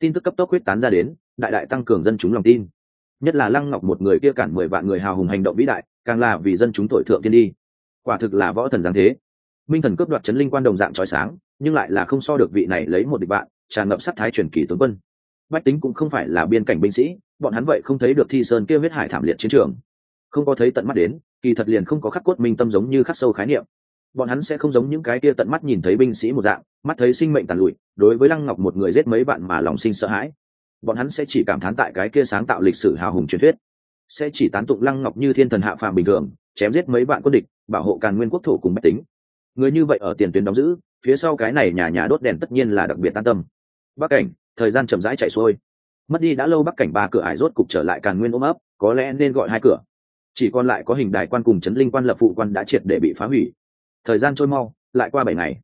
tin tức cấp tốc huyết tán ra đến, đại đại tăng cường dân chúng lòng tin. Nhất là lăng ngọc một người kia cản mười vạn người hào hùng hành động vĩ đại, càng là vì dân chúng thổi thượng tiên đi. Quả thực là võ thần giáng thế. Minh thần cướp đoạt chấn linh quan đồng dạng trói sáng, nhưng lại là không so được vị này lấy một địch bạn tràn ngập sắc thái truyền kỳ tướng quân. Bách tính cũng không phải là biên cảnh binh sĩ, bọn hắn vậy không thấy được thi sơn kia huyết hải thảm liệt chiến trường. Không có thấy tận mắt đến, kỳ thật liền không có khắc cốt minh tâm giống như khắc sâu khái niệm. Bọn hắn sẽ không giống những cái kia tận mắt nhìn thấy binh sĩ một dạng mắt thấy sinh mệnh tàn lụi, đối với lăng ngọc một người giết mấy bạn mà lòng sinh sợ hãi. Bọn hắn sẽ chỉ cảm thán tại cái kia sáng tạo lịch sử hào hùng truyền thuyết, sẽ chỉ tán tụng lăng ngọc như thiên thần hạ phàm bình thường, chém giết mấy bạn quân địch, bảo hộ càn nguyên quốc thổ cùng bách tính. Người như vậy ở tiền tuyến đóng giữ, phía sau cái này nhà nhà đốt đèn tất nhiên là đặc biệt an tâm. Bắc cảnh, thời gian chậm rãi chạy xuôi. Mất đi đã lâu bắc cảnh ba cửa ải rốt cục trở lại càn nguyên ôm ấp, có lẽ nên gọi hai cửa. Chỉ còn lại có hình đài quan cùng chấn linh quan lập phụ quan đã triệt để bị phá hủy. Thời gian trôi mau, lại qua bảy ngày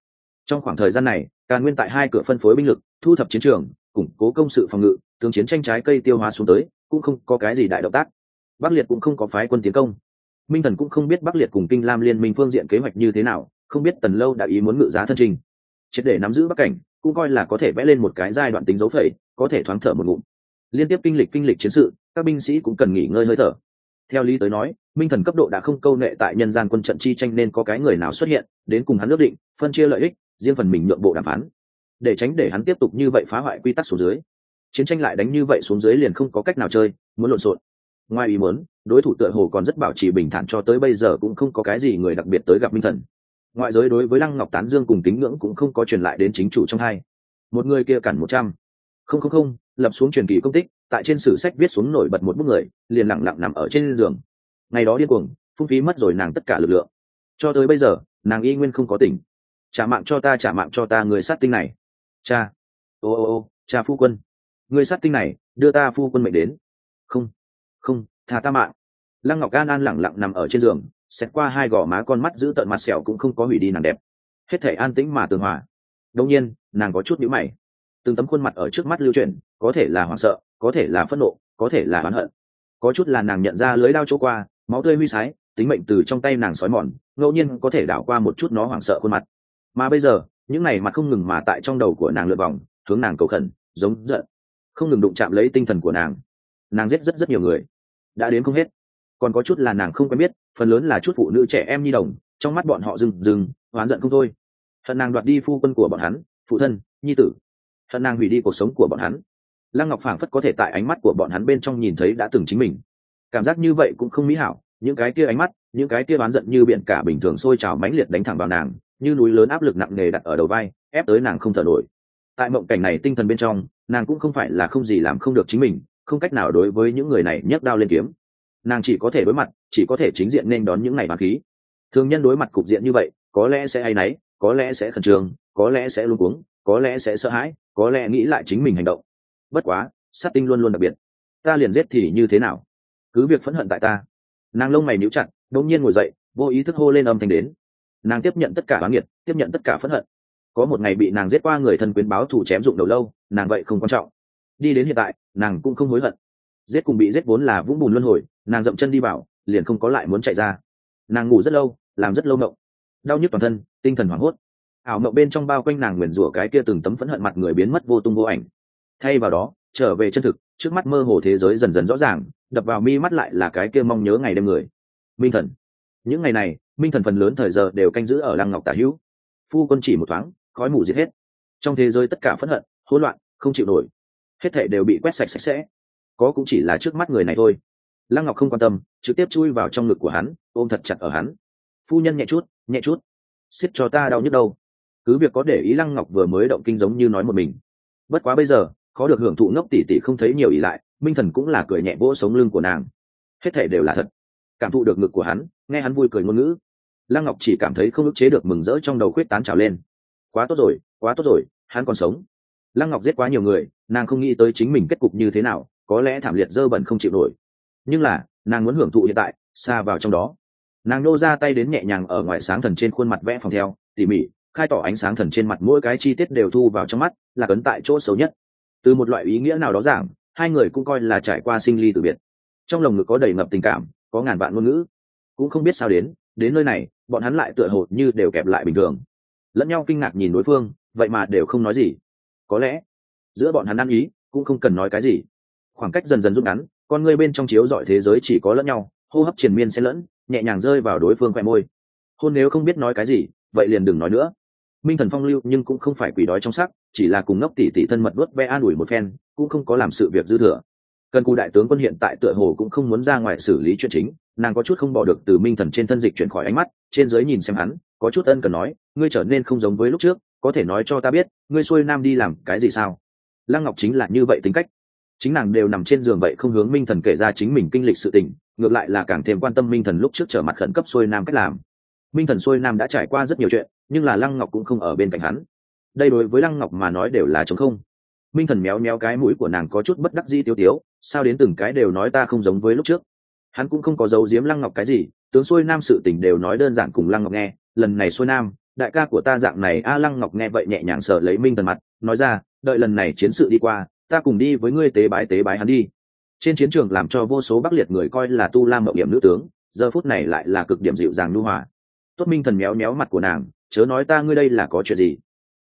trong khoảng thời gian này, càn nguyên tại hai cửa phân phối binh lực, thu thập chiến trường, củng cố công sự phòng ngự, tướng chiến tranh trái cây tiêu hóa xuống tới, cũng không có cái gì đại động tác. Bắc liệt cũng không có phái quân tiến công. Minh thần cũng không biết bắc liệt cùng kinh lam liên minh phương diện kế hoạch như thế nào, không biết tần lâu đã ý muốn ngự giá thân trình. Triệt để nắm giữ bắc cảnh, cũng coi là có thể vẽ lên một cái giai đoạn tính dấu phẩy, có thể thoáng thở một ngụm. Liên tiếp kinh lịch kinh lịch chiến sự, các binh sĩ cũng cần nghỉ ngơi hơi thở. Theo lý tới nói, minh thần cấp độ đã không câu nệ tại nhân gian quân trận chi tranh nên có cái người nào xuất hiện, đến cùng hắn ước định, phân chia lợi ích riêng phần mình nhượng bộ đàm phán. Để tránh để hắn tiếp tục như vậy phá hoại quy tắc xuống dưới, chiến tranh lại đánh như vậy xuống dưới liền không có cách nào chơi, muốn lộn xộn. Ngoài ý muốn, đối thủ tựa hồ còn rất bảo trì bình thản cho tới bây giờ cũng không có cái gì người đặc biệt tới gặp minh thần. Ngoại giới đối với lăng ngọc tán dương cùng kính ngưỡng cũng không có truyền lại đến chính chủ trong hai. Một người kia cản một trăm. Không không không, lập xuống truyền kỳ công tích, tại trên sử sách viết xuống nổi bật một bức người, liền lặng lặng nằm ở trên giường. Ngày đó điên cuồng, phung phí mất rồi nàng tất cả lực lượng. Cho tới bây giờ, nàng y nguyên không có tỉnh trả mạng cho ta, trả mạng cho ta người sát tinh này. Cha. Ô ô ô, cha phu quân. Người sát tinh này, đưa ta phu quân mệnh đến. Không không thà ta mạng. Lăng ngọc an an lẳng lặng nằm ở trên giường xét qua hai gò má con mắt giữ tận mặt sẹo cũng không có hủy đi nàng đẹp. Hết thể an tĩnh mà tường hòa. Đông nhiên, nàng có chút nhíu mày. Từng tấm khuôn mặt ở trước mắt lưu truyền có thể là hoảng sợ, có thể là phẫn nộ, có thể là oán hận. Có chút là nàng nhận ra lưới đao chỗ qua, máu tươi huy sái, tính mệnh từ trong tay nàng sói mòn, ngẫu nhiên có thể đảo qua một chút nó hoảng sợ khuôn mặt mà bây giờ, những này mặt không ngừng mà tại trong đầu của nàng lượt vòng, hướng nàng cầu khẩn, giống giận. Không ngừng đụng chạm lấy tinh thần của nàng. Nàng giết rất rất nhiều người. Đã đến không hết. Còn có chút là nàng không quen biết, phần lớn là chút phụ nữ trẻ em nhi đồng, trong mắt bọn họ dừng dừng oán giận không thôi. Hận nàng đoạt đi phu quân của bọn hắn, phụ thân, nhi tử. Hận nàng hủy đi cuộc sống của bọn hắn. Lăng ngọc phảng phất có thể tại ánh mắt của bọn hắn bên trong nhìn thấy đã từng chính mình. Cảm giác như vậy cũng không mỹ hảo, những cái kia ánh mắt, những cái kia oán giận như biển cả bình thường sôi trào mãnh liệt đánh thẳng vào nàng như núi lớn áp lực nặng nề đặt ở đầu vai, ép tới nàng không thở nổi. Tại mộng cảnh này tinh thần bên trong, nàng cũng không phải là không gì làm không được chính mình, không cách nào đối với những người này nhấc đao lên kiếm. Nàng chỉ có thể đối mặt, chỉ có thể chính diện nên đón những ngày bán khí. Thường nhân đối mặt cục diện như vậy, có lẽ sẽ hay náy, có lẽ sẽ khẩn trương, có lẽ sẽ luôn cuống, có lẽ sẽ sợ hãi, có lẽ nghĩ lại chính mình hành động. Bất quá, sát tinh luôn luôn đặc biệt. Ta liền giết thì như thế nào? Cứ việc phẫn hận tại ta. Nàng lông mày níu chặt, đột nhiên ngồi dậy, vô ý thức hô lên âm thanh đến nàng tiếp nhận tất cả bán nghiệt, tiếp nhận tất cả phẫn hận. Có một ngày bị nàng giết qua người thân quyến báo thủ chém dụng đầu lâu, nàng vậy không quan trọng. Đi đến hiện tại, nàng cũng không hối hận. Giết cùng bị giết vốn là vũng bùn luân hồi, nàng dậm chân đi vào, liền không có lại muốn chạy ra. Nàng ngủ rất lâu, làm rất lâu mộng. Đau nhức toàn thân, tinh thần hoảng hốt. Ảo mộng bên trong bao quanh nàng nguyền rủa cái kia từng tấm phẫn hận mặt người biến mất vô tung vô ảnh. Thay vào đó, trở về chân thực, trước mắt mơ hồ thế giới dần dần rõ ràng, đập vào mi mắt lại là cái kia mong nhớ ngày đêm người. Minh thần, những ngày này minh thần phần lớn thời giờ đều canh giữ ở lăng ngọc tả hữu. Phu quân chỉ một thoáng, khói mù diệt hết. Trong thế giới tất cả phẫn hận, hỗn loạn, không chịu nổi. Hết thệ đều bị quét sạch sạch sẽ. Có cũng chỉ là trước mắt người này thôi. Lăng ngọc không quan tâm, trực tiếp chui vào trong ngực của hắn, ôm thật chặt ở hắn. Phu nhân nhẹ chút nhẹ chút. Xiết cho ta đau nhức đâu. Cứ việc có để ý lăng ngọc vừa mới động kinh giống như nói một mình. Bất quá bây giờ, khó được hưởng thụ ngốc tỉ tỉ không thấy nhiều ý lại, minh thần cũng là cười nhẹ vỗ sống lưng của nàng. Hết thể đều là thật. Cảm thụ được ngực của hắn, nghe hắn vui cười ngôn ngữ lăng ngọc chỉ cảm thấy không ức chế được mừng rỡ trong đầu khuyết tán trào lên. Quá tốt rồi, quá tốt rồi, hắn còn sống. Lăng ngọc giết quá nhiều người, nàng không nghĩ tới chính mình kết cục như thế nào, có lẽ thảm liệt dơ bẩn không chịu nổi. Nhưng là, nàng muốn hưởng thụ hiện tại, xa vào trong đó. Nàng nô ra tay đến nhẹ nhàng ở ngoài sáng thần trên khuôn mặt vẽ phòng theo, tỉ mỉ, khai tỏ ánh sáng thần trên mặt mỗi cái chi tiết đều thu vào trong mắt, là cấn tại chỗ xấu nhất. Từ một loại ý nghĩa nào đó giảng, hai người cũng coi là trải qua sinh ly từ biệt. Trong lồng ngực có đầy ngập tình cảm, có ngàn vạn ngôn ngữ. Cũng không biết sao đến đến nơi này bọn hắn lại tựa hồ như đều kẹp lại bình thường. Lẫn nhau kinh ngạc nhìn đối phương, vậy mà đều không nói gì. Có lẽ, giữa bọn hắn ăn ý, cũng không cần nói cái gì. Khoảng cách dần dần rút ngắn, con người bên trong chiếu giỏi thế giới chỉ có lẫn nhau, hô hấp triền miên xen lẫn, nhẹ nhàng rơi vào đối phương khoe môi. Hôn nếu không biết nói cái gì, vậy liền đừng nói nữa. Minh thần phong lưu nhưng cũng không phải quỷ đói trong sắc, chỉ là cùng ngốc tỉ tỉ thân mật vớt ve an ủi một phen, cũng không có làm sự việc dư thừa cần cù đại tướng quân hiện tại tựa hồ cũng không muốn ra ngoài xử lý chuyện chính, nàng có chút không bỏ được từ minh thần trên thân dịch chuyển khỏi ánh mắt, trên giới nhìn xem hắn, có chút ân cần nói, ngươi trở nên không giống với lúc trước, có thể nói cho ta biết, ngươi xuôi nam đi làm cái gì sao? Lăng ngọc chính là như vậy tính cách. Chính nàng đều nằm trên giường vậy không hướng minh thần kể ra chính mình kinh lịch sự tình, ngược lại là càng thêm quan tâm minh thần lúc trước trở mặt khẩn cấp xuôi nam cách làm. Minh thần xuôi nam đã trải qua rất nhiều chuyện, nhưng là lăng ngọc cũng không ở bên cạnh hắn. Đây đối với lăng ngọc mà nói đều là chống không minh thần méo méo cái mũi của nàng có chút bất đắc dĩ tiêu tiếu, sao đến từng cái đều nói ta không giống với lúc trước? Hắn cũng không có giấu giếm lăng ngọc cái gì, tướng xuôi nam sự tình đều nói đơn giản cùng lăng ngọc nghe, lần này xuôi nam, đại ca của ta dạng này, a, lăng ngọc nghe vậy nhẹ nhàng sợ lấy minh thần mặt, nói ra, đợi lần này chiến sự đi qua, ta cùng đi với ngươi tế bái tế bái hắn đi. Trên chiến trường làm cho vô số bắc liệt người coi là tu la mậu hiểm nữ tướng, giờ phút này lại là cực điểm dịu dàng lưu hòa. Tốt minh thần méo méo mặt của nàng, chớ nói ta ngươi đây là có chuyện gì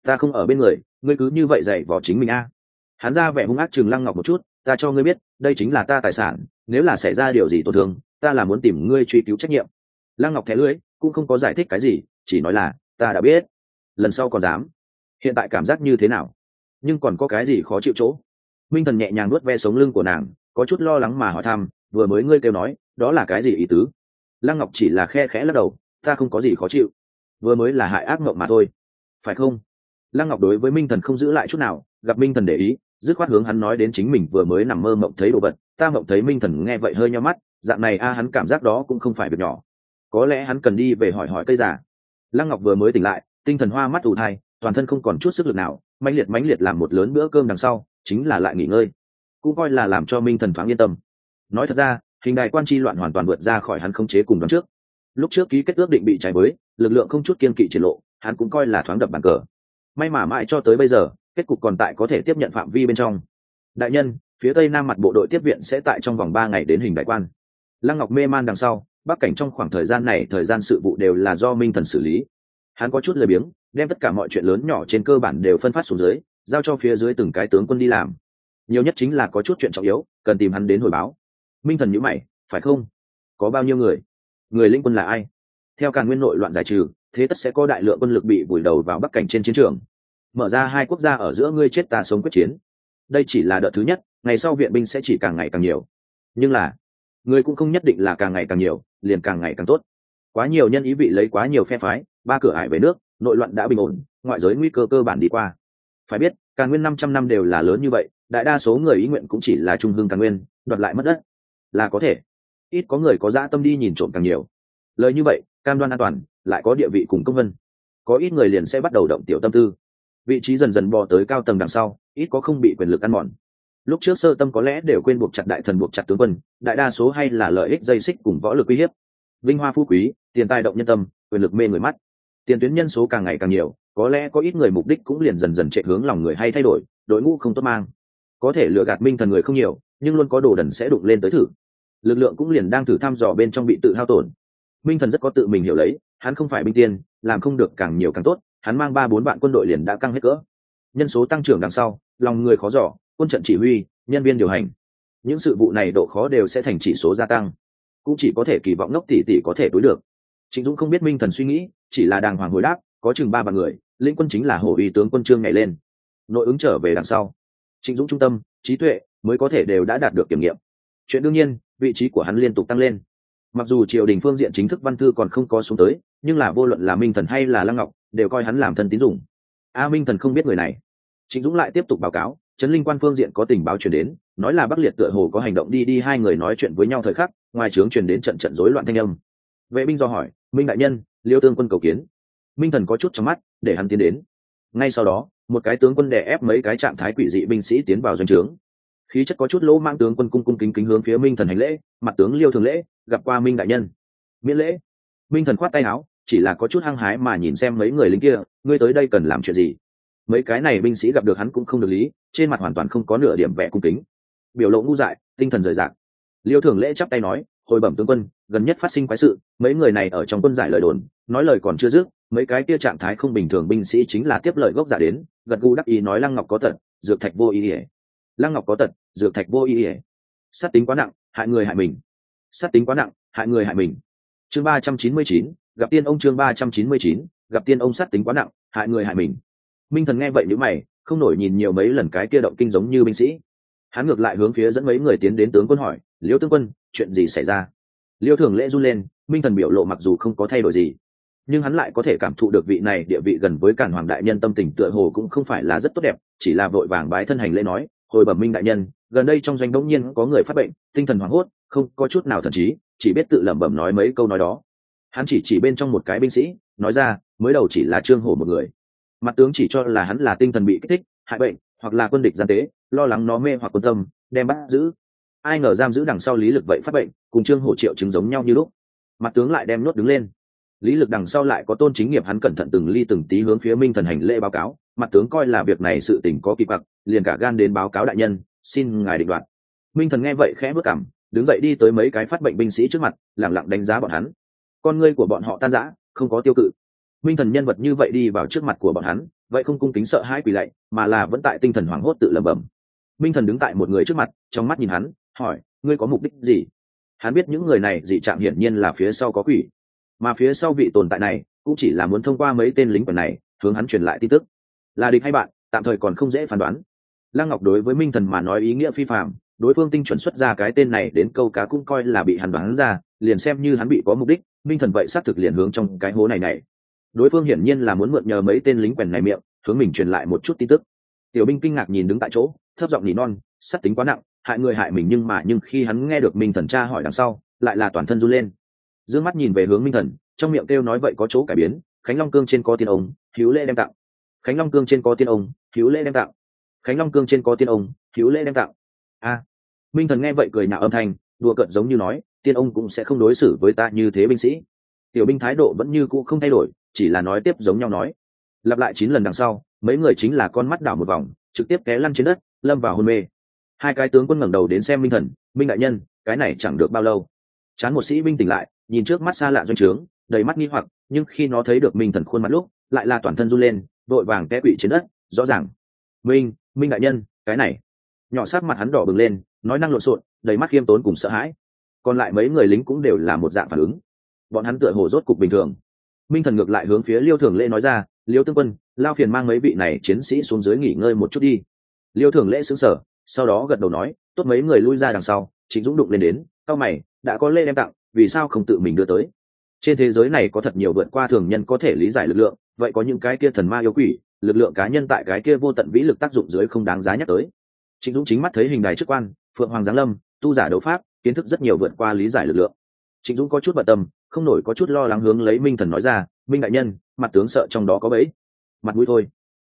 ta không ở bên người, ngươi cứ như vậy dạy vò chính mình a. Hắn ra vẻ hung ác chừng lăng ngọc một chút, ta cho ngươi biết, đây chính là ta tài sản, nếu là xảy ra điều gì tổn thương, ta là muốn tìm ngươi truy cứu trách nhiệm. Lăng ngọc thẻ lưới, cũng không có giải thích cái gì, chỉ nói là, ta đã biết. Lần sau còn dám. Hiện tại cảm giác như thế nào? Nhưng còn có cái gì khó chịu chỗ? Minh thần nhẹ nhàng nuốt ve sống lưng của nàng, có chút lo lắng mà hỏi thăm, vừa mới ngươi kêu nói, đó là cái gì ý tứ? Lăng ngọc chỉ là khe khẽ lắc đầu, ta không có gì khó chịu. Vừa mới là hại ác mộng mà thôi. Phải không? Lăng ngọc đối với minh thần không giữ lại chút nào, gặp minh thần để ý, dứt khoát hướng hắn nói đến chính mình vừa mới nằm mơ mộng thấy đồ vật, ta mộng thấy minh thần nghe vậy hơi nho mắt, dạng này a, hắn cảm giác đó cũng không phải việc nhỏ. Có lẽ hắn cần đi về hỏi hỏi cây giả lăng ngọc vừa mới tỉnh lại, tinh thần hoa mắt ù thai, toàn thân không còn chút sức lực nào, mãnh liệt mãnh liệt làm một lớn bữa cơm đằng sau, chính là lại nghỉ ngơi. Cũng coi là làm cho minh thần thoáng yên tâm. Nói thật ra, hình đài quan tri loạn hoàn toàn vượt ra khỏi hắn không chế cùng đón trước. Lúc trước ký kết ước định bị trái với, lực lượng không chút kiên kỵ triển lộ, hắn cũng coi là thoáng đập bàn cờ may mà mãi cho tới bây giờ, kết cục còn tại có thể tiếp nhận phạm vi bên trong. Đại nhân, phía tây nam mặt bộ đội tiếp viện sẽ tại trong vòng ba ngày đến hình đại quan. Lăng ngọc mê man đằng sau, bắc cảnh trong khoảng thời gian này, thời gian sự vụ đều là do minh thần xử lý. Hắn có chút lười biếng, đem tất cả mọi chuyện lớn nhỏ trên cơ bản đều phân phát xuống dưới, giao cho phía dưới từng cái tướng quân đi làm. Nhiều nhất chính là có chút chuyện trọng yếu, cần tìm hắn đến hồi báo. Minh thần nhữ mày, phải không? Có bao nhiêu người? Người linh quân là ai? Theo càn nguyên nội loạn giải trừ thế tất sẽ có đại lượng quân lực bị vùi đầu vào bắc cảnh trên chiến trường. Mở ra hai quốc gia ở giữa ngươi chết ta sống quyết chiến. Đây chỉ là đợt thứ nhất, ngày sau viện binh sẽ chỉ càng ngày càng nhiều. Nhưng là người cũng không nhất định là càng ngày càng nhiều, liền càng ngày càng tốt. Quá nhiều nhân ý vị lấy quá nhiều phe phái, ba cửa ải về nước, nội loạn đã bình ổn, ngoại giới nguy cơ cơ bản đi qua. Phải biết càng nguyên năm trăm năm đều là lớn như vậy, đại đa số người ý nguyện cũng chỉ là trung hương càng nguyên, đoạt lại mất đất. Là có thể. Ít có người có dã tâm đi nhìn trộm càng nhiều. Lời như vậy cam đoan an toàn, lại có địa vị cùng công vân. Có ít người liền sẽ bắt đầu động tiểu tâm tư. Vị trí dần dần bò tới cao tầng đằng sau, ít có không bị quyền lực ăn mòn. Lúc trước sơ tâm có lẽ đều quên buộc chặt đại thần buộc chặt tướng quân, đại đa số hay là lợi ích dây xích cùng võ lực uy hiếp. Vinh hoa phú quý, tiền tài động nhân tâm, quyền lực mê người mắt. Tiền tuyến nhân số càng ngày càng nhiều, có lẽ có ít người mục đích cũng liền dần dần chạy hướng lòng người hay thay đổi, đội ngũ không tốt mang. Có thể lựa gạt minh thần người không nhiều, nhưng luôn có đồ đần sẽ đụng lên tới thử. Lực lượng cũng liền đang thử thăm dò bên trong bị tự hao tổn minh thần rất có tự mình hiểu lấy, hắn không phải binh tiên, làm không được càng nhiều càng tốt, hắn mang ba bốn vạn quân đội liền đã căng hết cỡ. Nhân số tăng trưởng đằng sau, lòng người khó giỏ quân trận chỉ huy, nhân viên điều hành. Những sự vụ này độ khó đều sẽ thành chỉ số gia tăng. Cũng chỉ có thể kỳ vọng ngốc tỷ tỷ có thể đối được. Chính dũng không biết minh thần suy nghĩ, chỉ là đàng hoàng hồi đáp, có chừng ba vạn người, lĩnh quân chính là hổ uy tướng quân trương nhảy lên. Nội ứng trở về đằng sau. Trịnh dũng trung tâm, trí tuệ mới có thể đều đã đạt được kiểm nghiệm. Chuyện đương nhiên, vị trí của hắn liên tục tăng lên mặc dù triều đình phương diện chính thức văn thư còn không có xuống tới, nhưng là vô luận là minh thần hay là lăng ngọc, đều coi hắn làm thân tín dùng a minh thần không biết người này. Trịnh dũng lại tiếp tục báo cáo, trấn linh quan phương diện có tình báo truyền đến, nói là bắc liệt tựa hồ có hành động đi đi hai người nói chuyện với nhau thời khắc, ngoài trướng truyền đến trận trận rối loạn thanh âm. Vệ binh do hỏi, minh đại nhân, liêu tương quân cầu kiến. Minh thần có chút trong mắt, để hắn tiến đến. Ngay sau đó, một cái tướng quân đè ép mấy cái trạng thái quỷ dị binh sĩ tiến vào doanh trướng khí chất có chút lỗ mang tướng quân cung cung kính kính hướng phía minh thần hành lễ, mặt tướng liêu thường lễ, gặp qua minh đại nhân. Miễn lễ. Minh thần khoát tay áo, chỉ là có chút hăng hái mà nhìn xem mấy người lính kia, ngươi tới đây cần làm chuyện gì? Mấy cái này binh sĩ gặp được hắn cũng không được lý, trên mặt hoàn toàn không có nửa điểm vẻ cung kính. Biểu lộ ngu dại, tinh thần rời rạc. Liêu thường lễ chắp tay nói, hồi bẩm tướng quân, gần nhất phát sinh quái sự, mấy người này ở trong quân giải lời đồn, nói lời còn chưa dứt, mấy cái kia trạng thái không bình thường binh sĩ chính là tiếp lời gốc giả đến, gật gù đắc ý nói lăng ngọc có thật, dược thạch vô ý ỉa lăng ngọc có tật, dược thạch vô ý ỉa sát tính quá nặng, hại người hại mình. Sát tính quá nặng, hại người hại mình. Chương ba trăm chín mươi chín, gặp tiên ông chương ba trăm chín mươi chín, gặp tiên ông sát tính quá nặng, hại người hại mình. Minh thần nghe vậy nếu mày, không nổi nhìn nhiều mấy lần cái kia động kinh giống như binh sĩ. Hắn ngược lại hướng phía dẫn mấy người tiến đến tướng quân hỏi, liêu tướng quân, chuyện gì xảy ra? Liêu thường lễ run lên, minh thần biểu lộ mặc dù không có thay đổi gì, nhưng hắn lại có thể cảm thụ được vị này địa vị gần với cản hoàng đại nhân tâm tình tựa hồ cũng không phải là rất tốt đẹp, chỉ là vội vàng bái thân hành lễ nói hồi bẩm minh đại nhân, gần đây trong doanh đống nhiên có người phát bệnh, tinh thần hoảng hốt, không có chút nào thần trí, chỉ biết tự lẩm bẩm nói mấy câu nói đó. Hắn chỉ chỉ bên trong một cái binh sĩ, nói ra, mới đầu chỉ là trương hổ một người. Mặt tướng chỉ cho là hắn là tinh thần bị kích thích, hại bệnh, hoặc là quân địch gian tế, lo lắng nó mê hoặc quân tâm, đem bắt giữ. Ai ngờ giam giữ đằng sau lý lực vậy phát bệnh, cùng trương hổ triệu chứng giống nhau như lúc. Mặt tướng lại đem nuốt đứng lên lý lực đằng sau lại có tôn chính nghiệp hắn cẩn thận từng ly từng tí hướng phía minh thần hành lễ báo cáo, mặt tướng coi là việc này sự tình có kịp bạc liền cả gan đến báo cáo đại nhân, xin ngài định đoạt. Minh thần nghe vậy khẽ bước cảm đứng dậy đi tới mấy cái phát bệnh binh sĩ trước mặt lẳng lặng đánh giá bọn hắn. Con ngươi của bọn họ tan rã, không có tiêu cự. Minh thần nhân vật như vậy đi vào trước mặt của bọn hắn, vậy không cung kính sợ hãi quỳ lạy, mà là vẫn tại tinh thần hoảng hốt tự lẩm bẩm. Minh thần đứng tại một người trước mặt, trong mắt nhìn hắn, hỏi, ngươi có mục đích gì? Hắn biết những người này dị trạng hiển nhiên là phía sau có quỷ mà phía sau vị tồn tại này cũng chỉ là muốn thông qua mấy tên lính quần này hướng hắn truyền lại tin tức. Là địch hay bạn, tạm thời còn không dễ phán đoán. Lăng ngọc đối với minh thần mà nói ý nghĩa phi phạm đối phương tinh chuẩn xuất ra cái tên này đến câu cá cũng coi là bị hắn đoán ra, liền xem như hắn bị có mục đích, minh thần vậy xác thực liền hướng trong cái hố này này đối phương hiển nhiên là muốn mượn nhờ mấy tên lính quèn này miệng, hướng mình truyền lại một chút tin tức. Tiểu binh kinh ngạc nhìn đứng tại chỗ, thấp giọng nỉ non, sắt tính quá nặng, hại người hại mình nhưng mà nhưng khi hắn nghe được minh thần cha hỏi đằng sau, lại là toàn thân run lên d ư ơ n g mắt nhìn về hướng minh thần, trong miệng kêu nói vậy có chỗ cải biến, khánh long cương trên có tiên ông, hữu lễ đem tặng. Khánh long cương trên có tiên ông, hữu lễ đem tặng. Khánh long cương trên có tiên ông, hữu lễ đem tặng. A. Minh thần nghe vậy cười nạo âm thanh, đùa cợt giống như nói, tiên ông cũng sẽ không đối xử với ta như thế binh sĩ. Tiểu binh thái độ vẫn như cũ không thay đổi, chỉ là nói tiếp giống nhau nói. Lặp lại chín lần đằng sau, mấy người chính là con mắt đảo một vòng, trực tiếp té lăn trên đất, lâm vào hôn mê. Hai cái tướng quân ngẩng đầu đến xem minh thần, minh đại nhân, cái này chẳng được bao lâu. Chán một sĩ binh tỉnh lại nhìn trước mắt xa lạ doanh trướng, đầy mắt nghi hoặc, nhưng khi nó thấy được minh thần khuôn mặt lúc, lại là toàn thân run lên vội vàng té quỵ trên đất, rõ ràng. Minh minh đại nhân, cái này. Nhỏ sát mặt hắn đỏ bừng lên, nói năng lộn xộn, đầy mắt khiêm tốn cùng sợ hãi. Còn lại mấy người lính cũng đều là một dạng phản ứng. Bọn hắn tựa hồ rốt cục bình thường. Minh thần ngược lại hướng phía liêu thường lễ nói ra, liêu tương quân, lao phiền mang mấy vị này chiến sĩ xuống dưới nghỉ ngơi một chút đi. Liêu thường lễ xứng sở sau đó gật đầu nói, tốt mấy người lui ra đằng sau. Chính dũng đụng lên đến, cao mày, đã có lê đem tặng vì sao không tự mình đưa tới? Trên thế giới này có thật nhiều vượt qua thường nhân có thể lý giải lực lượng, vậy có những cái kia thần ma yêu quỷ, lực lượng cá nhân tại cái kia vô tận vĩ lực tác dụng dưới không đáng giá nhắc tới. Trịnh dũng chính mắt thấy hình đài chức quan, phượng hoàng giáng lâm, tu giả đấu pháp, kiến thức rất nhiều vượt qua lý giải lực lượng. Trịnh dũng có chút bận tâm, không nổi có chút lo lắng hướng lấy minh thần nói ra, minh đại nhân, mặt tướng sợ trong đó có bẫy. Mặt mũi thôi.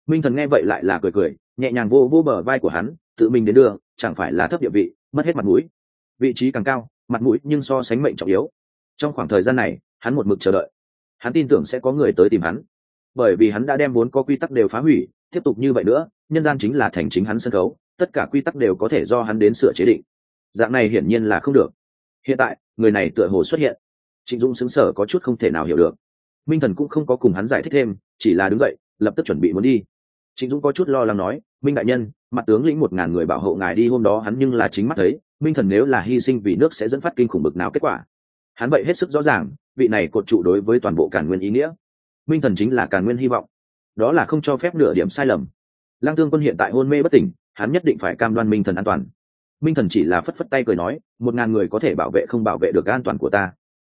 Minh thần nghe vậy lại là cười cười, nhẹ nhàng vô vô bờ vai của hắn, tự mình đến đưa chẳng phải là thấp địa vị, mất hết mặt mũi. Vị trí càng cao mặt mũi nhưng so sánh mệnh trọng yếu. Trong khoảng thời gian này, hắn một mực chờ đợi. Hắn tin tưởng sẽ có người tới tìm hắn. Bởi vì hắn đã đem vốn có quy tắc đều phá hủy, tiếp tục như vậy nữa, nhân gian chính là thành chính hắn sân khấu, tất cả quy tắc đều có thể do hắn đến sửa chế định. Dạng này hiển nhiên là không được. Hiện tại, người này tựa hồ xuất hiện. Trịnh dũng xứng sở có chút không thể nào hiểu được. Minh thần cũng không có cùng hắn giải thích thêm, chỉ là đứng dậy, lập tức chuẩn bị muốn đi. Trịnh dũng có chút lo lắng nói, minh đại nhân, mặt tướng lĩnh một ngàn người bảo hộ ngài đi, hôm đó hắn nhưng là chính mắt thấy minh thần nếu là hy sinh vì nước sẽ dẫn phát kinh khủng bực nào kết quả? Hắn vậy hết sức rõ ràng, vị này cột trụ đối với toàn bộ càn nguyên ý nghĩa. Minh thần chính là càn nguyên hy vọng. Đó là không cho phép nửa điểm sai lầm. Lăng tương quân hiện tại hôn mê bất tỉnh, hắn nhất định phải cam đoan minh thần an toàn. Minh thần chỉ là phất phất tay cười nói, một ngàn người có thể bảo vệ không bảo vệ được an toàn của ta.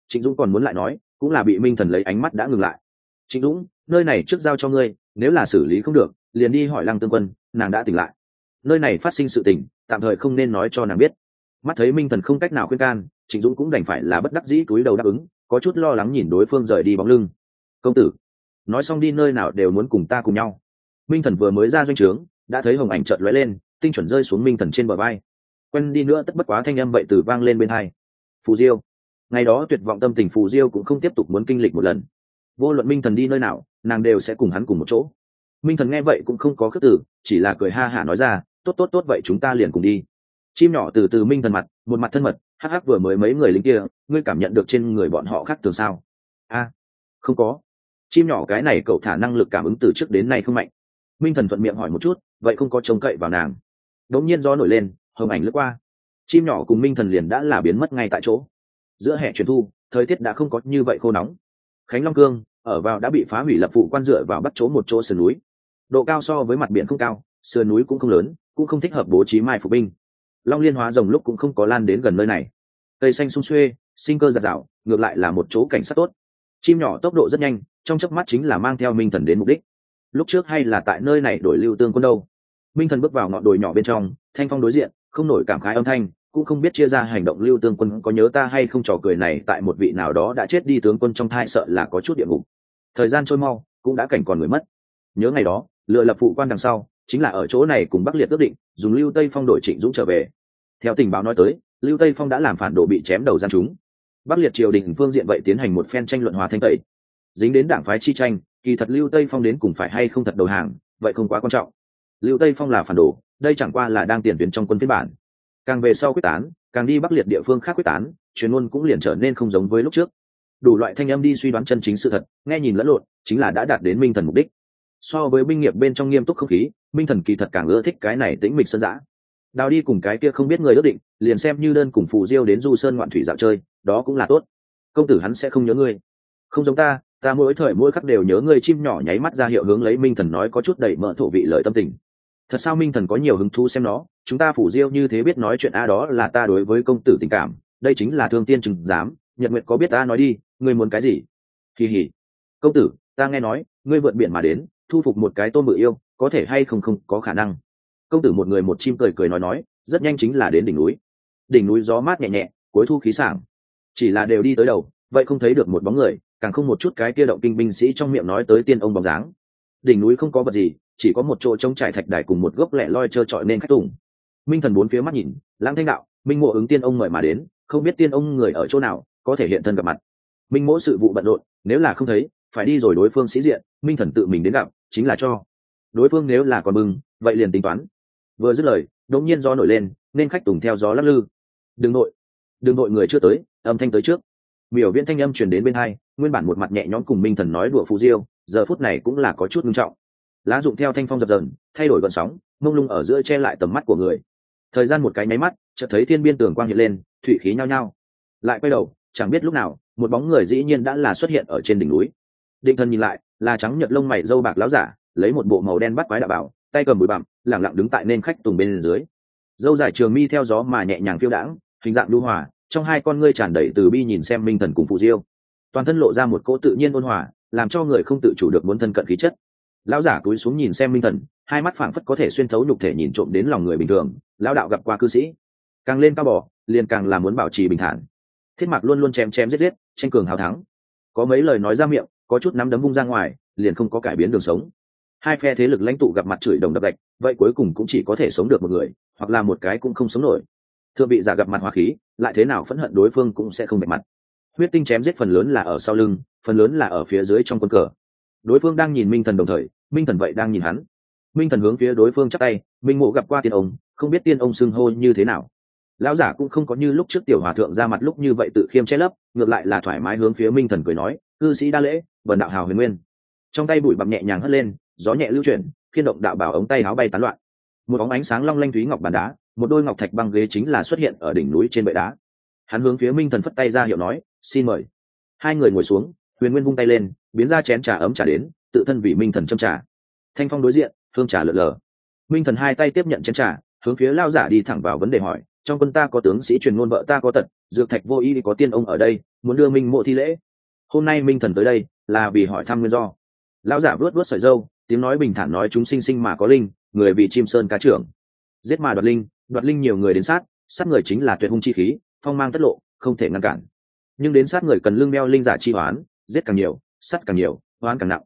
Trịnh dũng còn muốn lại nói, cũng là bị minh thần lấy ánh mắt đã ngừng lại. Trịnh dũng, nơi này trước giao cho ngươi, nếu là xử lý không được, liền đi hỏi lăng tương quân, nàng đã tỉnh lại. Nơi này phát sinh sự tình, tạm thời không nên nói cho nàng biết mắt thấy minh thần không cách nào khuyên can, trịnh dũng cũng đành phải là bất đắc dĩ túi đầu đáp ứng, có chút lo lắng nhìn đối phương rời đi bóng lưng. Công tử, nói xong đi nơi nào đều muốn cùng ta cùng nhau. Minh thần vừa mới ra doanh trướng, đã thấy hồng ảnh trợn lóe lên, tinh chuẩn rơi xuống minh thần trên bờ vai. Quen đi nữa tất bất quá thanh âm vậy từ vang lên bên hai. Phù diêu. Ngày đó tuyệt vọng tâm tình phù diêu cũng không tiếp tục muốn kinh lịch một lần. Vô luận minh thần đi nơi nào, nàng đều sẽ cùng hắn cùng một chỗ. Minh thần nghe vậy cũng không có khước tử chỉ là cười ha hả nói ra, tốt tốt tốt, vậy chúng ta liền cùng đi chim nhỏ từ từ minh thần mặt, một mặt thân mật, hắc hắc vừa mới mấy người lính kia, ngươi cảm nhận được trên người bọn họ khác thường sao? A, không có. Chim nhỏ cái này cậu thả năng lực cảm ứng từ trước đến nay không mạnh. Minh thần thuận miệng hỏi một chút, vậy không có trông cậy vào nàng. Đống nhiên gió nổi lên, hồng ảnh lướt qua. Chim nhỏ cùng minh thần liền đã là biến mất ngay tại chỗ. Giữa hệ truyền thu, thời tiết đã không có như vậy khô nóng. Khánh long cương, ở vào đã bị phá hủy lập phụ quan dựa vào bắt chỗ một chỗ sườn núi. Độ cao so với mặt biển không cao, sườn núi cũng không lớn, cũng không thích hợp bố trí mai phục binh long liên hóa rồng lúc cũng không có lan đến gần nơi này. Cây xanh sung xuê, sinh cơ giạt rào, ngược lại là một chỗ cảnh sát tốt. Chim nhỏ tốc độ rất nhanh, trong chớp mắt chính là mang theo minh thần đến mục đích. Lúc trước hay là tại nơi này đổi lưu tương quân đâu. Minh thần bước vào ngọn đồi nhỏ bên trong, thanh phong đối diện, không nổi cảm khái âm thanh, cũng không biết chia ra hành động lưu tương quân có nhớ ta hay không trò cười này tại một vị nào đó đã chết đi tướng quân trong thai sợ là có chút địa ngục. Thời gian trôi mau, cũng đã cảnh còn người mất. Nhớ ngày đó, lựa lập phụ quan đằng sau, chính là ở chỗ này cùng bắc liệt ước định, dùng lưu tây phong đổi trịnh dũng trở về theo tình báo nói tới, lưu tây phong đã làm phản đồ bị chém đầu gian chúng. Bắc liệt triều đình phương diện vậy tiến hành một phen tranh luận hòa thanh tẩy. Dính đến đảng phái chi tranh, kỳ thật lưu tây phong đến cùng phải hay không thật đầu hàng, vậy không quá quan trọng. Lưu tây phong là phản đồ, đây chẳng qua là đang tiền tuyến trong quân phiên bản. Càng về sau quyết tán, càng đi bắc liệt địa phương khác quyết tán chuyên môn cũng liền trở nên không giống với lúc trước. Đủ loại thanh âm đi suy đoán chân chính sự thật, nghe nhìn lẫn lộn, chính là đã đạt đến minh thần mục đích. So với binh nghiệp bên trong nghiêm túc không khí, minh thần kỳ thật càng ưa thích cái này tĩnh mịch sân giã đào đi cùng cái kia không biết người ước định, liền xem như đơn cùng phù diêu đến du sơn ngoạn thủy dạo chơi, đó cũng là tốt. Công tử hắn sẽ không nhớ ngươi. Không giống ta ta mỗi thời mỗi khắc đều nhớ ngươi chim nhỏ nháy mắt ra hiệu hướng lấy minh thần nói có chút đẩy mỡ thổ vị lời tâm tình. Thật sao minh thần có nhiều hứng thú xem nó, chúng ta phủ diêu như thế biết nói chuyện a đó là ta đối với công tử tình cảm, đây chính là thương tiên chừng dám nhật nguyệt có biết ta nói đi, ngươi muốn cái gì? Kỳ hỉ công tử, ta nghe nói, ngươi vượt biển mà đến, thu phục một cái tôm bự yêu, có thể hay không không có khả năng công tử một người một chim cười cười nói nói, rất nhanh chính là đến đỉnh núi. Đỉnh núi gió mát nhẹ nhẹ, cuối thu khí sảng. Chỉ là đều đi tới đầu, vậy không thấy được một bóng người, càng không một chút cái kia động kinh binh sĩ trong miệng nói tới tiên ông bóng dáng. Đỉnh núi không có vật gì, chỉ có một chỗ trống trải thạch đài cùng một gốc lẹ loi trơ trọi nên khách tùng. Minh thần bốn phía mắt nhìn, lãng thanh đạo, minh mộ ứng tiên ông mời mà đến, không biết tiên ông người ở chỗ nào, có thể hiện thân gặp mặt. Minh mỗ sự vụ bận rộn, nếu là không thấy, phải đi rồi đối phương sĩ diện, minh thần tự mình đến gặp, chính là cho. Đối phương nếu là còn bưng vậy liền tính toán vừa dứt lời, đột nhiên gió nổi lên, nên khách tùng theo gió lắc lư. Đừng nội đừng nội, người chưa tới, âm thanh tới trước. Miểu viễn thanh âm truyền đến bên hai, nguyên bản một mặt nhẹ nhõm cùng minh thần nói đùa phù diêu, giờ phút này cũng là có chút nghiêm trọng. Lá dụng theo thanh phong dập dần thay đổi gọn sóng, mông lung ở giữa che lại tầm mắt của người. Thời gian một cái nháy mắt, chợt thấy thiên biên tường quang hiện lên, thủy khí nhao nhao. Lại quay đầu, chẳng biết lúc nào, một bóng người dĩ nhiên đã là xuất hiện ở trên đỉnh núi. Định thần nhìn lại, là trắng nhợt lông mày dâu bạc láo giả, lấy một bộ màu đen bắt quái đạo bảo tay cầm bụi bặm, lẳng lặng đứng tại nên khách tùng bên dưới. Dâu dài trường mi theo gió mà nhẹ nhàng phiêu đãng, hình dạng lưu hòa, trong hai con ngươi tràn đầy từ bi nhìn xem minh thần cùng phụ diêu. Toàn thân lộ ra một cỗ tự nhiên ôn hòa, làm cho người không tự chủ được muốn thân cận khí chất. Lão giả cúi xuống nhìn xem minh thần, hai mắt phảng phất có thể xuyên thấu nhục thể nhìn trộm đến lòng người bình thường, lão đạo gặp qua cư sĩ. Càng lên cao bỏ liền càng là muốn bảo trì bình thản. Thiết mạc luôn luôn chém chém giết giết, tranh cường hào thắng. Có mấy lời nói ra miệng, có chút nắm đấm vung ra ngoài, liền không có cải biến đường sống hai phe thế lực lãnh tụ gặp mặt chửi đồng đập gạch, vậy cuối cùng cũng chỉ có thể sống được một người, hoặc là một cái cũng không sống nổi. Thưa vị giả gặp mặt hòa khí, lại thế nào phẫn hận đối phương cũng sẽ không mệt mặt. Huyết tinh chém giết phần lớn là ở sau lưng, phần lớn là ở phía dưới trong quân cờ. Đối phương đang nhìn minh thần đồng thời, minh thần vậy đang nhìn hắn. Minh thần hướng phía đối phương chắc tay, minh mộ gặp qua tiên ông, không biết tiên ông xưng hô như thế nào. Lão giả cũng không có như lúc trước tiểu hòa thượng ra mặt lúc như vậy tự khiêm che lấp, ngược lại là thoải mái hướng phía minh thần cười nói, cư sĩ đa lễ vần đạo hào huyền nguyên. Trong tay bụi bặm nhẹ nhàng hất lên gió nhẹ lưu chuyển khiên động đạo bảo ống tay áo bay tán loạn. Một bóng ánh sáng long lanh thúy ngọc bàn đá, một đôi ngọc thạch băng ghế chính là xuất hiện ở đỉnh núi trên bệ đá. Hắn hướng phía minh thần phất tay ra hiệu nói, xin mời. Hai người ngồi xuống, huyền nguyên vung tay lên, biến ra chén trà ấm trà đến, tự thân vì minh thần châm trà. Thanh phong đối diện, hương trà lợn lờ. Minh thần hai tay tiếp nhận chén trà, hướng phía lao giả đi thẳng vào vấn đề hỏi, trong quân ta có tướng sĩ truyền ngôn vợ ta có tật, dược thạch vô y có tiên ông ở đây, muốn đưa minh mộ thi lễ? Hôm nay minh thần tới đây, là vì hỏi thăm nguyên do. Lão giả vớt vớt sợi dâu tiếng nói bình thản nói chúng sinh sinh mà có linh, người vì chim sơn cá trưởng. Giết mà đoạt linh đoạt linh nhiều người đến sát sát người chính là tuyệt hung chi khí, phong mang tất lộ, không thể ngăn cản. Nhưng đến sát người cần lương đeo linh giả chi hoán, giết càng nhiều, sát càng nhiều, hoán càng nặng.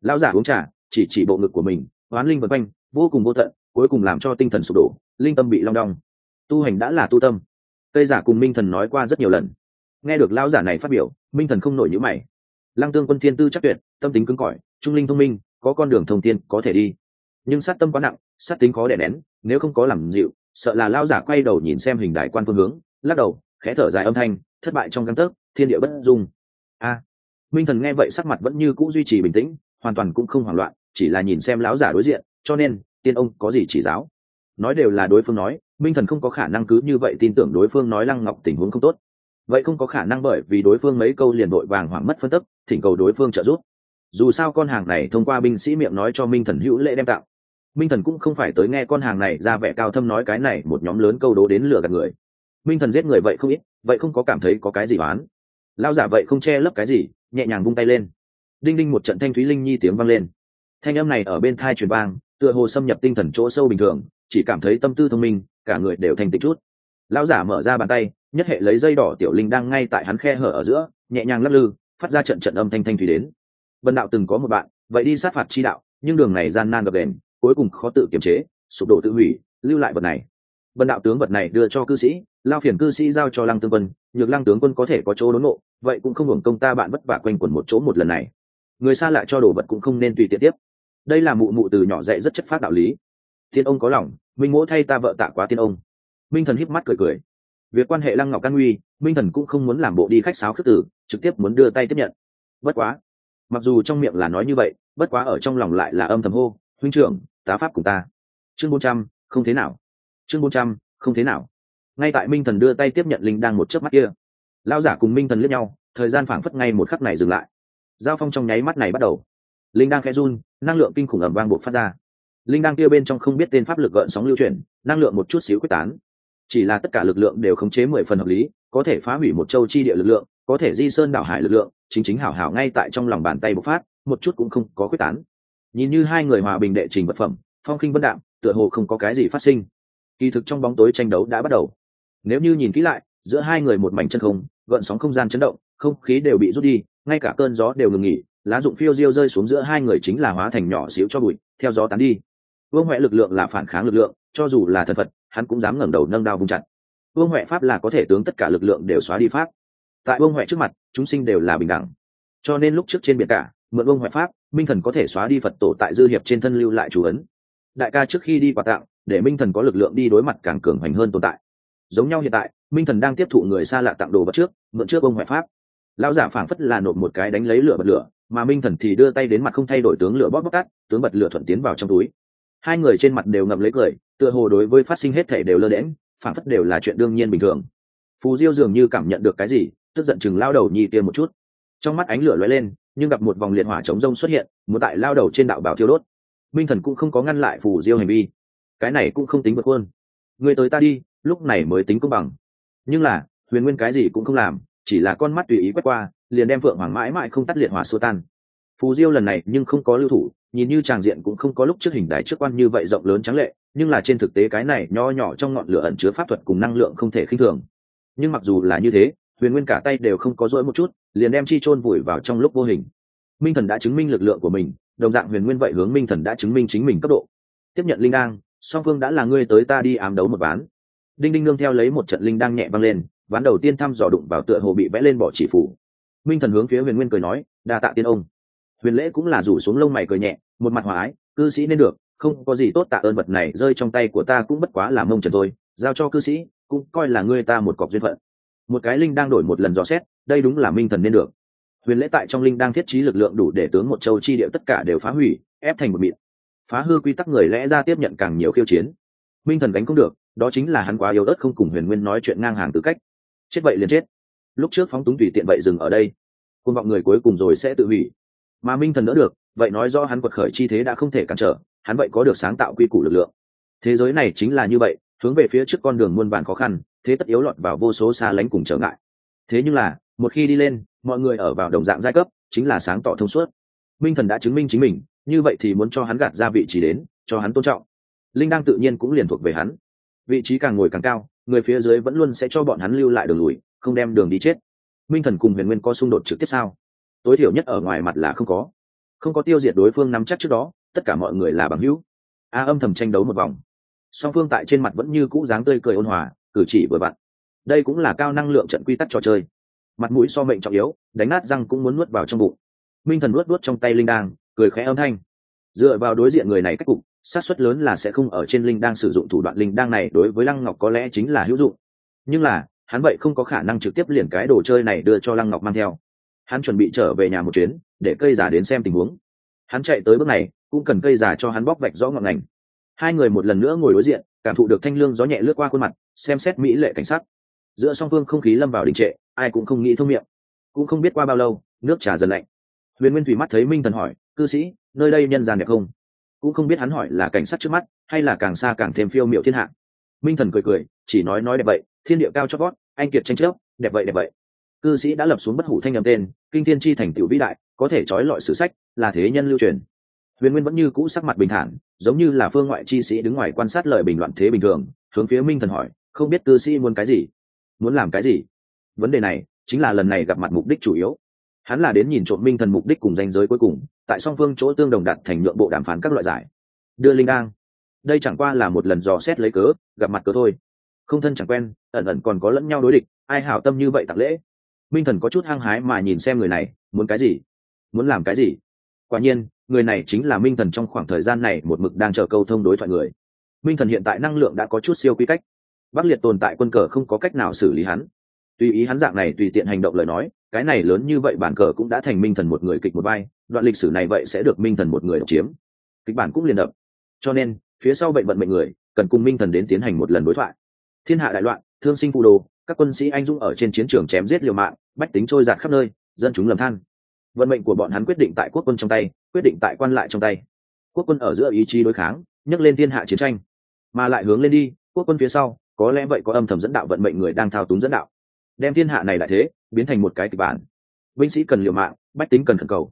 Lão giả uống trà, chỉ chỉ bộ ngực của mình, hoán linh vân quanh, vô cùng vô tận, cuối cùng làm cho tinh thần sụp đổ, linh tâm bị long đong. Tu hành đã là tu tâm. Tây giả cùng minh thần nói qua rất nhiều lần. Nghe được lão giả này phát biểu, minh thần không nổi nhữ mày. Lăng tương quân thiên tư chắc tuyệt, tâm tính cứng cỏi, trung linh thông minh có con đường thông tiên có thể đi. Nhưng sát tâm quá nặng, sát tính khó đè nén, nếu không có làm dịu, sợ là lao giả quay đầu nhìn xem hình đại quan phương hướng, lắc đầu, khẽ thở dài âm thanh, thất bại trong căn tấc, thiên địa bất dung. A. Minh thần nghe vậy sắc mặt vẫn như cũ duy trì bình tĩnh, hoàn toàn cũng không hoảng loạn, chỉ là nhìn xem lão giả đối diện, cho nên, tiên ông có gì chỉ giáo? Nói đều là đối phương nói, minh thần không có khả năng cứ như vậy tin tưởng đối phương nói lăng ngọc tình huống không tốt. Vậy không có khả năng bởi vì đối phương mấy câu liền đội vàng hoảng mất phân tức, thỉnh cầu đối phương trợ giúp dù sao con hàng này thông qua binh sĩ miệng nói cho minh thần hữu lễ đem tạo. Minh thần cũng không phải tới nghe con hàng này ra vẻ cao thâm nói cái này một nhóm lớn câu đố đến lừa gạt người. Minh thần giết người vậy không ít, vậy không có cảm thấy có cái gì oán. Lao giả vậy không che lấp cái gì, nhẹ nhàng vung tay lên. Đinh đinh một trận thanh thúy linh nhi tiếng vang lên. Thanh âm này ở bên thai truyền vang, tựa hồ xâm nhập tinh thần chỗ sâu bình thường, chỉ cảm thấy tâm tư thông minh, cả người đều thành tịch chút. Lão giả mở ra bàn tay, nhất hệ lấy dây đỏ tiểu linh đang ngay tại hắn khe hở ở giữa, nhẹ nhàng lắc lư, phát ra trận trận âm thanh thanh thúy đến vân đạo từng có một bạn, vậy đi sát phạt chi đạo, nhưng đường này gian nan gập đền, cuối cùng khó tự kiềm chế, sụp đổ tự hủy, lưu lại vật này. Vân đạo tướng vật này đưa cho cư sĩ, lao phiền cư sĩ giao cho lăng tướng quân, nhược lăng tướng quân có thể có chỗ đốn nộ, vậy cũng không hưởng công ta bạn vất vả quanh quẩn một chỗ một lần này. Người xa lại cho đồ vật cũng không nên tùy tiện tiếp. Đây là mụ mụ từ nhỏ dạy rất chất phát đạo lý. Thiên ông có lòng, minh mỗ thay ta vợ tạ quá tiên ông. Minh thần híp mắt cười cười. Việc quan hệ lăng ngọc căn nguy minh thần cũng không muốn làm bộ đi khách sáo khước tử trực tiếp muốn đưa tay tiếp nhận. Bất quá mặc dù trong miệng là nói như vậy, bất quá ở trong lòng lại là âm thầm hô, huynh trưởng, tá pháp cùng ta. Chương bốn trăm, không thế nào. Chương bốn trăm, không thế nào. Ngay tại minh thần đưa tay tiếp nhận linh đang một chớp mắt kia lao giả cùng minh thần liếc nhau, thời gian phảng phất ngay một khắc này dừng lại. Giao phong trong nháy mắt này bắt đầu. Linh đang khẽ run, năng lượng kinh khủng ẩm vang buộc phát ra. Linh đang kia bên trong không biết tên pháp lực gợn sóng lưu chuyển, năng lượng một chút xíu quyết tán. Chỉ là tất cả lực lượng đều khống chế mười phần hợp lý, có thể phá hủy một châu chi địa lực lượng, có thể di sơn đảo hải lực lượng chính chính hảo hảo ngay tại trong lòng bàn tay bộc phát, một chút cũng không có quyết tán. Nhìn như hai người hòa bình đệ trình vật phẩm, phong khinh vân đạm, tựa hồ không có cái gì phát sinh. Kỳ thực trong bóng tối tranh đấu đã bắt đầu. Nếu như nhìn kỹ lại, giữa hai người một mảnh chân không, gợn sóng không gian chấn động, không khí đều bị rút đi, ngay cả cơn gió đều ngừng nghỉ, lá dụng phiêu diêu rơi xuống giữa hai người chính là hóa thành nhỏ xíu cho bụi, theo gió tán đi. Vương huệ lực lượng là phản kháng lực lượng, cho dù là thần phật, hắn cũng dám ngẩng đầu nâng đao vung chặt. Vương huệ pháp là có thể tướng tất cả lực lượng đều xóa đi pháp tại vương huệ trước mặt, chúng sinh đều là bình đẳng. Cho nên lúc trước trên biển cả, mượn vương huệ pháp, minh thần có thể xóa đi phật tổ tại dư hiệp trên thân lưu lại chủ ấn. Đại ca trước khi đi quà tặng, để minh thần có lực lượng đi đối mặt càng cường hoành hơn tồn tại. Giống nhau hiện tại, minh thần đang tiếp thụ người xa lạ tặng đồ vật trước, mượn trước bông huệ pháp. Lão giả phảng phất là nộp một cái đánh lấy lửa bật lửa, mà minh thần thì đưa tay đến mặt không thay đổi tướng lửa bóp bóc tắt tướng bật lửa thuận tiến vào trong túi. Hai người trên mặt đều ngậm lấy cười, tựa hồ đối với phát sinh hết thể đều lơ đễm phảng phất đều là chuyện đương nhiên bình thường. Phù diêu dường như cảm nhận được cái gì tức giận chừng lao đầu nhi kia một chút. Trong mắt ánh lửa lóe lên, nhưng gặp một vòng liệt hỏa chống rông xuất hiện, muốn tại lao đầu trên đạo bảo thiêu đốt. Minh thần cũng không có ngăn lại phù diêu hành vi. Cái này cũng không tính vượt hơn người tới ta đi, lúc này mới tính công bằng. Nhưng là, huyền nguyên cái gì cũng không làm, chỉ là con mắt tùy ý quét qua, liền đem phượng hoàng mãi mãi không tắt liệt hỏa xua tan. Phù diêu lần này nhưng không có lưu thủ, nhìn như tràng diện cũng không có lúc trước hình đài trước quan như vậy rộng lớn trắng lệ, nhưng là trên thực tế cái này nho nhỏ trong ngọn lửa ẩn chứa pháp thuật cùng năng lượng không thể khinh thường. Nhưng mặc dù là như thế huyền nguyên cả tay đều không có rỗi một chút, liền đem chi chôn vùi vào trong lúc vô hình. Minh thần đã chứng minh lực lượng của mình, đồng dạng huyền nguyên vậy hướng minh thần đã chứng minh chính mình cấp độ. Tiếp nhận linh đang song phương đã là ngươi tới ta đi ám đấu một ván. Đinh đinh nương theo lấy một trận linh đang nhẹ văng lên, ván đầu tiên thăm dò đụng vào tựa hồ bị vẽ lên bỏ chỉ phủ. Minh thần hướng phía huyền nguyên cười nói, đa tạ tiên ông. Huyền lễ cũng là rủ xuống lông mày cười nhẹ, một mặt hòa ái, cư sĩ nên được, không có gì tốt tạ ơn vật này, rơi trong tay của ta cũng bất quá là mông trần thôi, giao cho cư sĩ, cũng coi là ngươi ta một cọc duyên phận một cái linh đang đổi một lần dò xét, đây đúng là minh thần nên được. Huyền lễ tại trong linh đang thiết trí lực lượng đủ để tướng một châu chi địa tất cả đều phá hủy, ép thành một mịn. Phá hư quy tắc người lẽ ra tiếp nhận càng nhiều khiêu chiến. Minh thần đánh không được, đó chính là hắn quá yếu ớt không cùng huyền nguyên nói chuyện ngang hàng tư cách. Chết vậy liền chết. Lúc trước phóng túng tùy tiện vậy dừng ở đây. Côn vọng người cuối cùng rồi sẽ tự hủy. Mà minh thần đỡ được, vậy nói do hắn quật khởi chi thế đã không thể cản trở, hắn vậy có được sáng tạo quy củ lực lượng. Thế giới này chính là như vậy, hướng về phía trước con đường muôn vàn khó khăn thế tất yếu lọt vào vô số xa lánh cùng trở ngại. Thế nhưng là, một khi đi lên, mọi người ở vào đồng dạng giai cấp, chính là sáng tỏ thông suốt. Minh thần đã chứng minh chính mình, như vậy thì muốn cho hắn gạt ra vị trí đến, cho hắn tôn trọng. Linh đang tự nhiên cũng liền thuộc về hắn. Vị trí càng ngồi càng cao, người phía dưới vẫn luôn sẽ cho bọn hắn lưu lại đường lùi, không đem đường đi chết. Minh thần cùng huyền nguyên có xung đột trực tiếp sao? Tối thiểu nhất ở ngoài mặt là không có. Không có tiêu diệt đối phương nắm chắc trước đó, tất cả mọi người là bằng hữu. A âm thầm tranh đấu một vòng. Song phương tại trên mặt vẫn như cũ dáng tươi cười ôn hòa cử chỉ vừa vặn. Đây cũng là cao năng lượng trận quy tắc trò chơi. Mặt mũi so mệnh trọng yếu, đánh nát răng cũng muốn nuốt vào trong bụng. Minh thần nuốt nuốt trong tay linh đang cười khẽ âm thanh. Dựa vào đối diện người này cách cục sát suất lớn là sẽ không ở trên linh đang sử dụng thủ đoạn linh đang này đối với lăng ngọc có lẽ chính là hữu dụng. Nhưng là, hắn vậy không có khả năng trực tiếp liền cái đồ chơi này đưa cho lăng ngọc mang theo. Hắn chuẩn bị trở về nhà một chuyến, để cây giả đến xem tình huống. Hắn chạy tới bước này, cũng cần cây giả cho hắn bóc vạch rõ ngọn ngành. Hai người một lần nữa ngồi đối diện cảm thụ được thanh lương gió nhẹ lướt qua khuôn mặt, xem xét mỹ lệ cảnh sắc. Giữa song phương không khí lâm vào đình trệ, ai cũng không nghĩ thông miệng. Cũng không biết qua bao lâu, nước trà dần lạnh. Huyền nguyên thủy mắt thấy minh thần hỏi, cư sĩ, nơi đây nhân gian đẹp không? Cũng không biết hắn hỏi là cảnh sát trước mắt, hay là càng xa càng thêm phiêu miệu thiên hạ. Minh thần cười cười, chỉ nói nói đẹp vậy, thiên địa cao cho vót, anh kiệt tranh chấp, đẹp vậy đẹp vậy. Cư sĩ đã lập xuống bất hủ thanh nhầm tên, kinh thiên chi thành tiểu vĩ đại, có thể trói lọi sử sách, là thế nhân lưu truyền huyền nguyên vẫn như cũ sắc mặt bình thản, giống như là phương ngoại chi sĩ đứng ngoài quan sát lời bình luận thế bình thường, hướng phía minh thần hỏi, không biết cư sĩ muốn cái gì? Muốn làm cái gì? Vấn đề này chính là lần này gặp mặt mục đích chủ yếu. Hắn là đến nhìn trộm minh thần mục đích cùng danh giới cuối cùng, tại song phương chỗ tương đồng đặt thành nhượng bộ đàm phán các loại giải. Đưa linh đang đây chẳng qua là một lần dò xét lấy cớ, gặp mặt cớ thôi. Không thân chẳng quen, ẩn ẩn còn có lẫn nhau đối địch, ai hảo tâm như vậy tặng lễ? Minh thần có chút hăng hái mà nhìn xem người này, muốn cái gì? Muốn làm cái gì? Quả nhiên người này chính là minh thần trong khoảng thời gian này một mực đang chờ câu thông đối thoại người. Minh thần hiện tại năng lượng đã có chút siêu quy cách. Bắc liệt tồn tại quân cờ không có cách nào xử lý hắn. Tùy ý hắn dạng này tùy tiện hành động lời nói, cái này lớn như vậy bản cờ cũng đã thành minh thần một người kịch một vai, đoạn lịch sử này vậy sẽ được minh thần một người độc chiếm. Kịch bản cũng liền đập. Cho nên, phía sau bệnh vận mệnh người, cần cùng minh thần đến tiến hành một lần đối thoại. Thiên hạ đại loạn, thương sinh phụ đồ, các quân sĩ anh dũng ở trên chiến trường chém giết liều mạng, bách tính trôi giạt khắp nơi, dân chúng lầm than vận mệnh của bọn hắn quyết định tại quốc quân trong tay, quyết định tại quan lại trong tay. Quốc quân ở giữa ý chí đối kháng, nhấc lên thiên hạ chiến tranh. Mà lại hướng lên đi, quốc quân phía sau, có lẽ vậy có âm thầm dẫn đạo vận mệnh người đang thao túng dẫn đạo. Đem thiên hạ này lại thế, biến thành một cái kịch bản. Binh sĩ cần liều mạng, bách tính cần khẩn cầu.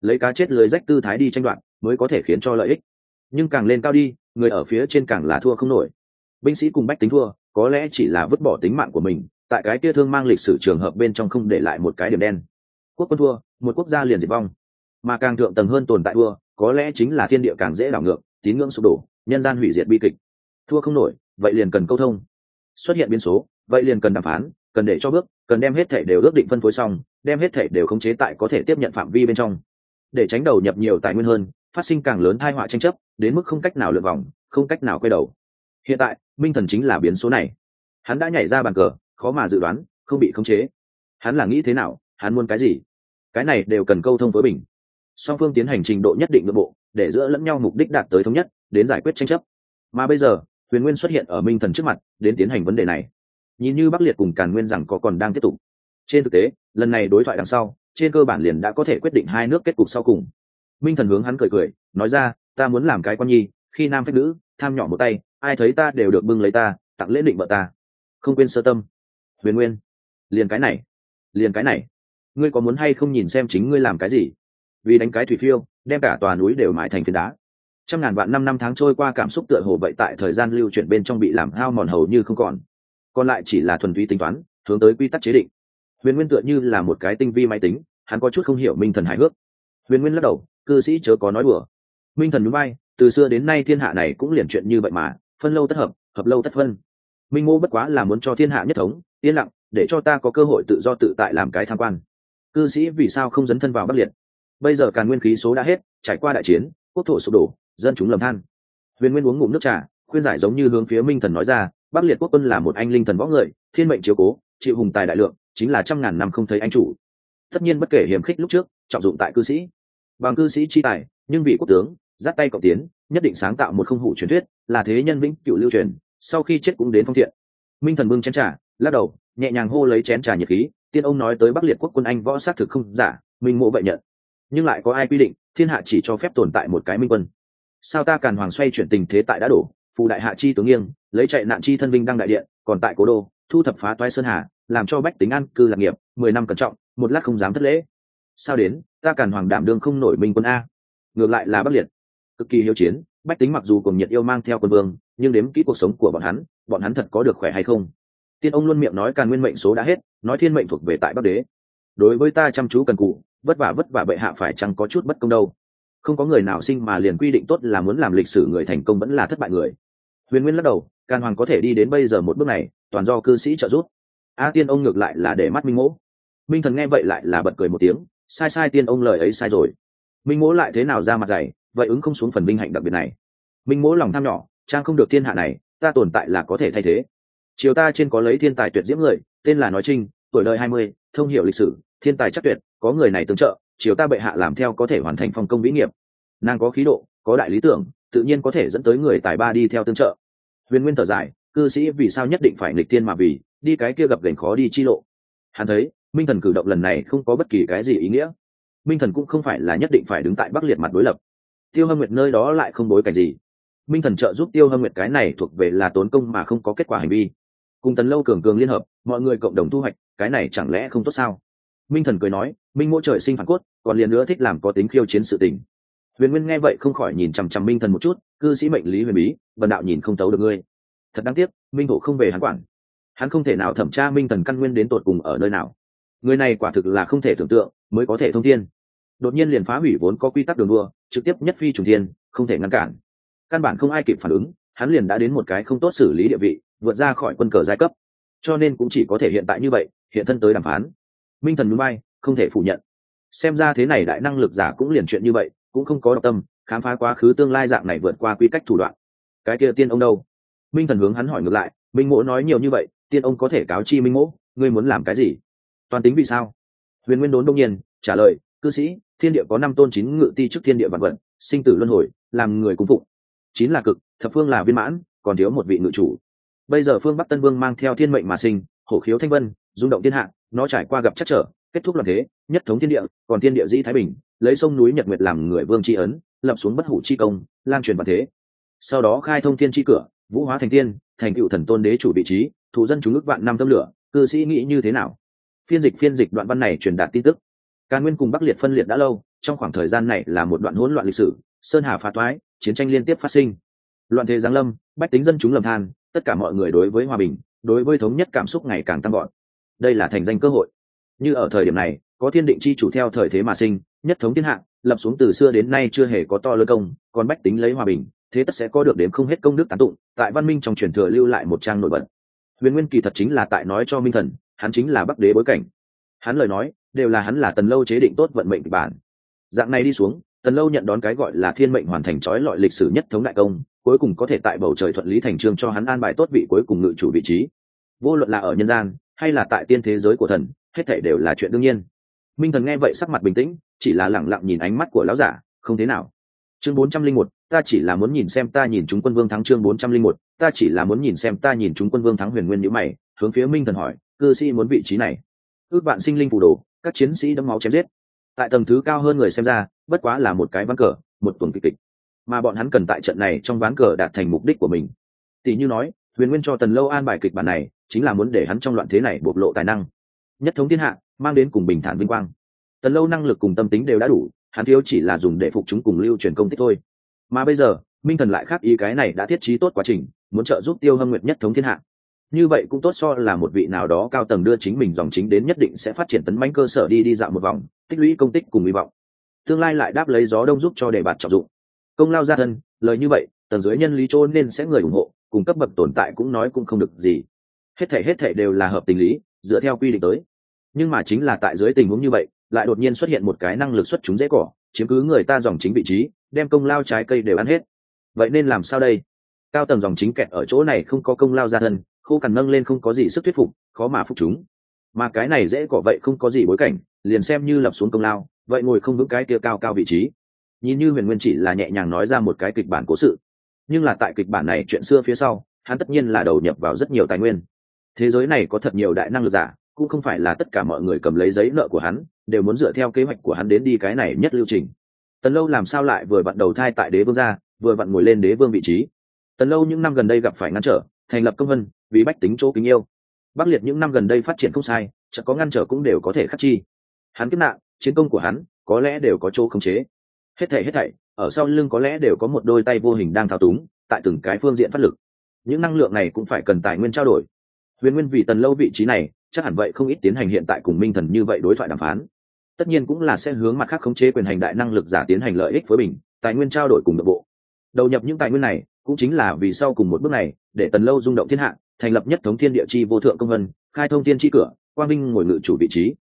Lấy cá chết lưới rách tư thái đi tranh đoạt, mới có thể khiến cho lợi ích. Nhưng càng lên cao đi, người ở phía trên càng là thua không nổi. Binh sĩ cùng bách tính thua, có lẽ chỉ là vứt bỏ tính mạng của mình, tại cái kia thương mang lịch sử trường hợp bên trong không để lại một cái điểm đen. Quốc quân thua một quốc gia liền diệt vong. Mà càng thượng tầng hơn tồn tại thua có lẽ chính là thiên địa càng dễ đảo ngược, tín ngưỡng sụp đổ, nhân gian hủy diệt bi kịch. Thua không nổi, vậy liền cần câu thông. Xuất hiện biến số, vậy liền cần đàm phán, cần để cho bước, cần đem hết thể đều ước định phân phối xong, đem hết thể đều khống chế tại có thể tiếp nhận phạm vi bên trong. Để tránh đầu nhập nhiều tài nguyên hơn, phát sinh càng lớn thai họa tranh chấp, đến mức không cách nào lượt vòng, không cách nào quay đầu. Hiện tại, minh thần chính là biến số này. Hắn đã nhảy ra bàn cờ, khó mà dự đoán, không bị khống chế. Hắn là nghĩ thế nào, hắn muốn cái gì? Cái này đều cần câu thông với bình. Song phương tiến hành trình độ nhất định nội bộ, để giữa lẫn nhau mục đích đạt tới thống nhất, đến giải quyết tranh chấp. Mà bây giờ, huyền nguyên xuất hiện ở minh thần trước mặt, đến tiến hành vấn đề này. Nhìn như bắc liệt cùng càn nguyên rằng có còn đang tiếp tục. Trên thực tế, lần này đối thoại đằng sau, trên cơ bản liền đã có thể quyết định hai nước kết cục sau cùng. Minh thần hướng hắn cười cười, nói ra, ta muốn làm cái con nhi, khi nam phép nữ, tham nhỏ một tay, ai thấy ta đều được bưng lấy ta, tặng lễ định vợ ta. Không quên sơ tâm. Huyền nguyên, liền cái này, liền cái này ngươi có muốn hay không nhìn xem chính ngươi làm cái gì? Vì đánh cái thủy phiêu, đem cả tòa núi đều mãi thành phiến đá. Trăm ngàn vạn năm năm tháng trôi qua cảm xúc tựa hồ vậy tại thời gian lưu chuyển bên trong bị làm hao mòn hầu như không còn. Còn lại chỉ là thuần túy tính toán, hướng tới quy tắc chế định. Huyền nguyên tựa như là một cái tinh vi máy tính, hắn có chút không hiểu minh thần hài hước. Huyền nguyên lắc đầu, cư sĩ chớ có nói đùa. Minh thần núi bay từ xưa đến nay thiên hạ này cũng liền chuyện như vậy mà, phân lâu tất hợp hợp lâu tất phân. Minh Ngô bất quá là muốn cho thiên hạ nhất thống, yên lặng, để cho ta có cơ hội tự do tự tại làm cái tham quan cư sĩ vì sao không dấn thân vào bắc liệt? Bây giờ càn nguyên khí số đã hết, trải qua đại chiến, quốc thổ sụp đổ, dân chúng lầm than. Huyền nguyên uống ngụm nước trà, khuyên giải giống như hướng phía minh thần nói ra, bắc liệt quốc quân là một anh linh thần võ người, thiên mệnh chiếu cố, chịu hùng tài đại lượng, chính là trăm ngàn năm không thấy anh chủ. Tất nhiên bất kể hiểm khích lúc trước, trọng dụng tại cư sĩ. Bằng cư sĩ chi tài, nhưng vị quốc tướng, giắt tay cộng tiến, nhất định sáng tạo một không hủ truyền thuyết, là thế nhân vĩnh cựu lưu truyền, sau khi chết cũng đến phong thiện. Minh thần bưng chén trà, lắc đầu, nhẹ nhàng hô lấy chén trà nhiệt khí tiên ông nói tới bắc liệt quốc quân anh võ sát thực không giả, minh mộ vậy nhận. Nhưng lại có ai quy định, thiên hạ chỉ cho phép tồn tại một cái minh quân. Sao ta càn hoàng xoay chuyển tình thế tại đã đổ phụ đại hạ chi tướng nghiêng, lấy chạy nạn chi thân vinh đăng đại điện, còn tại cố đô, thu thập phá toái sơn hà, làm cho bách tính an cư lạc nghiệp, mười năm cẩn trọng, một lát không dám thất lễ. Sao đến, ta càn hoàng đảm đương không nổi minh quân a? Ngược lại là bắc liệt. Cực kỳ hiếu chiến, bách tính mặc dù cùng nhiệt yêu mang theo quân vương, nhưng đếm kỹ cuộc sống của bọn hắn bọn hắn thật có được khỏe hay không? Tiên ông luôn miệng nói càn nguyên mệnh số đã hết, nói thiên mệnh thuộc về tại bắc đế. Đối với ta chăm chú cần cụ vất vả vất vả bệ hạ phải chăng có chút bất công đâu. Không có người nào sinh mà liền quy định tốt là muốn làm lịch sử người thành công vẫn là thất bại người. Huyền nguyên lắc đầu, càn hoàng có thể đi đến bây giờ một bước này, toàn do cư sĩ trợ giúp. A tiên ông ngược lại là để mắt minh mỗ. Minh thần nghe vậy lại là bật cười một tiếng, sai sai tiên ông lời ấy sai rồi. Minh mỗ lại thế nào ra mặt dày, vậy ứng không xuống phần minh hạnh đặc biệt này. Minh mỗ lòng tham nhỏ, trang không được thiên hạ này, ta tồn tại là có thể thay thế chiều ta trên có lấy thiên tài tuyệt diễm người, tên là nói trinh, tuổi đời hai mươi, thông hiểu lịch sử, thiên tài chắc tuyệt, có người này tương trợ chiều ta bệ hạ làm theo có thể hoàn thành phong công vĩ nghiệp. Nàng có khí độ, có đại lý tưởng, tự nhiên có thể dẫn tới người tài ba đi theo tương trợ. Huyền nguyên thở dài, cư sĩ vì sao nhất định phải nghịch tiên mà vì, đi cái kia gặp gành khó đi chi lộ. Hắn thấy, minh thần cử động lần này không có bất kỳ cái gì ý nghĩa. Minh thần cũng không phải là nhất định phải đứng tại bắc liệt mặt đối lập. Tiêu hâm nguyệt nơi đó lại không bối cảnh gì. Minh thần trợ giúp tiêu hâm nguyệt cái này thuộc về là tốn công mà không có kết quả hành vi cùng tần lâu cường cường liên hợp, mọi người cộng đồng thu hoạch, cái này chẳng lẽ không tốt sao? Minh thần cười nói, minh mỗi trời sinh phản cốt, còn liền nữa thích làm có tính khiêu chiến sự tình. Huyền nguyên nghe vậy không khỏi nhìn chằm chằm minh thần một chút, cư sĩ mệnh lý huyền bí vần đạo nhìn không tấu được ngươi. Thật đáng tiếc, minh thổ không về hắn quản. Hắn không thể nào thẩm tra minh thần căn nguyên đến tột cùng ở nơi nào. Người này quả thực là không thể tưởng tượng, mới có thể thông thiên. Đột nhiên liền phá hủy vốn có quy tắc đường đua, trực tiếp nhất phi trùng thiên, không thể ngăn cản. Căn bản không ai kịp phản ứng, hắn liền đã đến một cái không tốt xử lý địa vị vượt ra khỏi quân cờ giai cấp. Cho nên cũng chỉ có thể hiện tại như vậy, hiện thân tới đàm phán. Minh thần núi bay không thể phủ nhận. Xem ra thế này đại năng lực giả cũng liền chuyện như vậy, cũng không có độc tâm, khám phá quá khứ tương lai dạng này vượt qua quy cách thủ đoạn. Cái kia tiên ông đâu? Minh thần hướng hắn hỏi ngược lại, minh mỗ nói nhiều như vậy, tiên ông có thể cáo chi minh mỗ, ngươi muốn làm cái gì? Toàn tính vì sao? Huyền nguyên đốn đông nhiên, trả lời, cư sĩ, thiên địa có năm tôn chín ngự ti trước thiên địa vạn vận sinh tử luân hồi, làm người cung phụng. Chín là cực, thập phương là viên mãn, còn thiếu một vị ngự chủ bây giờ phương bắc tân vương mang theo thiên mệnh mà sinh, hổ khiếu thanh vân, rung động thiên hạ, nó trải qua gặp chắc trở, kết thúc loạn thế, nhất thống thiên địa, còn thiên địa dĩ thái bình, lấy sông núi nhật nguyệt làm người vương tri ấn, lập xuống bất hủ chi công, lan truyền vào thế. Sau đó khai thông thiên tri cửa, vũ hóa thành tiên, thành cựu thần tôn đế chủ vị trí thủ dân chúng ước vạn năm tâm lửa, cư sĩ nghĩ như thế nào? Phiên dịch phiên dịch, đoạn văn này truyền đạt tin tức. Càn nguyên cùng bắc liệt phân liệt đã lâu, trong khoảng thời gian này là một đoạn hỗn loạn lịch sử, sơn hà phá toái, chiến tranh liên tiếp phát sinh. Loạn thế giáng lâm, bách tính dân chúng lầm than tất cả mọi người đối với hòa bình, đối với thống nhất cảm xúc ngày càng tăng gọn đây là thành danh cơ hội. Như ở thời điểm này, có thiên định chi chủ theo thời thế mà sinh, nhất thống thiên hạ, lập xuống từ xưa đến nay chưa hề có to lớn công, còn bách tính lấy hòa bình, thế tất sẽ có được đến không hết công đức tán tụng, tại văn minh trong truyền thừa lưu lại một trang nổi bật. Huyền nguyên kỳ thật chính là tại nói cho minh thần, hắn chính là bắc đế bối cảnh. Hắn lời nói, đều là hắn là tần lâu chế định tốt vận mệnh kịch bản. Dạng này đi xuống tần lâu nhận đón cái gọi là thiên mệnh hoàn thành trói lọi lịch sử nhất thống đại công, cuối cùng có thể tại bầu trời thuận lý thành trương cho hắn an bài tốt vị cuối cùng ngự chủ vị trí. Vô luận là ở nhân gian, hay là tại tiên thế giới của thần, hết thể đều là chuyện đương nhiên. Minh thần nghe vậy sắc mặt bình tĩnh, chỉ là lẳng lặng nhìn ánh mắt của lão giả, không thế nào. Chương bốn trăm linh một, ta chỉ là muốn nhìn xem ta nhìn chúng quân vương thắng chương bốn trăm linh một, ta chỉ là muốn nhìn xem ta nhìn chúng quân vương thắng huyền nguyên nhữ mày, hướng phía minh thần hỏi, cư sĩ muốn vị trí này. Ước bạn sinh linh phù đồ, các chiến sĩ đẫm máu chém giết tại tầng thứ cao hơn người xem ra, bất quá là một cái ván cờ, một tuần kịch kịch. Mà bọn hắn cần tại trận này trong ván cờ đạt thành mục đích của mình. Tỷ như nói, huyền nguyên cho tần lâu an bài kịch bản này, chính là muốn để hắn trong loạn thế này bộc lộ tài năng. Nhất thống thiên hạ, mang đến cùng bình thản vinh quang. Tần lâu năng lực cùng tâm tính đều đã đủ, hắn thiếu chỉ là dùng để phục chúng cùng lưu truyền công tích thôi. Mà bây giờ, minh thần lại khác ý cái này đã thiết trí tốt quá trình, muốn trợ giúp tiêu hâm nguyệt nhất thống thiên hạ như vậy cũng tốt so là một vị nào đó cao tầng đưa chính mình dòng chính đến nhất định sẽ phát triển tấn bánh cơ sở đi đi dạo một vòng, tích lũy công tích cùng hy vọng. Tương lai lại đáp lấy gió đông giúp cho đề bạt trọng dụng. Công lao gia thân, lời như vậy, tầng dưới nhân lý chỗ nên sẽ người ủng hộ, cùng cấp bậc tồn tại cũng nói cũng không được gì. Hết thể hết thể đều là hợp tình lý, dựa theo quy định tới. Nhưng mà chính là tại dưới tình huống như vậy, lại đột nhiên xuất hiện một cái năng lực xuất chúng dễ cỏ, chiếm cứ người ta dòng chính vị trí, đem công lao trái cây đều ăn hết. Vậy nên làm sao đây? Cao tầng dòng chính kẹt ở chỗ này không có công lao gia thân khô cằn nâng lên không có gì sức thuyết phục, khó mà phục chúng. Mà cái này dễ cỏ vậy không có gì bối cảnh, liền xem như lập xuống công lao, vậy ngồi không vững cái kia cao cao vị trí. Nhìn như huyền nguyên chỉ là nhẹ nhàng nói ra một cái kịch bản cố sự, nhưng là tại kịch bản này chuyện xưa phía sau, hắn tất nhiên là đầu nhập vào rất nhiều tài nguyên. Thế giới này có thật nhiều đại năng lực giả, cũng không phải là tất cả mọi người cầm lấy giấy nợ của hắn, đều muốn dựa theo kế hoạch của hắn đến đi cái này nhất lưu trình. Tần lâu làm sao lại vừa vặn đầu thai tại đế vương gia vừa vặn ngồi lên đế vương vị trí? Tần lâu những năm gần đây gặp phải ngăn trở, thành lập công vân vì bách tính chỗ kính yêu. Bắc liệt những năm gần đây phát triển không sai, chợ có ngăn trở cũng đều có thể khắc chi. Hắn kiếp nạn, chiến công của hắn, có lẽ đều có chỗ khống chế. Hết thảy hết thảy, ở sau lưng có lẽ đều có một đôi tay vô hình đang thao túng, tại từng cái phương diện phát lực. Những năng lượng này cũng phải cần tài nguyên trao đổi. Huyền nguyên vì tần lâu vị trí này, chắc hẳn vậy không ít tiến hành hiện tại cùng minh thần như vậy đối thoại đàm phán. Tất nhiên cũng là sẽ hướng mặt khác khống chế quyền hành đại năng lực giả tiến hành lợi ích với bình, tài nguyên trao đổi cùng nội bộ. Đầu nhập những tài nguyên này, cũng chính là vì sau cùng một bước này, để tần lâu rung động thiên hạ thành lập nhất thống thiên địa chi vô thượng công vân, khai thông thiên chi cửa, quang minh ngồi ngự chủ vị trí.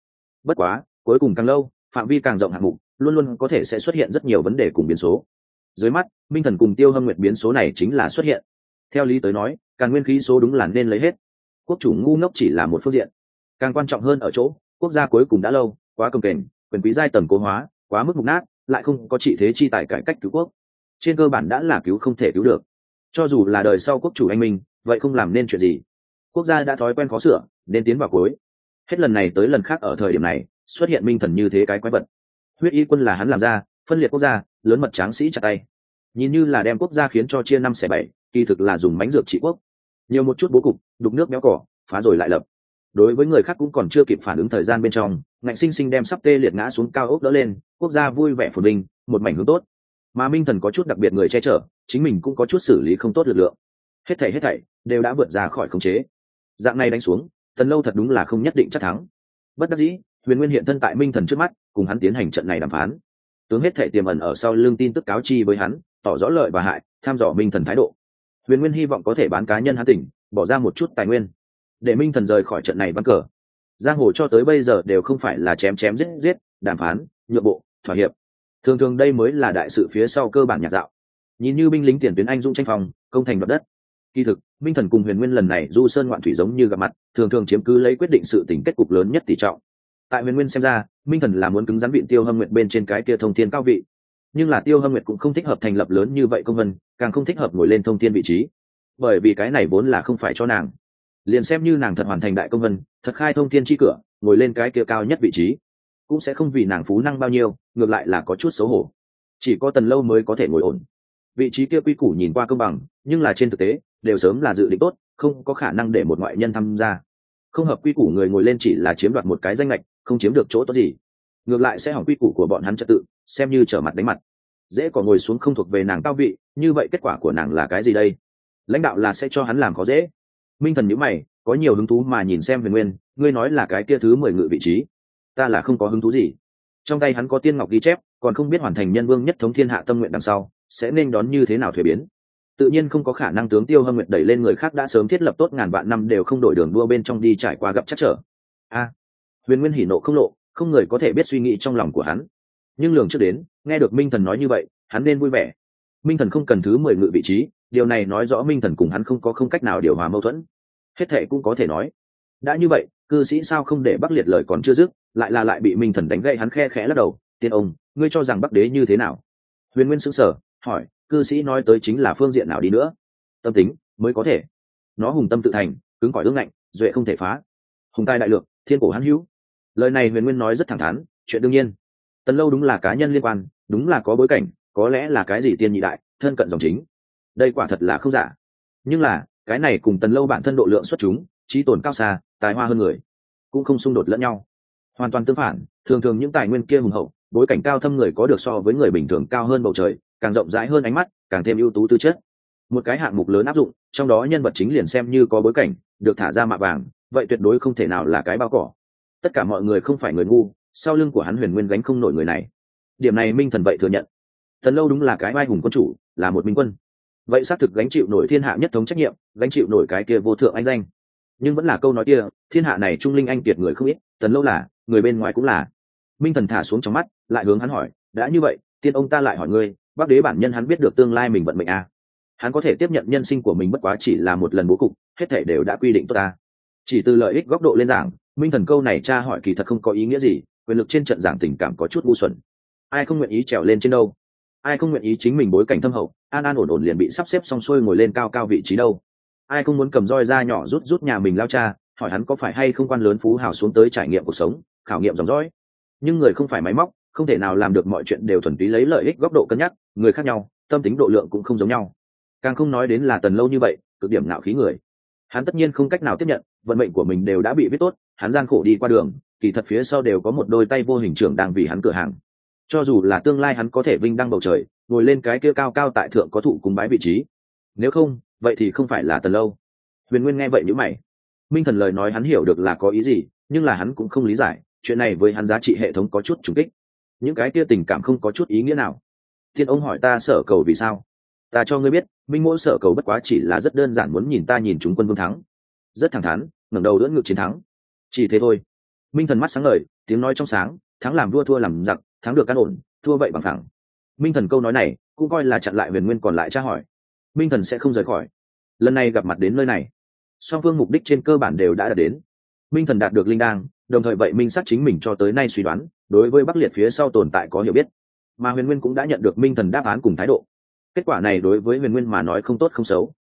Bất quá, cuối cùng càng lâu, phạm vi càng rộng hạng mục, luôn luôn có thể sẽ xuất hiện rất nhiều vấn đề cùng biến số. Dưới mắt, minh thần cùng tiêu hâm nguyệt biến số này chính là xuất hiện. Theo lý tới nói, càng nguyên khí số đúng là nên lấy hết. Quốc chủ ngu ngốc chỉ là một phương diện. Càng quan trọng hơn ở chỗ, quốc gia cuối cùng đã lâu, quá công kềnh, quyền quý giai tầng cố hóa, quá mức mục nát, lại không có trị thế chi tài cải cách cứu quốc. Trên cơ bản đã là cứu không thể cứu được. Cho dù là đời sau quốc chủ anh minh vậy không làm nên chuyện gì. Quốc gia đã thói quen khó sửa, nên tiến vào cuối. Hết lần này tới lần khác ở thời điểm này, xuất hiện minh thần như thế cái quái vật. Huyết y quân là hắn làm ra, phân liệt quốc gia, lớn mật tráng sĩ chặt tay. Nhìn như là đem quốc gia khiến cho chia năm xẻ bảy, kỳ thực là dùng bánh dược trị quốc. Nhiều một chút bố cục, đục nước béo cỏ, phá rồi lại lập. Đối với người khác cũng còn chưa kịp phản ứng thời gian bên trong, ngạnh sinh sinh đem sắp tê liệt ngã xuống cao ốc đỡ lên, quốc gia vui vẻ phồn vinh, một mảnh hướng tốt. Mà minh thần có chút đặc biệt người che chở, chính mình cũng có chút xử lý không tốt lực lượng. Hết thảy hết thảy đều đã vượt ra khỏi khống chế. Dạng này đánh xuống, tần lâu thật đúng là không nhất định chắc thắng. Bất đắc dĩ, huyền nguyên hiện thân tại minh thần trước mắt, cùng hắn tiến hành trận này đàm phán. Tướng hết thể tiềm ẩn ở sau lương tin tức cáo chi với hắn, tỏ rõ lợi và hại, tham dò minh thần thái độ. Huyền nguyên hy vọng có thể bán cá nhân hắn tỉnh, bỏ ra một chút tài nguyên, để minh thần rời khỏi trận này bắn cờ. Giang hồ cho tới bây giờ đều không phải là chém chém giết giết, đàm phán, nhượng bộ, thỏa hiệp. Thường thường đây mới là đại sự phía sau cơ bản nhạc dạo. Nhìn như binh lính tiền tuyến anh dũng tranh phòng công thành đoạt đất. Kỳ thực minh thần cùng huyền nguyên lần này du sơn ngoạn thủy giống như gặp mặt, thường thường chiếm cứ lấy quyết định sự tình kết cục lớn nhất tỷ trọng. Tại huyền nguyên xem ra, minh thần là muốn cứng rắn viện tiêu hâm nguyện bên trên cái kia thông thiên cao vị. Nhưng là tiêu hâm nguyện cũng không thích hợp thành lập lớn như vậy công vân, càng không thích hợp ngồi lên thông thiên vị trí. Bởi vì cái này vốn là không phải cho nàng. Liền xem như nàng thật hoàn thành đại công vân, thật khai thông thiên chi cửa, ngồi lên cái kia cao nhất vị trí, cũng sẽ không vì nàng phú năng bao nhiêu, ngược lại là có chút xấu hổ. Chỉ có tần lâu mới có thể ngồi ổn. Vị trí kia quy củ nhìn qua công bằng, nhưng là trên thực tế đều sớm là dự định tốt, không có khả năng để một ngoại nhân tham gia. Không hợp quy củ người ngồi lên chỉ là chiếm đoạt một cái danh lệch không chiếm được chỗ tốt gì. Ngược lại sẽ hỏng quy củ của bọn hắn trật tự, xem như trở mặt đánh mặt. Dễ có ngồi xuống không thuộc về nàng cao vị, như vậy kết quả của nàng là cái gì đây? Lãnh đạo là sẽ cho hắn làm khó dễ. Minh thần nhữ mày, có nhiều hứng thú mà nhìn xem về nguyên, ngươi nói là cái kia thứ mười ngự vị trí. Ta là không có hứng thú gì. Trong tay hắn có tiên ngọc ghi chép, còn không biết hoàn thành nhân vương nhất thống thiên hạ tâm nguyện đằng sau, sẽ nên đón như thế nào thuế biến tự nhiên không có khả năng tướng tiêu hâm nguyệt đẩy lên người khác đã sớm thiết lập tốt ngàn vạn năm đều không đổi đường đua bên trong đi trải qua gặp chắc trở. A, huyền nguyên hỉ nộ không lộ, không người có thể biết suy nghĩ trong lòng của hắn. Nhưng lường trước đến, nghe được minh thần nói như vậy, hắn nên vui vẻ. Minh thần không cần thứ mười ngự vị trí, điều này nói rõ minh thần cùng hắn không có không cách nào điều hòa mâu thuẫn. Hết thệ cũng có thể nói. Đã như vậy, cư sĩ sao không để bắc liệt lời còn chưa dứt, lại là lại bị minh thần đánh gậy hắn khe khẽ lắc đầu, tiên ông, ngươi cho rằng bắc đế như thế nào? Huyền nguyên sững sở hỏi cư sĩ nói tới chính là phương diện nào đi nữa. Tâm tính mới có thể. Nó hùng tâm tự thành, cứng cỏi ương ngạnh, duệ không thể phá. Hùng tài đại lượng, thiên cổ hãn hữu. Lời này huyền nguyên nói rất thẳng thắn, chuyện đương nhiên. Tần lâu đúng là cá nhân liên quan, đúng là có bối cảnh, có lẽ là cái gì tiên nhị đại, thân cận dòng chính. Đây quả thật là không giả. Nhưng là, cái này cùng tần lâu bản thân độ lượng xuất chúng, trí tồn cao xa, tài hoa hơn người, cũng không xung đột lẫn nhau. Hoàn toàn tương phản, thường thường những tài nguyên kia hùng hậu, bối cảnh cao thâm người có được so với người bình thường cao hơn bầu trời càng rộng rãi hơn ánh mắt, càng thêm ưu tú tư chất. Một cái hạng mục lớn áp dụng, trong đó nhân vật chính liền xem như có bối cảnh, được thả ra mạ vàng, vậy tuyệt đối không thể nào là cái bao cỏ. Tất cả mọi người không phải người ngu, sau lưng của hắn huyền nguyên gánh không nổi người này. Điểm này minh thần vậy thừa nhận. Thần lâu đúng là cái mai hùng quân chủ, là một minh quân. Vậy xác thực gánh chịu nổi thiên hạ nhất thống trách nhiệm, gánh chịu nổi cái kia vô thượng anh danh. Nhưng vẫn là câu nói kia, thiên hạ này trung linh anh kiệt người không ít tần lâu là, người bên ngoài cũng là. Minh thần thả xuống trong mắt, lại hướng hắn hỏi, đã như vậy, tiên ông ta lại hỏi ngươi bác đế bản nhân hắn biết được tương lai mình vận mệnh à. hắn có thể tiếp nhận nhân sinh của mình bất quá chỉ là một lần bố cục, hết thể đều đã quy định tốt ta chỉ từ lợi ích góc độ lên giảng, minh thần câu này cha hỏi kỳ thật không có ý nghĩa gì, quyền lực trên trận giảng tình cảm có chút ngu xuẩn. Ai không nguyện ý trèo lên trên đâu? Ai không nguyện ý chính mình bối cảnh thâm hậu, an an ổn ổn liền bị sắp xếp xong xuôi ngồi lên cao cao vị trí đâu? Ai không muốn cầm roi ra nhỏ rút rút nhà mình lao cha, hỏi hắn có phải hay không quan lớn phú hào xuống tới trải nghiệm cuộc sống, khảo nghiệm dòng dõi. Nhưng người không phải máy móc không thể nào làm được mọi chuyện đều thuần túy lấy lợi ích góc độ cân nhắc, người khác nhau, tâm tính độ lượng cũng không giống nhau. Càng không nói đến là tần lâu như vậy, cực điểm nạo khí người. Hắn tất nhiên không cách nào tiếp nhận, vận mệnh của mình đều đã bị viết tốt, hắn gian khổ đi qua đường, kỳ thật phía sau đều có một đôi tay vô hình trưởng đang vì hắn cửa hàng. Cho dù là tương lai hắn có thể vinh đăng bầu trời, ngồi lên cái kia cao cao tại thượng có thụ cùng bái vị trí. Nếu không, vậy thì không phải là tần lâu. Huyền nguyên nghe vậy nhữ mày. Minh thần lời nói hắn hiểu được là có ý gì, nhưng là hắn cũng không lý giải, chuyện này với hắn giá trị hệ thống có chút trùng kích những cái kia tình cảm không có chút ý nghĩa nào. Thiên ông hỏi ta sở cầu vì sao? Ta cho ngươi biết, minh mỗi sở cầu bất quá chỉ là rất đơn giản muốn nhìn ta nhìn chúng quân vương thắng. Rất thẳng thắn, ngẩng đầu đỡ ngược chiến thắng. Chỉ thế thôi. Minh thần mắt sáng ngời, tiếng nói trong sáng, thắng làm vua thua làm giặc, thắng được căn ổn, thua vậy bằng thẳng minh thần câu nói này cũng coi là chặn lại huyền nguyên còn lại tra hỏi. Minh thần sẽ không rời khỏi. Lần này gặp mặt đến nơi này, song phương mục đích trên cơ bản đều đã đạt đến. Minh thần đạt được linh đang đồng thời vậy minh xác chính mình cho tới nay suy đoán đối với bắc liệt phía sau tồn tại có hiểu biết. Mà huyền nguyên cũng đã nhận được minh thần đáp án cùng thái độ. Kết quả này đối với huyền nguyên mà nói không tốt không xấu.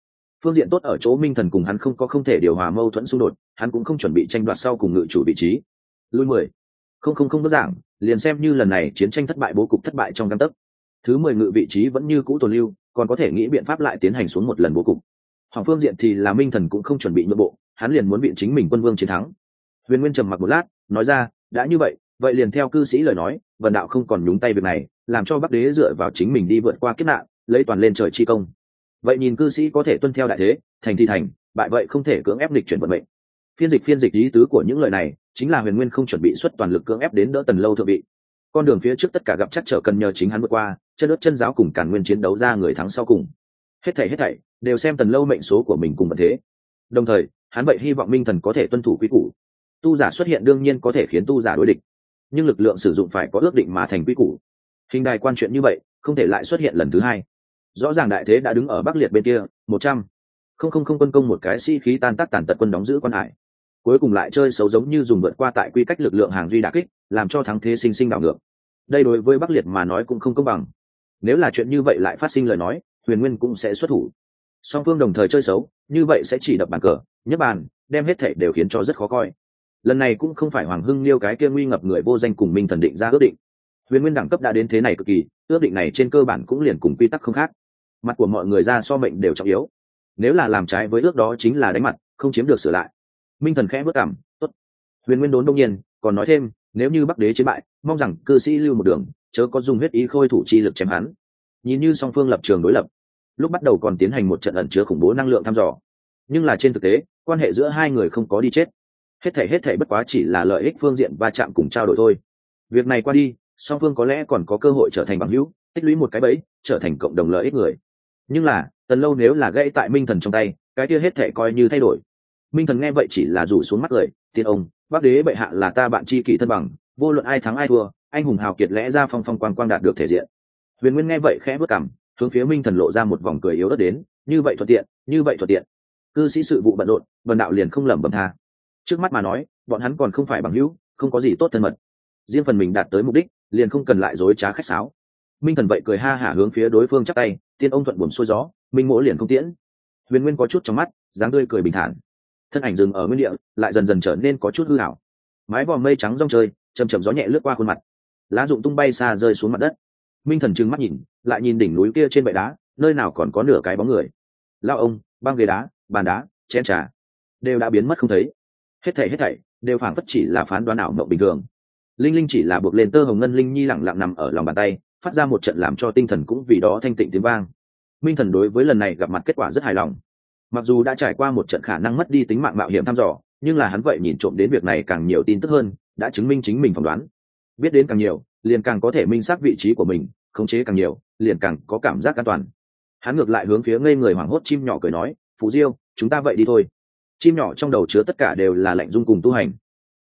Phương diện tốt ở chỗ minh thần cùng hắn không có không thể điều hòa mâu thuẫn xung đột, hắn cũng không chuẩn bị tranh đoạt sau cùng ngự chủ vị trí. Lui mười. Không không không đơn giản liền xem như lần này chiến tranh thất bại bố cục thất bại trong căn tấc. Thứ mười ngự vị trí vẫn như cũ tồn lưu, còn có thể nghĩ biện pháp lại tiến hành xuống một lần bố cục. Hoàng phương diện thì là minh thần cũng không chuẩn bị nội bộ, hắn liền muốn biện chính mình quân vương chiến thắng. Huyền nguyên trầm mặc một lát, nói ra, đã như vậy vậy liền theo cư sĩ lời nói vần đạo không còn nhúng tay việc này, làm cho bắc đế dựa vào chính mình đi vượt qua kiếp nạn, lấy toàn lên trời chi công. Vậy nhìn cư sĩ có thể tuân theo đại thế, thành thì thành, bại vậy không thể cưỡng ép lịch chuyển vận mệnh. Phiên dịch phiên dịch lý tứ của những lời này, chính là huyền nguyên không chuẩn bị xuất toàn lực cưỡng ép đến đỡ tần lâu thượng vị. Con đường phía trước tất cả gặp chắc trở cần nhờ chính hắn vượt qua, chân ớt chân giáo cùng cản nguyên chiến đấu ra người thắng sau cùng. Hết thảy hết thảy, đều xem tần lâu mệnh số của mình cùng vận thế. Đồng thời, hắn vậy hy vọng minh thần có thể tuân thủ quy củ. Tu giả xuất hiện đương nhiên có thể khiến tu giả đối địch nhưng lực lượng sử dụng phải có ước định mà thành quy củ. Hình đài quan chuyện như vậy, không thể lại xuất hiện lần thứ hai. Rõ ràng đại thế đã đứng ở bắc liệt bên kia, một trăm. Không không không quân công một cái sĩ、si、khí tan tác tàn tật quân đóng giữ quan hải. Cuối cùng lại chơi xấu giống như dùng vượt qua tại quy cách lực lượng hàng duy đà kích, làm cho thắng thế sinh sinh đảo ngược. Đây đối với bắc liệt mà nói cũng không công bằng. Nếu là chuyện như vậy lại phát sinh lời nói, huyền nguyên cũng sẽ xuất thủ. Song phương đồng thời chơi xấu, như vậy sẽ chỉ đập bàn cờ nhất bàn, đem hết thể đều khiến cho rất khó coi lần này cũng không phải hoàng hưng liêu cái kia nguy ngập người vô danh cùng minh thần định ra ước định. Huyền nguyên đẳng cấp đã đến thế này cực kỳ, ước định này trên cơ bản cũng liền cùng quy tắc không khác. Mặt của mọi người ra so mệnh đều trọng yếu. Nếu là làm trái với ước đó chính là đánh mặt, không chiếm được sửa lại. Minh thần khẽ vất cảm tốt. Huyền nguyên đốn đông nhiên, còn nói thêm, nếu như bắc đế chiến bại, mong rằng cư sĩ lưu một đường, chớ có dùng huyết ý khôi thủ chi lực chém hắn. Nhìn như song phương lập trường đối lập, lúc bắt đầu còn tiến hành một trận ẩn chứa khủng bố năng lượng thăm dò. Nhưng là trên thực tế, quan hệ giữa hai người không có đi chết hết thể hết thể bất quá chỉ là lợi ích phương diện va chạm cùng trao đổi thôi. Việc này qua đi, song phương có lẽ còn có cơ hội trở thành bằng hữu, tích lũy một cái bẫy, trở thành cộng đồng lợi ích người. Nhưng là, tần lâu nếu là gãy tại minh thần trong tay, cái kia hết thể coi như thay đổi. Minh thần nghe vậy chỉ là rủ xuống mắt cười, tiên ông bác đế bệ hạ là ta bạn tri kỷ thân bằng, vô luận ai thắng ai thua, anh hùng hào kiệt lẽ ra phong phong quang quang đạt được thể diện. Huyền nguyên nghe vậy khẽ bước cảm hướng phía minh thần lộ ra một vòng cười yếu ớt đến, như vậy thuận tiện, như vậy thuận tiện. Cư sĩ sự vụ bận rộn vần đạo liền không lẩm bẩm tha trước mắt mà nói, bọn hắn còn không phải bằng hữu, không có gì tốt thân mật. Riêng phần mình đạt tới mục đích, liền không cần lại dối trá khách sáo. Minh thần vậy cười ha hả hướng phía đối phương chắc tay, tiên ông thuận buồn xuôi gió, minh mỗ liền không tiễn. Huyền nguyên có chút trong mắt, dáng tươi cười bình thản. Thân ảnh dừng ở nguyên địa, lại dần dần trở nên có chút hư hảo mái vòm mây trắng rong chơi chầm chầm gió nhẹ lướt qua khuôn mặt. Lá rụng tung bay xa rơi xuống mặt đất. Minh thần trừng mắt nhìn, lại nhìn đỉnh núi kia trên bệ đá, nơi nào còn có nửa cái bóng người. Lao ông, băng ghế đá, bàn đá, chén trà, đều đã biến mất không thấy hết thảy hết thảy đều phảng phất chỉ là phán đoán ảo mộng bình thường. Linh linh chỉ là buộc lên tơ hồng ngân linh nhi lặng lặng nằm ở lòng bàn tay, phát ra một trận làm cho tinh thần cũng vì đó thanh tịnh tiếng vang. Minh thần đối với lần này gặp mặt kết quả rất hài lòng. Mặc dù đã trải qua một trận khả năng mất đi tính mạng mạo hiểm thăm dò, nhưng là hắn vậy nhìn trộm đến việc này càng nhiều tin tức hơn, đã chứng minh chính mình phỏng đoán. Biết đến càng nhiều, liền càng có thể minh xác vị trí của mình, khống chế càng nhiều, liền càng có cảm giác an toàn. Hắn ngược lại hướng phía ngây người hoảng hốt chim nhỏ cười nói phú diêu, chúng ta vậy đi thôi chim nhỏ trong đầu chứa tất cả đều là lệnh dung cùng tu hành.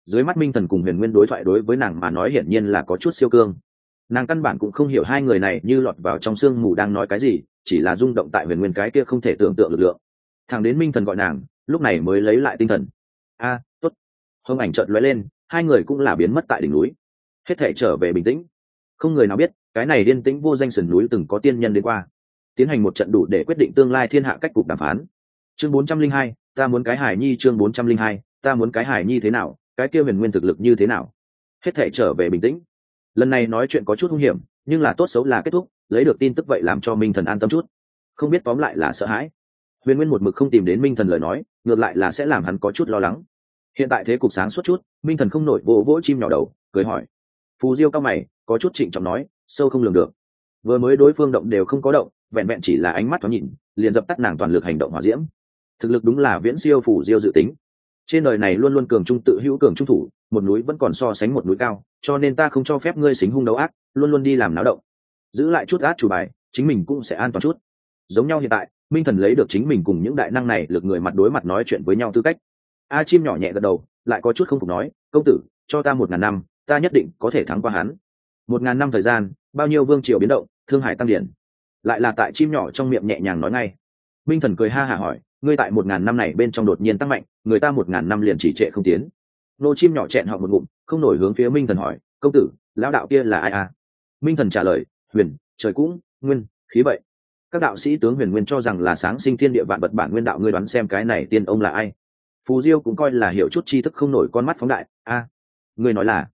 Dưới mắt minh thần cùng huyền nguyên đối thoại đối với nàng mà nói hiển nhiên là có chút siêu cương. Nàng căn bản cũng không hiểu hai người này như lọt vào trong sương mù đang nói cái gì chỉ là rung động tại huyền nguyên cái kia không thể tưởng tượng lực lượng. Thằng đến minh thần gọi nàng lúc này mới lấy lại tinh thần. A à, t ố t hông ảnh trợn lóe lên hai người cũng là biến mất tại đỉnh núi. Hết thể trở về bình tĩnh. Không người nào biết cái này điên tĩnh vô danh sườn núi từng có tiên nhân đến qua. Tiến hành một trận đủ để quyết định tương lai thiên hạ cách cục đàm phán chương bốn trăm linh hai, ta muốn cái hải nhi chương bốn trăm linh hai, ta muốn cái hải nhi thế nào, cái kia huyền nguyên thực lực như thế nào. Hết thể trở về bình tĩnh. Lần này nói chuyện có chút hung hiểm, nhưng là tốt xấu là kết thúc, lấy được tin tức vậy làm cho minh thần an tâm chút. Không biết tóm lại là sợ hãi. Huyền nguyên một mực không tìm đến minh thần lời nói, ngược lại là sẽ làm hắn có chút lo lắng. Hiện tại thế cục sáng suốt chút, minh thần không nổi vỗ vỗ chim nhỏ đầu, cười hỏi. Phù diêu cao mày, có chút trịnh trọng nói, sâu không lường được. Vừa mới đối phương động đều không có động, vẹn vẹn chỉ là ánh mắt thoáng nhìn, liền dập tắt nàng toàn lực hành động hỏa diễm thực lực đúng là viễn siêu phủ diêu dự tính. Trên đời này luôn luôn cường trung tự hữu cường trung thủ, một núi vẫn còn so sánh một núi cao, cho nên ta không cho phép ngươi xính hung đấu ác, luôn luôn đi làm náo động. Giữ lại chút át chủ bài, chính mình cũng sẽ an toàn chút. Giống nhau hiện tại, minh thần lấy được chính mình cùng những đại năng này lực người mặt đối mặt nói chuyện với nhau tư cách. A chim nhỏ nhẹ gật đầu, lại có chút không phục nói, công tử, cho ta một ngàn năm, ta nhất định có thể thắng qua hắn. Một ngàn năm thời gian, bao nhiêu vương triều biến động, thương hải tăng điển. Lại là tại chim nhỏ trong miệng nhẹ nhàng nói ngay. Minh thần cười ha hả hỏi ngươi tại một ngàn năm này bên trong đột nhiên tăng mạnh người ta một ngàn năm liền chỉ trệ không tiến. Nô chim nhỏ chẹn họ một ngụm không nổi hướng phía minh thần hỏi công tử lão đạo kia là ai à? Minh thần trả lời huyền trời cũng nguyên khí vậy. Các đạo sĩ tướng huyền nguyên cho rằng là sáng sinh thiên địa vạn vật bản nguyên đạo ngươi đoán xem cái này tiên ông là ai. Phù diêu cũng coi là hiểu chút tri thức không nổi con mắt phóng đại a à, ngươi nói là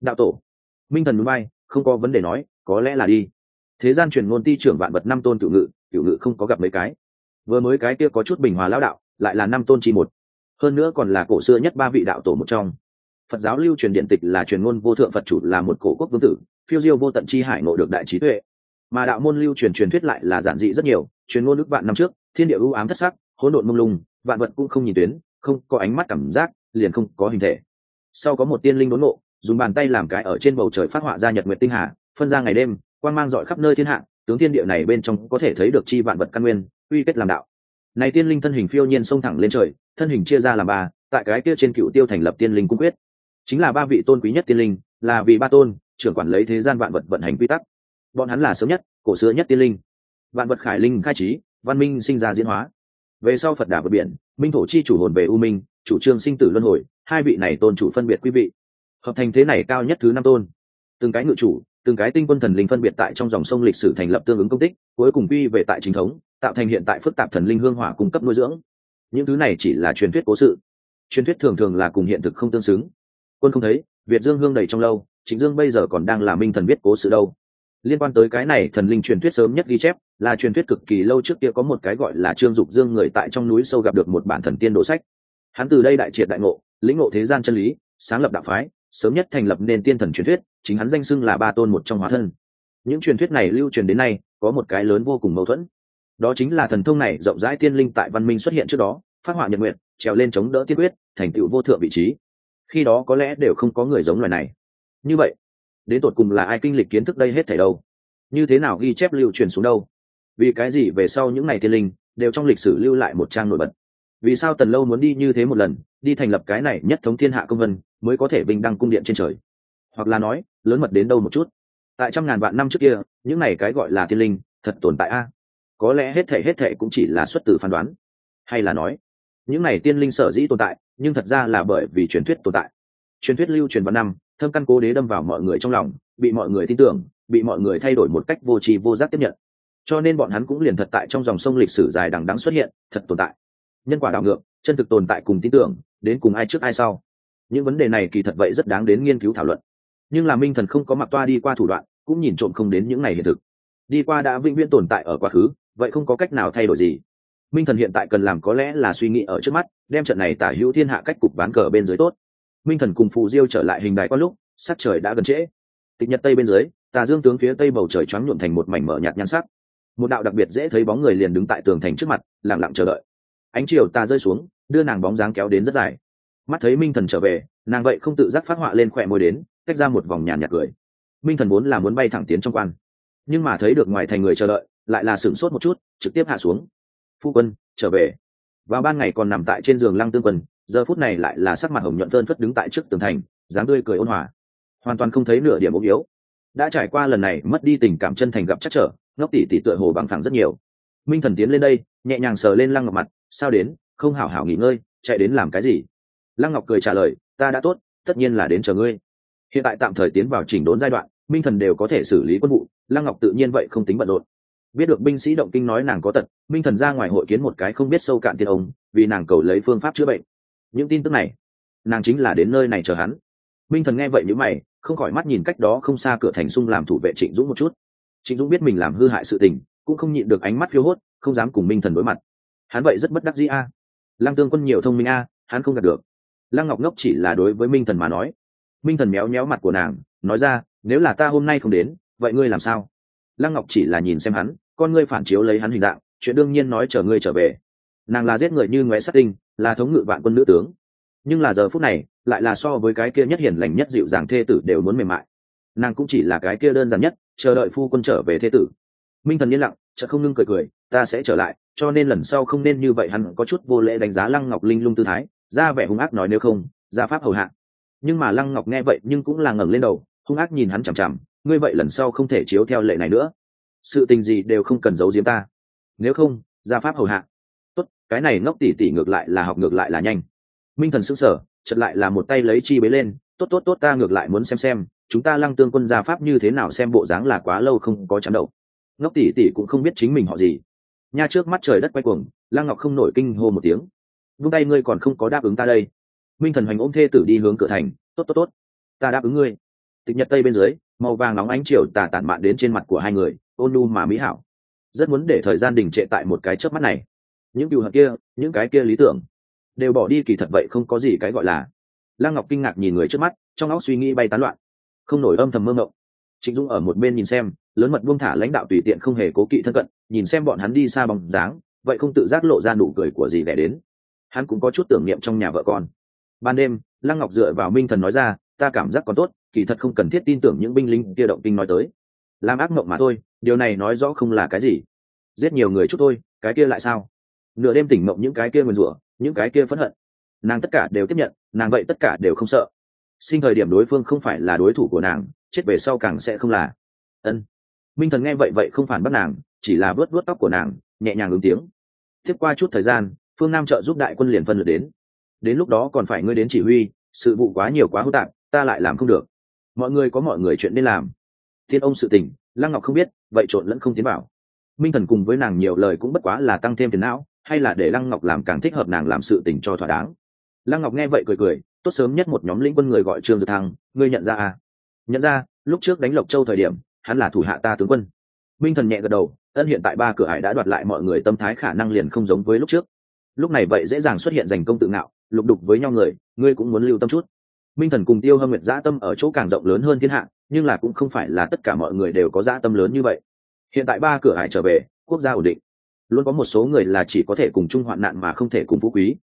đạo tổ. Minh thần núi bay không có vấn đề nói có lẽ là đi. Thế gian truyền ngôn ti trưởng vạn vật năm tôn cựu ngự cựu ngự không có gặp mấy cái vừa mới cái kia có chút bình hòa lão đạo, lại là năm tôn chi một. Hơn nữa còn là cổ xưa nhất ba vị đạo tổ một trong. Phật giáo lưu truyền điện tịch là truyền ngôn vô thượng phật chủ là một cổ quốc vương tử, phiêu diêu vô tận chi hải ngộ được đại trí tuệ. Mà đạo môn lưu truyền truyền thuyết lại là giản dị rất nhiều, truyền ngôn ước vạn năm trước, thiên địa ưu ám thất sắc, hỗn độn mông lung, vạn vật cũng không nhìn tuyến, không có ánh mắt cảm giác, liền không có hình thể. Sau có một tiên linh đốn ngộ, dùng bàn tay làm cái ở trên bầu trời phát họa ra nhật nguyệt tinh hà, phân ra ngày đêm quan mang dọi khắp nơi thiên hạ, tướng thiên địa này bên trong có thể thấy được chi vạn vật căn nguyên uy kết làm đạo. Này tiên linh thân hình phiêu nhiên xông thẳng lên trời, thân hình chia ra làm ba, tại cái kia trên cựu tiêu thành lập tiên linh cung quyết. Chính là ba vị tôn quý nhất tiên linh, là vì ba tôn, trưởng quản lấy thế gian vạn vật vận hành quy tắc. Bọn hắn là sớm nhất, cổ xưa nhất tiên linh. Vạn vật khải linh khai trí, văn minh sinh ra diễn hóa. Về sau phật đà vượt biển, minh thổ chi chủ hồn về u minh, chủ trương sinh tử luân hồi, hai vị này tôn chủ phân biệt quý vị. Hợp thành thế này cao nhất thứ năm tôn. Từng cái ngự chủ, từng cái tinh quân thần linh phân biệt tại trong dòng sông lịch sử thành lập tương ứng công tích, cuối cùng quy về tại chính thống tạo thành hiện tại phức tạp thần linh hương hỏa cung cấp nuôi dưỡng. Những thứ này chỉ là truyền thuyết cố sự. Truyền thuyết thường thường là cùng hiện thực không tương xứng. Quân không thấy, việt dương hương đầy trong lâu chính dương bây giờ còn đang là minh thần viết cố sự đâu. Liên quan tới cái này, thần linh truyền thuyết sớm nhất ghi chép, là truyền thuyết cực kỳ lâu trước kia có một cái gọi là trương dục dương người tại trong núi sâu gặp được một bản thần tiên đồ sách. Hắn từ đây đại triệt đại ngộ, lĩnh ngộ thế gian chân lý, sáng lập đạo phái, sớm nhất thành lập nên tiên thần truyền thuyết, chính hắn danh xưng là ba tôn một trong hóa thân. Những truyền thuyết này lưu truyền đến nay, có một cái lớn vô cùng mâu thuẫn đó chính là thần thông này rộng rãi tiên linh tại văn minh xuất hiện trước đó, phát họa nhật nguyện, trèo lên chống đỡ tiên quyết, thành tựu vô thượng vị trí. Khi đó có lẽ đều không có người giống loài này. Như vậy, đến tột cùng là ai kinh lịch kiến thức đây hết thảy đâu? Như thế nào ghi chép lưu truyền xuống đâu? Vì cái gì về sau những ngày tiên linh đều trong lịch sử lưu lại một trang nổi bật? Vì sao tần lâu muốn đi như thế một lần, đi thành lập cái này nhất thống thiên hạ công vân mới có thể bình đăng cung điện trên trời? Hoặc là nói, lớn mật đến đâu một chút? Tại trăm ngàn vạn năm trước kia, những này cái gọi là tiên linh thật tồn tại a? Có lẽ hết thể hết thể cũng chỉ là xuất từ phán đoán. Hay là nói, những này tiên linh sở dĩ tồn tại, nhưng thật ra là bởi vì truyền thuyết tồn tại. Truyền thuyết lưu truyền vào năm, thâm căn cố đế đâm vào mọi người trong lòng, bị mọi người tin tưởng, bị mọi người thay đổi một cách vô tri vô giác tiếp nhận. Cho nên bọn hắn cũng liền thật tại trong dòng sông lịch sử dài đằng đắng xuất hiện, thật tồn tại. Nhân quả đảo ngược, chân thực tồn tại cùng tin tưởng, đến cùng ai trước ai sau. Những vấn đề này kỳ thật vậy rất đáng đến nghiên cứu thảo luận. Nhưng là minh thần không có mặc toa đi qua thủ đoạn, cũng nhìn trộm không đến những ngày hiện thực. Đi qua đã vĩnh viễn tồn tại ở quá khứ vậy không có cách nào thay đổi gì. Minh thần hiện tại cần làm có lẽ là suy nghĩ ở trước mắt, đem trận này tả hữu thiên hạ cách cục ván cờ bên dưới tốt. Minh thần cùng phù diêu trở lại hình đài qua lúc, sắc trời đã gần trễ. Tịch nhật tây bên dưới, tà dương tướng phía tây bầu trời choáng nhuộm thành một mảnh mở nhạt nhan sắc. Một đạo đặc biệt dễ thấy bóng người liền đứng tại tường thành trước mặt, lặng lặng chờ đợi. Ánh chiều tà rơi xuống, đưa nàng bóng dáng kéo đến rất dài. Mắt thấy minh thần trở về, nàng vậy không tự giác phát họa lên khỏe môi đến cách ra một vòng nhàn nhạt cười. Minh thần vốn là muốn bay thẳng tiến trong quan, nhưng mà thấy được ngoài thành người chờ đợi lại là sửng sốt một chút, trực tiếp hạ xuống. Phu quân, trở về. Vào ban ngày còn nằm tại trên giường lăng tương quân giờ phút này lại là sắc mặt hồng nhuận phơn phất đứng tại trước tường thành, dáng tươi cười ôn hòa. Hoàn toàn không thấy nửa điểm ốm yếu. Đã trải qua lần này, mất đi tình cảm chân thành gặp chắc trở, ngốc tỷ tỷ tựa hồ bằng phẳng rất nhiều. Minh thần tiến lên đây, nhẹ nhàng sờ lên lăng ngọc mặt, sao đến? Không hảo hảo nghỉ ngơi, chạy đến làm cái gì? Lăng ngọc cười trả lời, ta đã tốt, tất nhiên là đến chờ ngươi. Hiện tại tạm thời tiến vào chỉnh đốn giai đoạn, minh thần đều có thể xử lý quân vụ, lăng ngọc tự nhiên vậy không tính bận rộn biết được binh sĩ động kinh nói nàng có tật, minh thần ra ngoài hội kiến một cái không biết sâu cạn tiên ông, vì nàng cầu lấy phương pháp chữa bệnh. Những tin tức này, nàng chính là đến nơi này chờ hắn. Minh thần nghe vậy nhữ mày, không khỏi mắt nhìn cách đó không xa cửa thành sung làm thủ vệ trịnh dũng một chút. Trịnh dũng biết mình làm hư hại sự tình, cũng không nhịn được ánh mắt phiêu hốt, không dám cùng minh thần đối mặt. Hắn vậy rất bất đắc dĩ a. Lăng tương quân nhiều thông minh a, hắn không gặp được. Lăng ngọc ngốc chỉ là đối với minh thần mà nói. Minh thần méo méo mặt của nàng, nói ra, nếu là ta hôm nay không đến, vậy ngươi làm sao? Lăng ngọc chỉ là nhìn xem hắn, con ngươi phản chiếu lấy hắn hình dạng, chuyện đương nhiên nói chờ ngươi trở về. Nàng là giết người như ngoé sát tinh, là thống ngự vạn quân nữ tướng. Nhưng là giờ phút này, lại là so với cái kia nhất hiền lành nhất dịu dàng thê tử đều muốn mềm mại. Nàng cũng chỉ là cái kia đơn giản nhất, chờ đợi phu quân trở về thê tử. Minh thần yên lặng chợ không ngưng cười cười, ta sẽ trở lại, cho nên lần sau không nên như vậy. Hắn có chút vô lễ đánh giá lăng ngọc linh lung tư thái, ra vẻ hung ác nói nếu không, ra pháp hầu hạ. Nhưng mà lăng ngọc nghe vậy nhưng cũng là ngẩng lên đầu, hung ác nhìn hắn chằm chằm ngươi vậy lần sau không thể chiếu theo lệ này nữa. Sự tình gì đều không cần giấu giếm ta. Nếu không ra pháp hầu hạ. Tốt, cái này ngốc tỉ tỉ ngược lại là học ngược lại là nhanh. Minh thần sững sờ chật lại là một tay lấy chi bế lên. Tốt tốt tốt, ta ngược lại muốn xem xem, chúng ta lăng tương quân gia pháp như thế nào xem bộ dáng là quá lâu không có chán đầu. ngốc tỷ tỷ cũng không biết chính mình họ gì. Nha trước mắt trời đất quay cuồng, lăng ngọc không nổi kinh hô một tiếng. Vung tay ngươi còn không có đáp ứng ta đây. Minh thần hoành ôm thê tử đi hướng cửa thành. Tốt tốt tốt, ta đáp ứng ngươi. Tịch nhật tây bên dưới màu vàng nóng ánh chiều tà tản mạn đến trên mặt của hai người, ôn lu mà mỹ hảo. Rất muốn để thời gian đình trệ tại một cái chớp mắt này. Những cựu hận kia, những cái kia lý tưởng, đều bỏ đi kỳ thật vậy không có gì cái gọi là. Lăng ngọc kinh ngạc nhìn người trước mắt, trong óc suy nghĩ bay tán loạn. Không nổi âm thầm mơ ngộng trịnh dung ở một bên nhìn xem, lớn mật buông thả lãnh đạo tùy tiện không hề cố kỵ thân cận, nhìn xem bọn hắn đi xa bóng dáng, vậy không tự giác lộ ra nụ cười của gì đẻ đến. Hắn cũng có chút tưởng niệm trong nhà vợ con. Ban đêm, lăng ngọc dựa vào minh thần nói ra, ta cảm giác còn tốt kỳ thật không cần thiết tin tưởng những binh lính kia động kinh nói tới. Làm ác mộng mà thôi, điều này nói rõ không là cái gì. Giết nhiều người chút thôi, cái kia lại sao? Nửa đêm tỉnh mộng những cái kia nguyền rủa, những cái kia phẫn hận. Nàng tất cả đều tiếp nhận, nàng vậy tất cả đều không sợ. Sinh thời điểm đối phương không phải là đối thủ của nàng, chết về sau càng sẽ không là. Ân. Minh thần nghe vậy vậy không phản bắt nàng, chỉ là vớt vớt tóc của nàng, nhẹ nhàng ứng tiếng. Tiếp qua chút thời gian, phương nam trợ giúp đại quân liền phân lượt đến. Đến lúc đó còn phải ngươi đến chỉ huy, sự vụ quá nhiều quá hỗn tạp, ta lại làm không được mọi người có mọi người chuyện nên làm. Thiên ông sự tình, lăng ngọc không biết, vậy trộn lẫn không tiến bảo minh thần cùng với nàng nhiều lời cũng bất quá là tăng thêm tiền não, hay là để lăng ngọc làm càng thích hợp nàng làm sự tình cho thỏa đáng. Lăng ngọc nghe vậy cười cười, tốt sớm nhất một nhóm lĩnh quân người gọi trương dược thăng, ngươi nhận ra à? Nhận ra, lúc trước đánh lộc châu thời điểm, hắn là thủ hạ ta tướng quân. Minh thần nhẹ gật đầu, ân hiện tại ba cửa hải đã đoạt lại mọi người tâm thái khả năng liền không giống với lúc trước. Lúc này vậy dễ dàng xuất hiện giành công tự ngạo, lục đục với nhau người, ngươi cũng muốn lưu tâm chút minh thần cùng tiêu hâm nguyệt dã tâm ở chỗ càng rộng lớn hơn thiên hạ, nhưng là cũng không phải là tất cả mọi người đều có dã tâm lớn như vậy. Hiện tại ba cửa hải trở về, quốc gia ổn định. Luôn có một số người là chỉ có thể cùng chung hoạn nạn mà không thể cùng phú quý.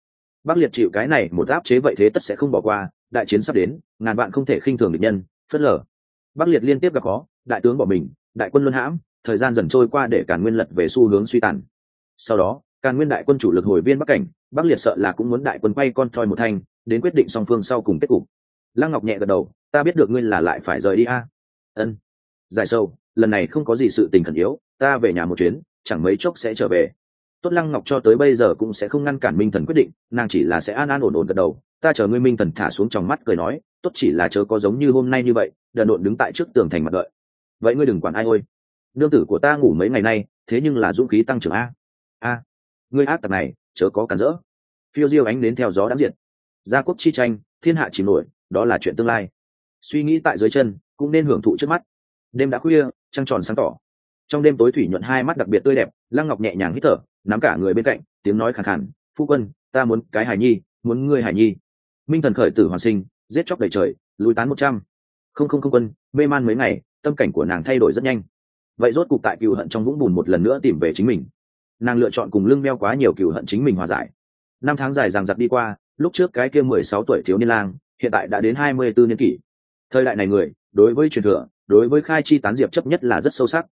Bắc liệt chịu cái này một áp chế vậy thế tất sẽ không bỏ qua, đại chiến sắp đến, ngàn vạn không thể khinh thường địch nhân, phớt lờ. Bắc liệt liên tiếp gặp khó, đại tướng bỏ mình, đại quân luân hãm, thời gian dần trôi qua để càn nguyên lật về xu hướng suy tàn. Sau đó, càn nguyên đại quân chủ lực hồi viên bắc cảnh, bắc liệt sợ là cũng muốn đại quân quay con thoi một thanh, đến quyết định song phương sau cùng kết cục lăng ngọc nhẹ gật đầu, ta biết được ngươi là lại phải rời đi a. Ân. Dài sâu lần này không có gì sự tình khẩn yếu, ta về nhà một chuyến, chẳng mấy chốc sẽ trở về. Tốt lăng ngọc cho tới bây giờ cũng sẽ không ngăn cản minh thần quyết định, nàng chỉ là sẽ an an ổn ổn gật đầu. Ta chờ ngươi minh thần thả xuống trong mắt cười nói, tốt chỉ là chớ có giống như hôm nay như vậy, đần độn đứng tại trước tường thành mặt đợi. Vậy ngươi đừng quản ai ôi. Nương tử của ta ngủ mấy ngày nay, thế nhưng là dũng khí tăng trưởng a. A, ngươi ác tặc này, chớ có cản rỡ. Phiêu diêu ánh đến theo gió đáng diện gia quốc chi tranh, thiên hạ chìm nổi đó là chuyện tương lai. Suy nghĩ tại dưới chân, cũng nên hưởng thụ trước mắt. Đêm đã khuya, trăng tròn sáng tỏ. Trong đêm tối thủy nhuận hai mắt đặc biệt tươi đẹp, lăng ngọc nhẹ nhàng hít thở, nắm cả người bên cạnh, tiếng nói khẳng khẳng phu quân, ta muốn cái hải nhi, muốn ngươi hải nhi. Minh thần khởi tử hoàn sinh, giết chóc đầy trời lùi tán một trăm. Không không không quân, mê man mấy ngày, tâm cảnh của nàng thay đổi rất nhanh. Vậy rốt cục tại cựu hận trong vũng bùn một lần nữa tìm về chính mình. Nàng lựa chọn cùng lưng meo quá nhiều cựu hận chính mình hòa giải. Năm tháng dài ràng giặc đi qua, lúc trước cái kia mười sáu tuổi thiếu niên lang hiện tại đã đến hai mươi bốn niên kỷ. Thời đại này người, đối với truyền thừa, đối với khai chi tán diệp chấp nhất là rất sâu sắc.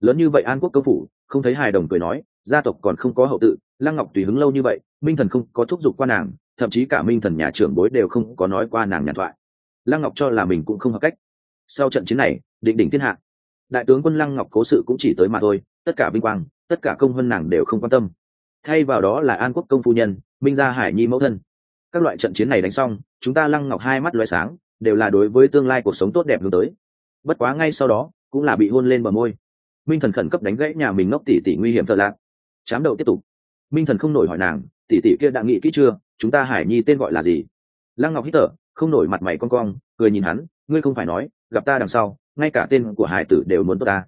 Lớn như vậy an quốc công phủ, không thấy hài đồng cười nói, gia tộc còn không có hậu tự, lăng ngọc tùy hứng lâu như vậy, minh thần không có thúc giục qua nàng, thậm chí cả minh thần nhà trưởng bối đều không có nói qua nàng nhàn thoại. Lăng ngọc cho là mình cũng không hợp cách. Sau trận chiến này, định đỉnh thiên hạ. Đại tướng quân lăng ngọc cố sự cũng chỉ tới mà thôi, tất cả vinh quang, tất cả công hơn nàng đều không quan tâm. Thay vào đó là an quốc công phu nhân, minh gia hải nhi mẫu thân các loại trận chiến này đánh xong, chúng ta lăng ngọc hai mắt loay sáng, đều là đối với tương lai cuộc sống tốt đẹp hướng tới. Bất quá ngay sau đó, cũng là bị hôn lên bờ môi. Minh thần khẩn cấp đánh gãy nhà mình ngốc tỷ tỷ nguy hiểm thợ lạc. Chám đầu tiếp tục. Minh thần không nổi hỏi nàng, tỷ tỷ kia đã nghĩ kỹ chưa? Chúng ta hải nhi tên gọi là gì? Lăng ngọc hít thở, không nổi mặt mày con cong, cười nhìn hắn, ngươi không phải nói, gặp ta đằng sau, ngay cả tên của hải tử đều muốn tốt ta.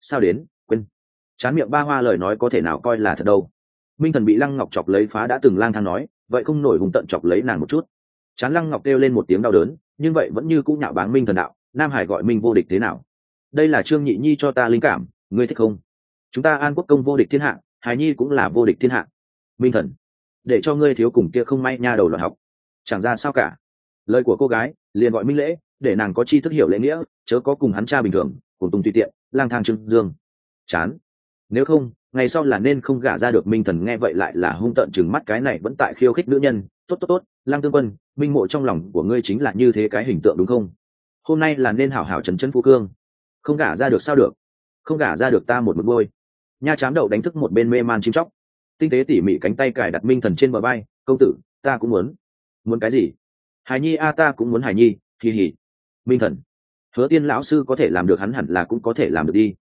Sao đến, quên. Chán miệng ba hoa lời nói có thể nào coi là thật đâu. Minh thần bị lăng ngọc chọc lấy phá đã từng lang thang nói vậy không nổi hùng tận chọc lấy nàng một chút. Chán lăng ngọc kêu lên một tiếng đau đớn, nhưng vậy vẫn như cũng nhạo báng minh thần đạo, nam hải gọi minh vô địch thế nào? Đây là trương nhị nhi cho ta linh cảm, ngươi thích không? Chúng ta an quốc công vô địch thiên hạ, hải nhi cũng là vô địch thiên hạ. Minh thần, để cho ngươi thiếu cùng kia không may nha đầu loạn học. Chẳng ra sao cả. Lời của cô gái, liền gọi minh lễ, để nàng có chi thức hiểu lễ nghĩa, chớ có cùng hắn cha bình thường, cùng tùng tùy tiện, lang thang trương dương. Chán. Nếu không ngày sau là nên không gả ra được minh thần, nghe vậy lại là hung tợn chừng mắt cái này vẫn tại khiêu khích nữ nhân. Tốt tốt tốt lang tương quân, minh mộ trong lòng của ngươi chính là như thế cái hình tượng đúng không? Hôm nay là nên hảo hảo chấn chân phú cương. Không gả ra được sao được? Không gả ra được ta một mực ngôi nha chám đậu đánh thức một bên mê man chim chóc. Tinh tế tỉ mỉ cánh tay cài đặt minh thần trên bờ bay công tử, ta cũng muốn. Muốn cái gì? Hải nhi a, ta cũng muốn hải nhi kỳ hỉ minh thần, hứa tiên lão sư có thể làm được hắn hẳn là cũng có thể làm được đi.